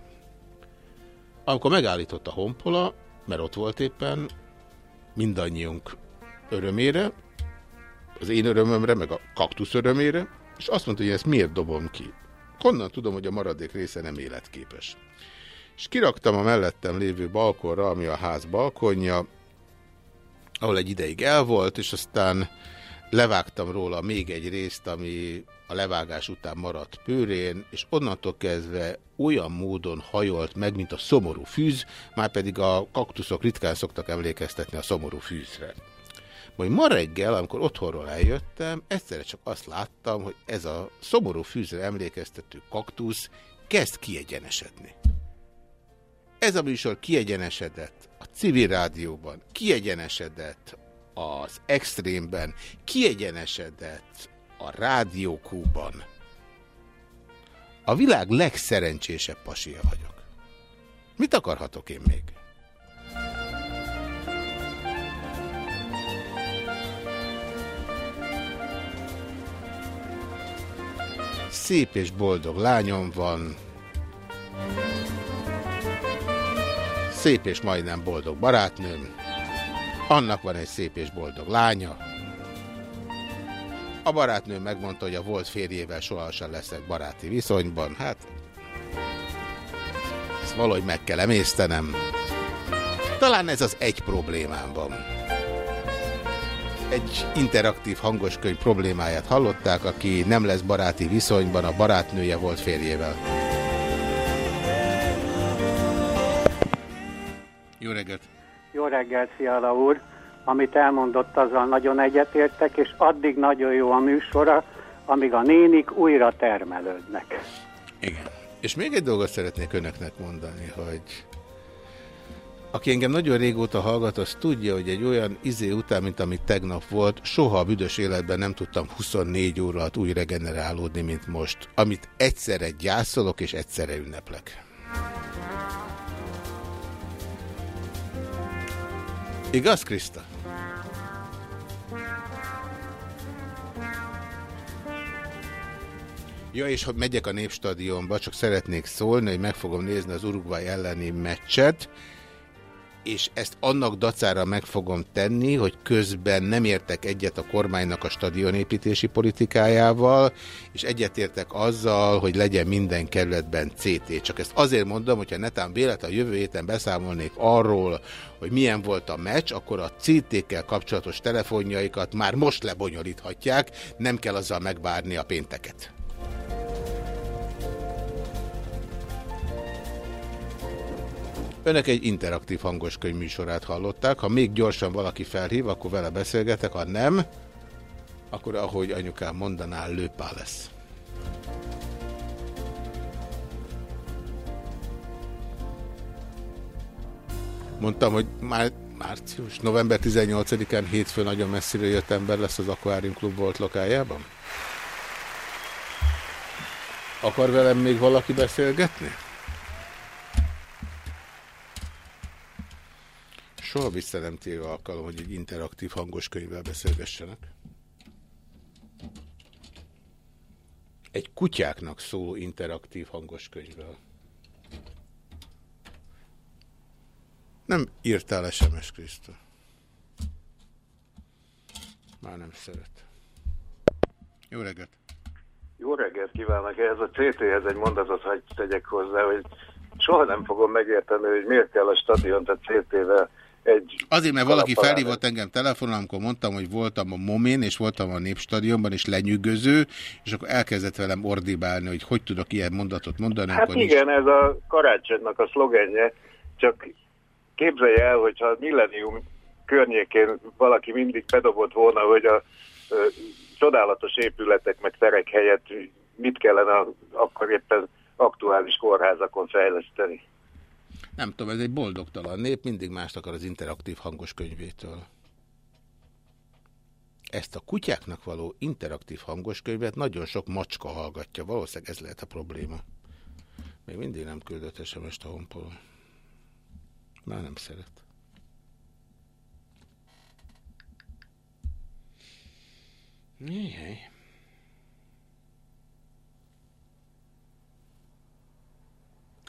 Amikor megállított a honpola, mert ott volt éppen, mindannyiunk örömére, az én örömömre, meg a kaktusz örömére, és azt mondta, hogy ezt miért dobom ki. Honnan tudom, hogy a maradék része nem életképes? És kiraktam a mellettem lévő balkonra, ami a ház balkonja, ahol egy ideig el volt, és aztán levágtam róla még egy részt, ami a levágás után maradt pőrén, és onnantól kezdve olyan módon hajolt meg, mint a szomorú fűz, már pedig a kaktuszok ritkán szoktak emlékeztetni a szomorú fűzre. Majd ma reggel, amikor otthonról eljöttem, egyszerre csak azt láttam, hogy ez a szomorú fűzre emlékeztető kaktusz kezd kiegyenesedni. Ez a műsor kiegyenesedett civil rádióban, kiegyenesedett az extrémben, kiegyenesedett a rádiókúban. A világ legszerencsésebb pasia vagyok. Mit akarhatok én még? Szép és boldog lányom van. Szép és majdnem boldog barátnőm. Annak van egy szép és boldog lánya. A barátnő megmondta, hogy a volt férjével sohasem leszek baráti viszonyban. Hát, ezt valahogy meg kell emésztenem. Talán ez az egy problémám van. Egy interaktív hangoskönyv problémáját hallották, aki nem lesz baráti viszonyban, a barátnője volt férjével. Jó reggelt, Fiala úr! Amit elmondott, azzal nagyon egyetértek, és addig nagyon jó a műsora, amíg a nénik újra termelődnek. Igen. És még egy dolgot szeretnék önöknek mondani, hogy aki engem nagyon régóta hallgat, az tudja, hogy egy olyan izé után, mint amit tegnap volt, soha a büdös életben nem tudtam 24 óra alatt úgy regenerálódni, mint most. Amit egyszerre gyászolok és egyszerre ünneplek. Igaz, Krista? Ja, és ha megyek a Népstadionba, csak szeretnék szólni, hogy meg fogom nézni az Uruguay elleni meccset, és ezt annak dacára meg fogom tenni, hogy közben nem értek egyet a kormánynak a stadionépítési politikájával, és egyetértek azzal, hogy legyen minden kerületben CT. Csak ezt azért mondom, hogyha netán véletlen a jövő héten beszámolnék arról, hogy milyen volt a meccs, akkor a CT-kkel kapcsolatos telefonjaikat már most lebonyolíthatják, nem kell azzal megvárni a pénteket. Önök egy interaktív hangos könyvműsorát hallották. Ha még gyorsan valaki felhív, akkor vele beszélgetek, ha nem, akkor ahogy anyukám mondaná, lőpá lesz. Mondtam, hogy már március, november 18-án hétfőn nagyon messzire jött ember lesz az Aquarium Klub volt lokájában? Akar velem még valaki beszélgetni? Soha vissza nem térő alkalom, hogy egy interaktív hangos könyvvel beszélgessenek. Egy kutyáknak szóló interaktív hangos könyvvel. Nem írtál SMS Krisztó. Már nem szeret. Jó reggelt! Jó reggelt kívánok! Ez a CT-hez egy mondatot hagy tegyek hozzá, hogy soha nem fogom megérteni, hogy miért kell a stadiont a CT-vel egy... Azért, mert valaki felhívott engem telefonon, amikor mondtam, hogy voltam a Momén, és voltam a Népstadionban, és lenyűgöző, és akkor elkezdett velem ordibálni, hogy hogy tudok ilyen mondatot mondani. Hát igen, ez a karácsonynak a szlogenje, csak képzelje el, hogyha a millennium környékén valaki mindig bedobott volna, hogy a ö, csodálatos épületek meg terek helyett mit kellene akkor éppen aktuális kórházakon fejleszteni. Nem tudom, ez egy boldogtalan nép, mindig mást akar az interaktív hangos könyvétől. Ezt a kutyáknak való interaktív hangos könyvet nagyon sok macska hallgatja. Valószínűleg ez lehet a probléma. Még mindig nem küldött SMS-t a honpolon. Már nem szeret. Jaj.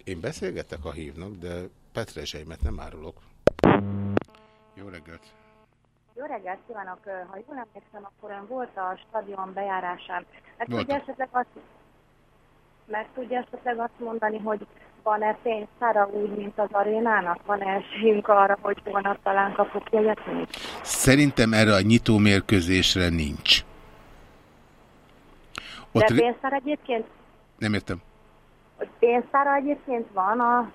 Én beszélgetek, ha hívnak, de petrezseimet nem árulok. Jó reggelt! Jó reggelt kívánok! Ha jól emlékszem, akkor ön volt a stadion bejárásán. Hát Voltam. ugye esetleg azt... meg tudja esetleg azt mondani, hogy van-e pénztára úgy, mint az arénának? Van-e esélyünk arra, hogy holnap talán kapok jegyet még? Szerintem erre a nyitó mérkőzésre nincs. De Ott ré- pénztára egyébként, Nem értem. Pénztára egyébként van a?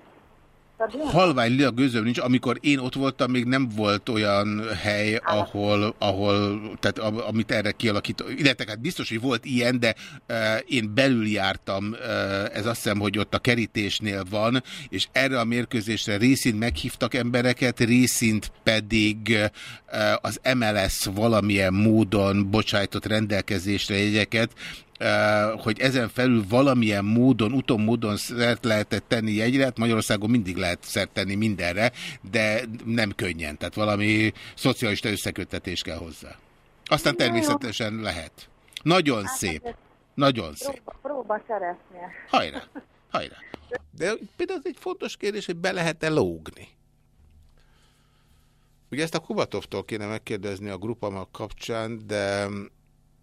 Halvány lila gőzöm nincs. Amikor én ott voltam, még nem volt olyan hely, ahol, ahol tehát am- amit erre kialakít. Illetve hát biztos, hogy volt ilyen, de uh, én belül jártam, uh, ez azt hiszem, hogy ott a kerítésnél van, és erre a mérkőzésre részint meghívtak embereket, részint pedig uh, az MLS valamilyen módon bocsájtott rendelkezésre jegyeket, hogy ezen felül valamilyen módon, uton módon szert lehetett tenni jegyre, hát Magyarországon mindig lehet szert tenni mindenre, de nem könnyen, tehát valami szocialista összeköttetés kell hozzá. Aztán természetesen lehet. Nagyon Hát szép. azért Nagyon szép. Próba, próba szeretnél. Hajrá, hajrá. De például ez egy fontos kérdés, hogy be lehet-e lógni. Ugye ezt a Kubatovtól kéne megkérdezni a grupamak kapcsán, de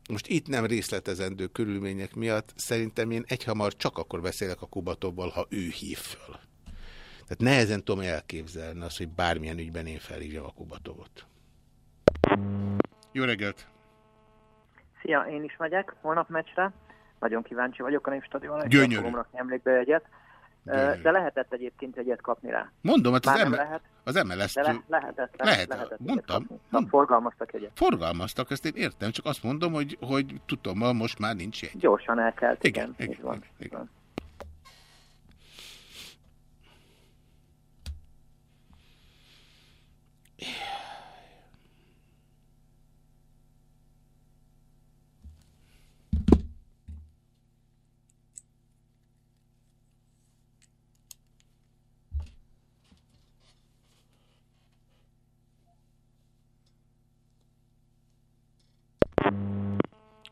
most itt nem részletezendő körülmények miatt szerintem én egyhamar csak akkor beszélek a Kubatovval, ha ő hív föl. Tehát nehezen tudom elképzelni azt, hogy bármilyen ügyben én felhívjam a Kubatovot. Jó reggelt! Szia, én is megyek holnap meccsre. Nagyon kíváncsi vagyok a Népstadionra. Gyönyörű. fogom rakni emlékbe egyet. Gyönyörű. De lehetett egyébként egyet kapni rá. Mondom, hát az, lehet, az MLS... de le, lehetett. Lehet, Lehet, lehetett mondtam. Szóval forgalmaztak egyet. Forgalmaztak, ezt én értem, csak azt mondom, hogy, hogy tudom, most már nincs jegy. Gyorsan elkelt, Igen, igen. igen, van. igen, igen.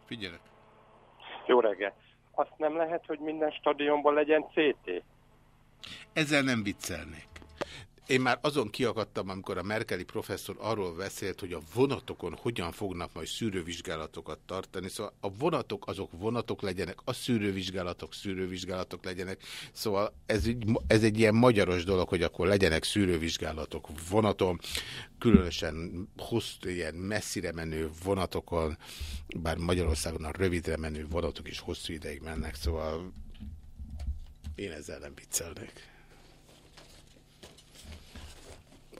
Figyelek. Jó reggel. Azt nem lehet, hogy minden stadionban legyen CT? Ezzel nem viccelnék. Én már azon kiakadtam, amikor a Merkeli professzor arról beszélt, hogy a vonatokon hogyan fognak majd szűrővizsgálatokat tartani. Szóval a vonatok azok vonatok legyenek, a szűrővizsgálatok szűrővizsgálatok legyenek. Szóval ez, egy- ez egy ilyen magyaros dolog, hogy akkor legyenek szűrővizsgálatok vonaton, különösen hosszú, ilyen messzire menő vonatokon, bár Magyarországon a rövidre menő vonatok is hosszú ideig mennek, szóval én ezzel nem viccelnék.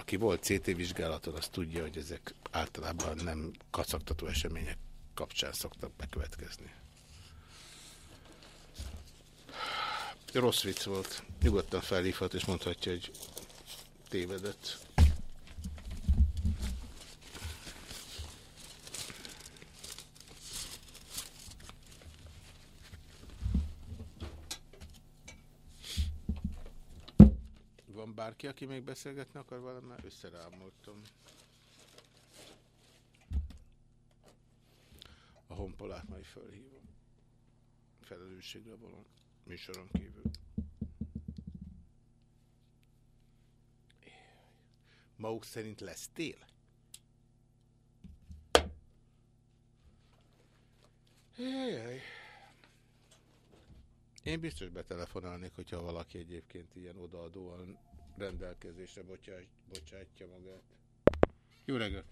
Aki volt CT vizsgálaton, az tudja, hogy ezek általában nem kacagtató események kapcsán szoktak bekövetkezni. Rossz vicc volt. Nyugodtan felhívhat és mondhatja, hogy tévedett. Van bárki, aki még beszélgetni akar velem? Mert összerámoltam. A honpolát majd felhívom. Felelősségre való műsoron kívül. Maguk szerint lesz tél? Jajjaj. Én biztos betelefonálnék, hogyha valaki egyébként ilyen odaadóan rendelkezésre bocsát, bocsátja magát. Jó reggelt!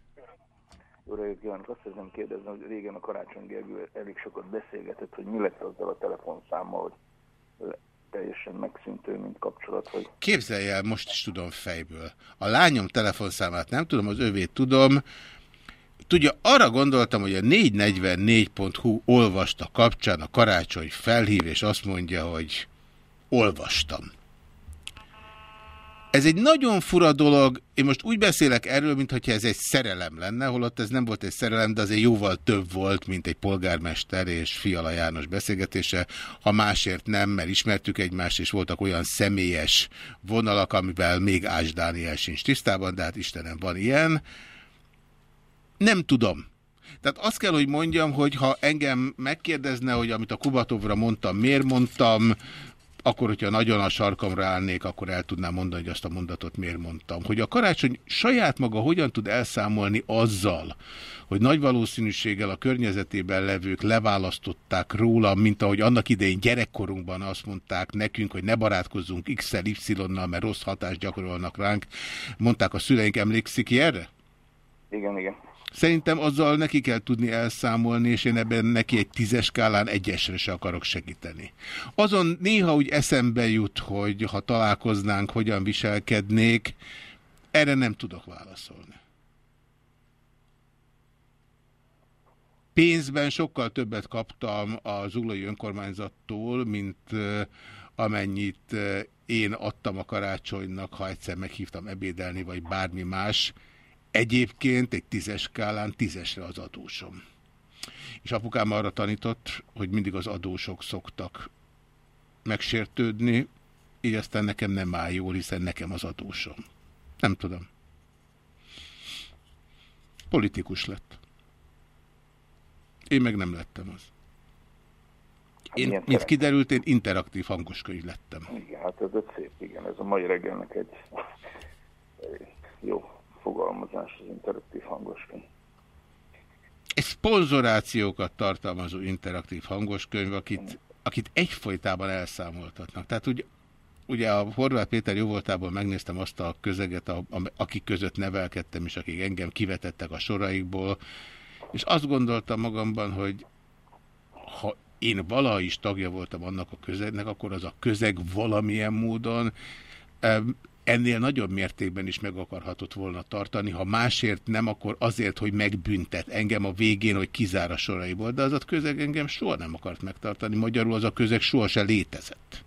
Jó reggelt kívánok! Azt szeretném kérdezni, hogy régen a Karácsony Gergő elég sokat beszélgetett, hogy mi lett azzal a telefonszámmal, hogy teljesen megszűntő, mint kapcsolat, hogy Képzelj el, most is tudom fejből. A lányom telefonszámát nem tudom, az övét tudom. Tudja, arra gondoltam, hogy a 444.hu olvasta kapcsán a karácsony felhív, és azt mondja, hogy olvastam. Ez egy nagyon fura dolog, én most úgy beszélek erről, mintha ez egy szerelem lenne, holott ez nem volt egy szerelem, de azért jóval több volt, mint egy polgármester és Fiala János beszélgetése, ha másért nem, mert ismertük egymást, és voltak olyan személyes vonalak, amivel még Ás Dániel sincs tisztában, de hát Istenem, van ilyen. Nem tudom. Tehát azt kell, hogy mondjam, hogy ha engem megkérdezne, hogy amit a Kubatovra mondtam, miért mondtam, akkor, hogyha nagyon a sarkamra állnék, akkor el tudnám mondani, hogy azt a mondatot miért mondtam. Hogy a karácsony saját maga hogyan tud elszámolni azzal, hogy nagy valószínűséggel a környezetében levők leválasztották róla, mint ahogy annak idején gyerekkorunkban azt mondták nekünk, hogy ne barátkozzunk X-el, Y-nal, mert rossz hatást gyakorolnak ránk. Mondták a szüleink, emlékszik ki erre? Igen, igen. Szerintem azzal neki kell tudni elszámolni, és én ebben neki egy tízes skálán egyesre se akarok segíteni. Azon néha úgy eszembe jut, hogy ha találkoznánk, hogyan viselkednék, erre nem tudok válaszolni. Pénzben sokkal többet kaptam az Zuglói önkormányzattól, mint amennyit én adtam a karácsonynak, ha egyszer meghívtam ebédelni, vagy bármi más. Egyébként egy tízes skálán tízesre az adósom. És apukám arra tanított, hogy mindig az adósok szoktak megsértődni, így aztán nekem nem áll jól, hiszen nekem az adósom. Nem tudom. Politikus lett. Én meg nem lettem az. Én, mint kiderült, én interaktív hangoskönyv lettem. Igen, hát ez egy szép, igen, ez a mai reggelnek egy jó fogalmazás, az interaktív hangoskönyv. Egy szponzorációkat tartalmazó interaktív hangoskönyv, akit, akit egyfolytában elszámoltatnak. Tehát ugye, ugye a Horváth Péter jóvoltából megnéztem azt a közeget, a, a, akik között nevelkedtem, és akik engem kivetettek a soraikból, és azt gondoltam magamban, hogy ha én valaha is tagja voltam annak a közegnek, akkor az a közeg valamilyen módon ennél nagyobb mértékben is meg akarhatott volna tartani, ha másért nem, akkor azért, hogy megbüntet engem a végén, hogy kizár a soraiból, de az a közeg engem soha nem akart megtartani, magyarul az a közeg soha se létezett.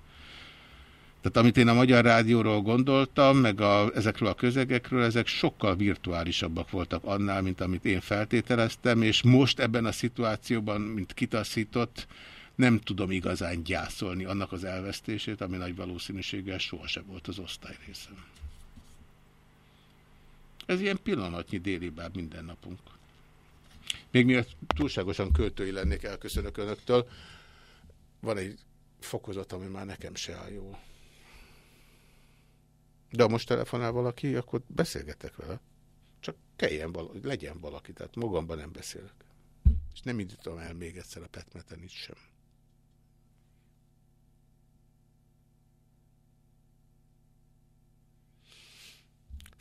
Tehát amit én a Magyar Rádióról gondoltam, meg a, ezekről a közegekről, ezek sokkal virtuálisabbak voltak annál, mint amit én feltételeztem, és most ebben a szituációban, mint kitaszított, nem tudom igazán gyászolni annak az elvesztését, ami nagy valószínűséggel sohasem volt az osztály részem. Ez ilyen pillanatnyi déli bár minden napunk. Még miatt túlságosan költői lennék, elköszönök önöktől. Van egy fokozat, ami már nekem se áll jól. De ha most telefonál valaki, akkor beszélgetek vele. Csak kelljen valaki, legyen valaki, tehát magamban nem beszélek. És nem indítom el még egyszer a petmeten itt sem.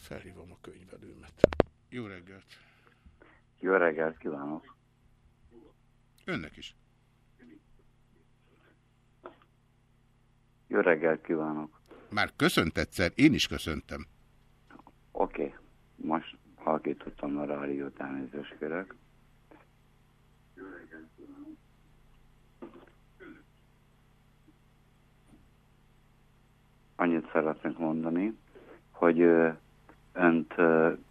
Felhívom a könyvelőmet. Jó reggelt! Jó reggelt kívánok! Önnek is. Jó reggelt kívánok! Már köszönt egyszer, én is köszöntem. Oké, okay. most halkítottam a rádiót, elnézést kérek. Annyit szeretnék mondani, hogy önt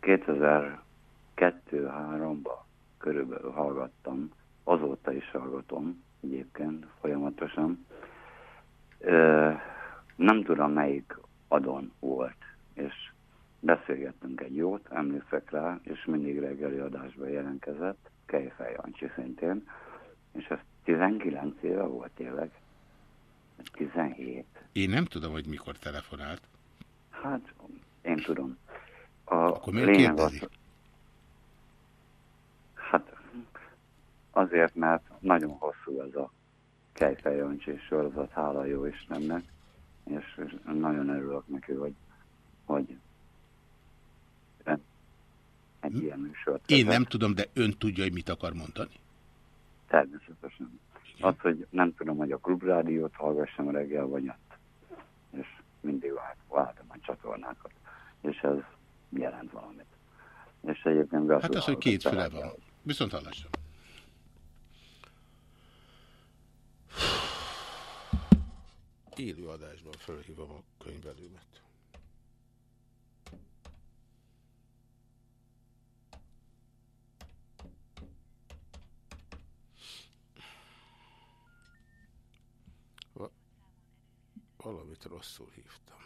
2002-3-ban körülbelül hallgattam, azóta is hallgatom egyébként folyamatosan. Nem tudom melyik adon volt, és beszélgettünk egy jót, emlékszek rá, és mindig reggeli adásban jelentkezett, Kejfej Jancsi szintén, és ez 19 éve volt tényleg, 17. Én nem tudom, hogy mikor telefonált. Hát, én tudom. A Akkor miért lényeg kérdezi? Az, hát, azért, mert nagyon hosszú ez a Kejfej Jancsi sorozat, hála jó Istennek, és, és nagyon örülök neki, hogy, hogy egy ilyen műsort Én nem tudom, de ön tudja, hogy mit akar mondani. Természetesen. Az, hogy nem tudom, hogy a klubrádiót hallgassam reggel vagy ott, és mindig váltom a csatornákat, és ez jelent valamit. És egyébként Hát az, hogy két füle van. Viszont hallásra. Élő adásban fölhívom a könyvelőmet. Va valamit rosszul hívtam.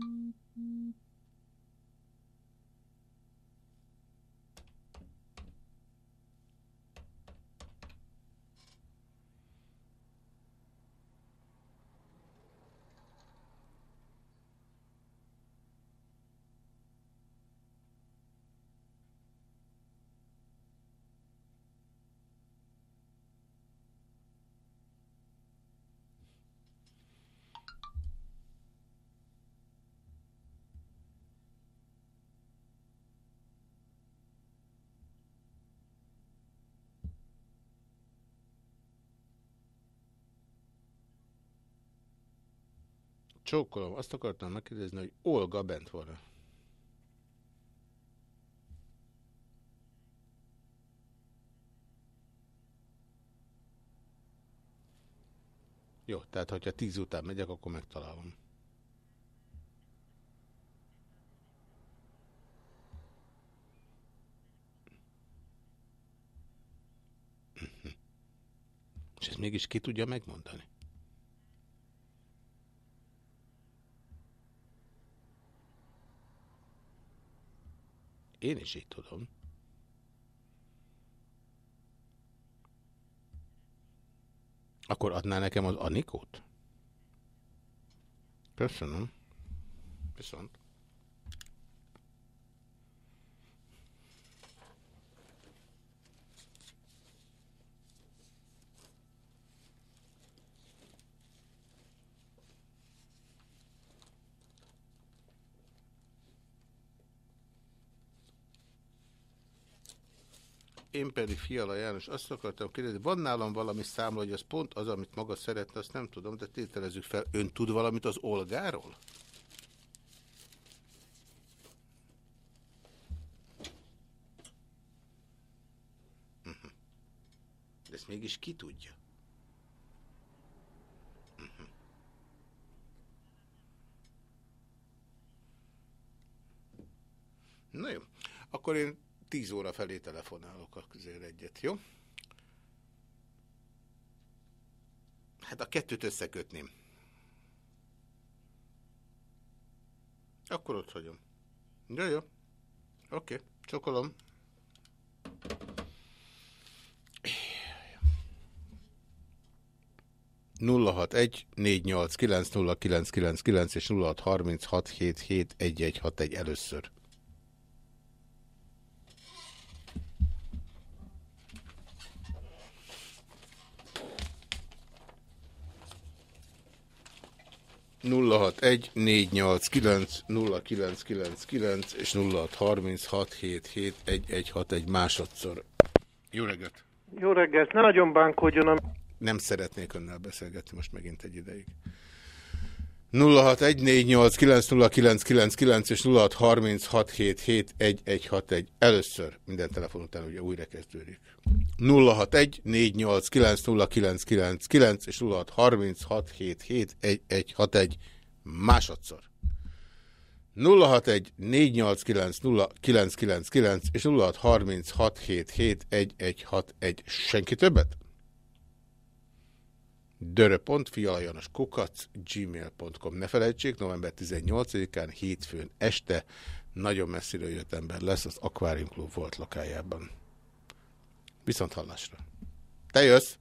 Mm-hmm. Csókolom, azt akartam megkérdezni, hogy Olga bent van-e? Jó, tehát hogyha tíz után megyek, akkor megtalálom. Mhm. És ezt mégis ki tudja megmondani? Én is így tudom. Akkor adná nekem az Anikót? Köszönöm. Viszont. Én pedig Fiala János azt akartam kérdezni, van nálam valami számla, hogy az pont az, amit maga szeretne, azt nem tudom, de tételezzük fel, ön tud valamit az Olgáról? Mhm. De ezt mégis ki tudja? Mhm. Na jó, akkor én 10 óra felé telefonálok azért egyet, jó? Hát a kettőt összekötném. Akkor ott hagyom. Jó, jó. Oké, okay. csokolom. nulla hat egy és nulla hat harminc hat hét hét egy egy hat egy először. 061 489 0999 és 0636771161 másodszor. Jó reggelt! Jó reggelt! Ne nagyon bánkodjon a... Nem szeretnék önnel beszélgetni most megint egy ideig. 0614890999 és 0636771161. Először minden telefon után ugye újra kezdődik. 061-489-0999 és 0636771161 másodszor. 061-489-0999 és 0636771161. Senki többet? gmail.com Ne felejtsék, november 18-án hétfőn este nagyon messziről jött ember lesz az Aquarium Club volt lakájában. Viszont hallásra. Te jössz!